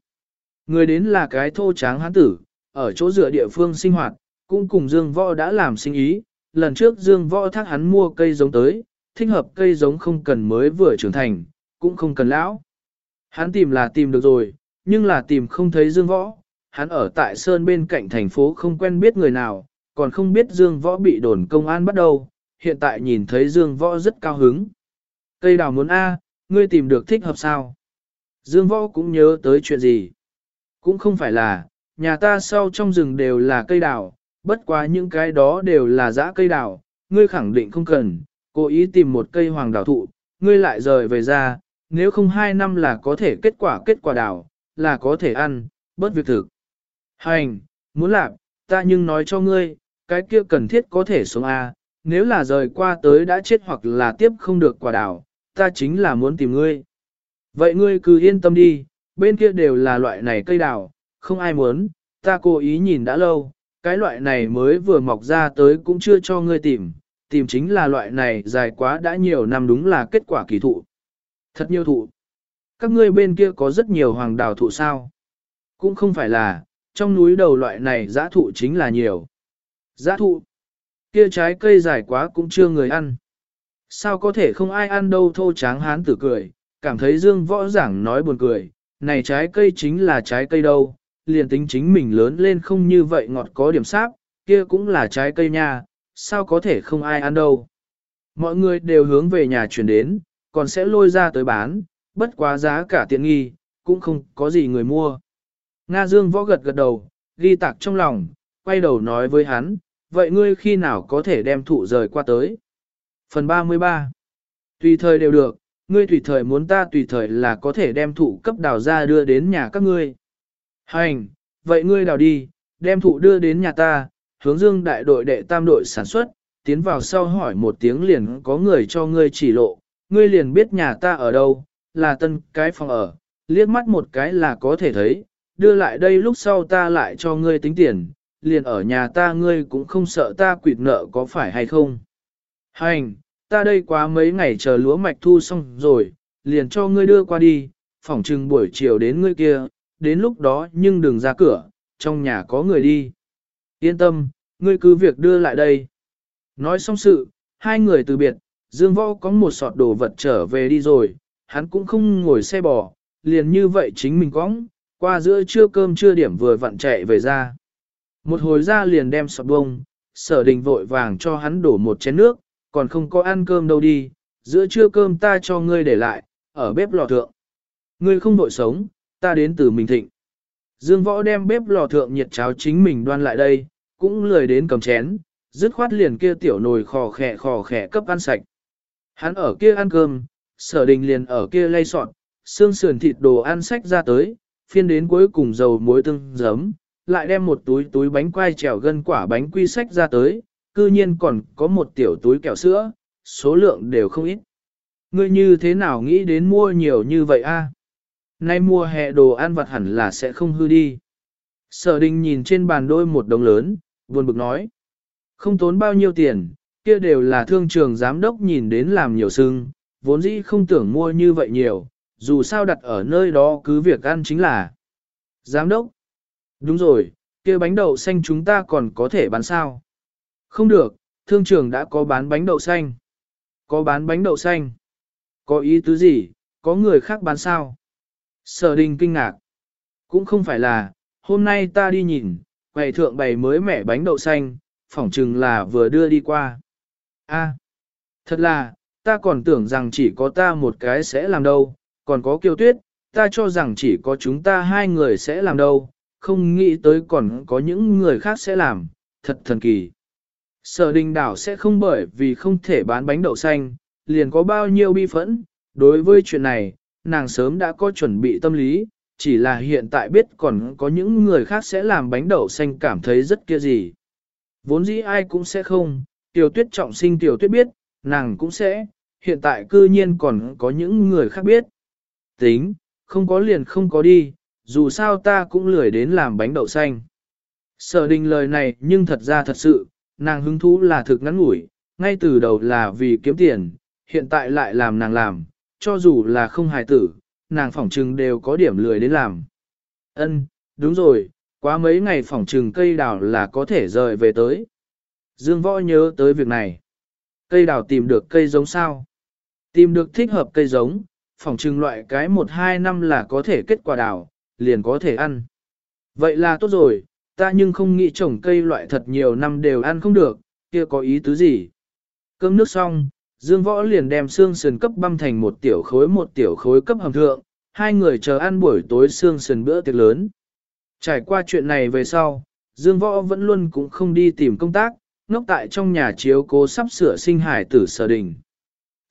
Người đến là cái thô tráng hán tử, ở chỗ dựa địa phương sinh hoạt, cũng cùng Dương Võ đã làm sinh ý. Lần trước Dương Võ thác hắn mua cây giống tới, thích hợp cây giống không cần mới vừa trưởng thành, cũng không cần lão. Hắn tìm là tìm được rồi, nhưng là tìm không thấy Dương Võ. Hắn ở tại Sơn bên cạnh thành phố không quen biết người nào, còn không biết Dương Võ bị đồn công an bắt đầu, hiện tại nhìn thấy Dương Võ rất cao hứng. Cây đào muốn A, ngươi tìm được thích hợp sao? Dương Võ cũng nhớ tới chuyện gì? Cũng không phải là, nhà ta sau trong rừng đều là cây đào, bất quá những cái đó đều là dã cây đào, ngươi khẳng định không cần, cố ý tìm một cây hoàng đào thụ, ngươi lại rời về ra, nếu không hai năm là có thể kết quả kết quả đào, là có thể ăn, bớt việc thực. Hành, muốn làm, ta nhưng nói cho ngươi, cái kia cần thiết có thể sống A, nếu là rời qua tới đã chết hoặc là tiếp không được quả đào, ta chính là muốn tìm ngươi. Vậy ngươi cứ yên tâm đi, bên kia đều là loại này cây đào, không ai muốn, ta cố ý nhìn đã lâu, cái loại này mới vừa mọc ra tới cũng chưa cho ngươi tìm, tìm chính là loại này dài quá đã nhiều năm đúng là kết quả kỳ thụ. Thật nhiều thụ. Các ngươi bên kia có rất nhiều hoàng đào thụ sao? Cũng không phải là, trong núi đầu loại này giã thụ chính là nhiều. Giã thụ. Kia trái cây dài quá cũng chưa người ăn. Sao có thể không ai ăn đâu thô tráng hán tử cười, cảm thấy dương võ giảng nói buồn cười, này trái cây chính là trái cây đâu, liền tính chính mình lớn lên không như vậy ngọt có điểm sáp, kia cũng là trái cây nha, sao có thể không ai ăn đâu. Mọi người đều hướng về nhà chuyển đến, còn sẽ lôi ra tới bán, bất quá giá cả tiện nghi, cũng không có gì người mua. Nga Dương võ gật gật đầu, ghi tạc trong lòng, quay đầu nói với hắn, vậy ngươi khi nào có thể đem thụ rời qua tới? Phần 33 Tùy thời đều được, ngươi tùy thời muốn ta tùy thời là có thể đem thụ cấp đào ra đưa đến nhà các ngươi. Hành, vậy ngươi đào đi, đem thụ đưa đến nhà ta, hướng dương đại đội đệ tam đội sản xuất, tiến vào sau hỏi một tiếng liền có người cho ngươi chỉ lộ, ngươi liền biết nhà ta ở đâu, là tân cái phòng ở, liếc mắt một cái là có thể thấy, đưa lại đây lúc sau ta lại cho ngươi tính tiền, liền ở nhà ta ngươi cũng không sợ ta quỵt nợ có phải hay không. Hành, ta đây quá mấy ngày chờ lúa mạch thu xong rồi, liền cho ngươi đưa qua đi, phỏng chừng buổi chiều đến ngươi kia, đến lúc đó nhưng đừng ra cửa, trong nhà có người đi. Yên tâm, ngươi cứ việc đưa lại đây. Nói xong sự, hai người từ biệt, Dương Võ có một sọt đồ vật trở về đi rồi, hắn cũng không ngồi xe bò, liền như vậy chính mình cóng, qua giữa trưa cơm trưa điểm vừa vặn chạy về ra. Một hồi ra liền đem sọt bông, sở đình vội vàng cho hắn đổ một chén nước, còn không có ăn cơm đâu đi, giữa trưa cơm ta cho ngươi để lại, ở bếp lò thượng. Ngươi không vội sống, ta đến từ mình Thịnh. Dương Võ đem bếp lò thượng nhiệt cháo chính mình đoan lại đây, cũng lười đến cầm chén, dứt khoát liền kia tiểu nồi khò khẻ khò khẻ cấp ăn sạch. Hắn ở kia ăn cơm, sở đình liền ở kia lay sọn, xương sườn thịt đồ ăn sách ra tới, phiên đến cuối cùng dầu muối tương giấm, lại đem một túi túi bánh quai trèo gân quả bánh quy sách ra tới, cư nhiên còn có một tiểu túi kẹo sữa, số lượng đều không ít. Ngươi như thế nào nghĩ đến mua nhiều như vậy a? Nay mua hè đồ ăn vặt hẳn là sẽ không hư đi. Sở đình nhìn trên bàn đôi một đồng lớn, buồn bực nói. Không tốn bao nhiêu tiền, kia đều là thương trường giám đốc nhìn đến làm nhiều sưng, vốn dĩ không tưởng mua như vậy nhiều, dù sao đặt ở nơi đó cứ việc ăn chính là. Giám đốc. Đúng rồi, kia bánh đậu xanh chúng ta còn có thể bán sao? Không được, thương trường đã có bán bánh đậu xanh. Có bán bánh đậu xanh. Có ý tứ gì, có người khác bán sao? Sở đình kinh ngạc. Cũng không phải là, hôm nay ta đi nhìn, quầy thượng bày mới mẻ bánh đậu xanh, phỏng chừng là vừa đưa đi qua. A, thật là, ta còn tưởng rằng chỉ có ta một cái sẽ làm đâu, còn có Kiều tuyết, ta cho rằng chỉ có chúng ta hai người sẽ làm đâu, không nghĩ tới còn có những người khác sẽ làm, thật thần kỳ. Sở đình đảo sẽ không bởi vì không thể bán bánh đậu xanh, liền có bao nhiêu bi phẫn, đối với chuyện này, nàng sớm đã có chuẩn bị tâm lý, chỉ là hiện tại biết còn có những người khác sẽ làm bánh đậu xanh cảm thấy rất kia gì. Vốn dĩ ai cũng sẽ không, tiểu tuyết trọng sinh tiểu tuyết biết, nàng cũng sẽ, hiện tại cư nhiên còn có những người khác biết. Tính, không có liền không có đi, dù sao ta cũng lười đến làm bánh đậu xanh. Sở đình lời này nhưng thật ra thật sự, nàng hứng thú là thực ngắn ngủi, ngay từ đầu là vì kiếm tiền, hiện tại lại làm nàng làm, cho dù là không hài tử, nàng phỏng trừng đều có điểm lười đến làm. Ân, đúng rồi, quá mấy ngày phỏng trừng cây đào là có thể rời về tới. Dương Võ nhớ tới việc này. Cây đào tìm được cây giống sao? Tìm được thích hợp cây giống, phòng trừng loại cái 1-2 năm là có thể kết quả đào, liền có thể ăn. Vậy là tốt rồi, ta nhưng không nghĩ trồng cây loại thật nhiều năm đều ăn không được, kia có ý tứ gì. Cơm nước xong, Dương Võ liền đem xương sườn cấp băm thành một tiểu khối một tiểu khối cấp hầm thượng, hai người chờ ăn buổi tối xương sườn bữa tiệc lớn. Trải qua chuyện này về sau, Dương Võ vẫn luôn cũng không đi tìm công tác, ngốc tại trong nhà chiếu cố sắp sửa sinh hải tử sở đình.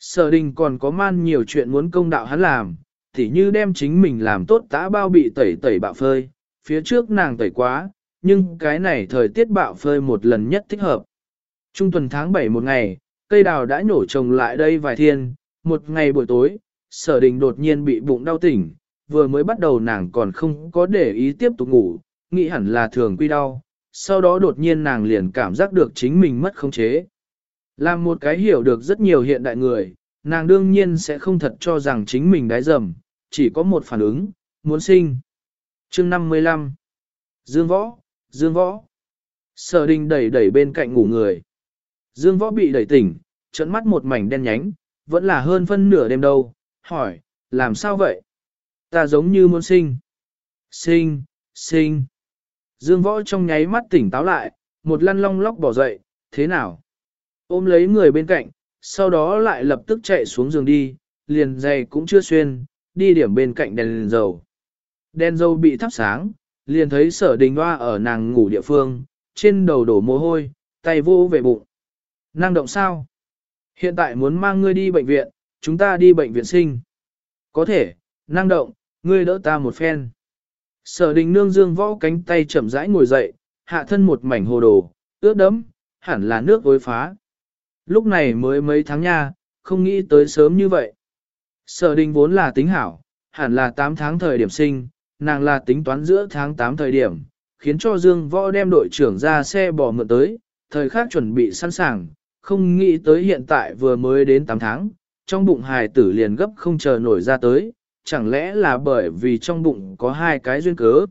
Sở đình còn có man nhiều chuyện muốn công đạo hắn làm, tỉ như đem chính mình làm tốt tã bao bị tẩy tẩy bạo phơi, phía trước nàng tẩy quá, nhưng cái này thời tiết bạo phơi một lần nhất thích hợp. Trung tuần tháng 7 một ngày, cây đào đã nhổ trồng lại đây vài thiên, một ngày buổi tối, sở đình đột nhiên bị bụng đau tỉnh, vừa mới bắt đầu nàng còn không có để ý tiếp tục ngủ, nghĩ hẳn là thường quy đau, sau đó đột nhiên nàng liền cảm giác được chính mình mất khống chế. Làm một cái hiểu được rất nhiều hiện đại người, nàng đương nhiên sẽ không thật cho rằng chính mình đái dầm, chỉ có một phản ứng, muốn sinh. chương 55 Dương Võ, Dương Võ Sở đình đẩy đẩy bên cạnh ngủ người. Dương Võ bị đẩy tỉnh, trận mắt một mảnh đen nhánh, vẫn là hơn phân nửa đêm đâu, hỏi, làm sao vậy? Ta giống như muốn sinh. Sinh, sinh. Dương Võ trong nháy mắt tỉnh táo lại, một lăn long lóc bỏ dậy, thế nào? Ôm lấy người bên cạnh, sau đó lại lập tức chạy xuống giường đi, liền giày cũng chưa xuyên, đi điểm bên cạnh đèn, đèn dầu. Đèn dầu bị thắp sáng, liền thấy sở đình hoa ở nàng ngủ địa phương, trên đầu đổ mồ hôi, tay vô về bụng. Năng động sao? Hiện tại muốn mang ngươi đi bệnh viện, chúng ta đi bệnh viện sinh. Có thể, năng động, ngươi đỡ ta một phen. Sở đình nương dương võ cánh tay chậm rãi ngồi dậy, hạ thân một mảnh hồ đồ, ướt đẫm, hẳn là nước ối phá. Lúc này mới mấy tháng nha, không nghĩ tới sớm như vậy. Sở đình vốn là tính hảo, hẳn là 8 tháng thời điểm sinh, nàng là tính toán giữa tháng 8 thời điểm, khiến cho Dương Võ đem đội trưởng ra xe bò mượn tới, thời khắc chuẩn bị sẵn sàng, không nghĩ tới hiện tại vừa mới đến 8 tháng, trong bụng hài tử liền gấp không chờ nổi ra tới, chẳng lẽ là bởi vì trong bụng có hai cái duyên cớ.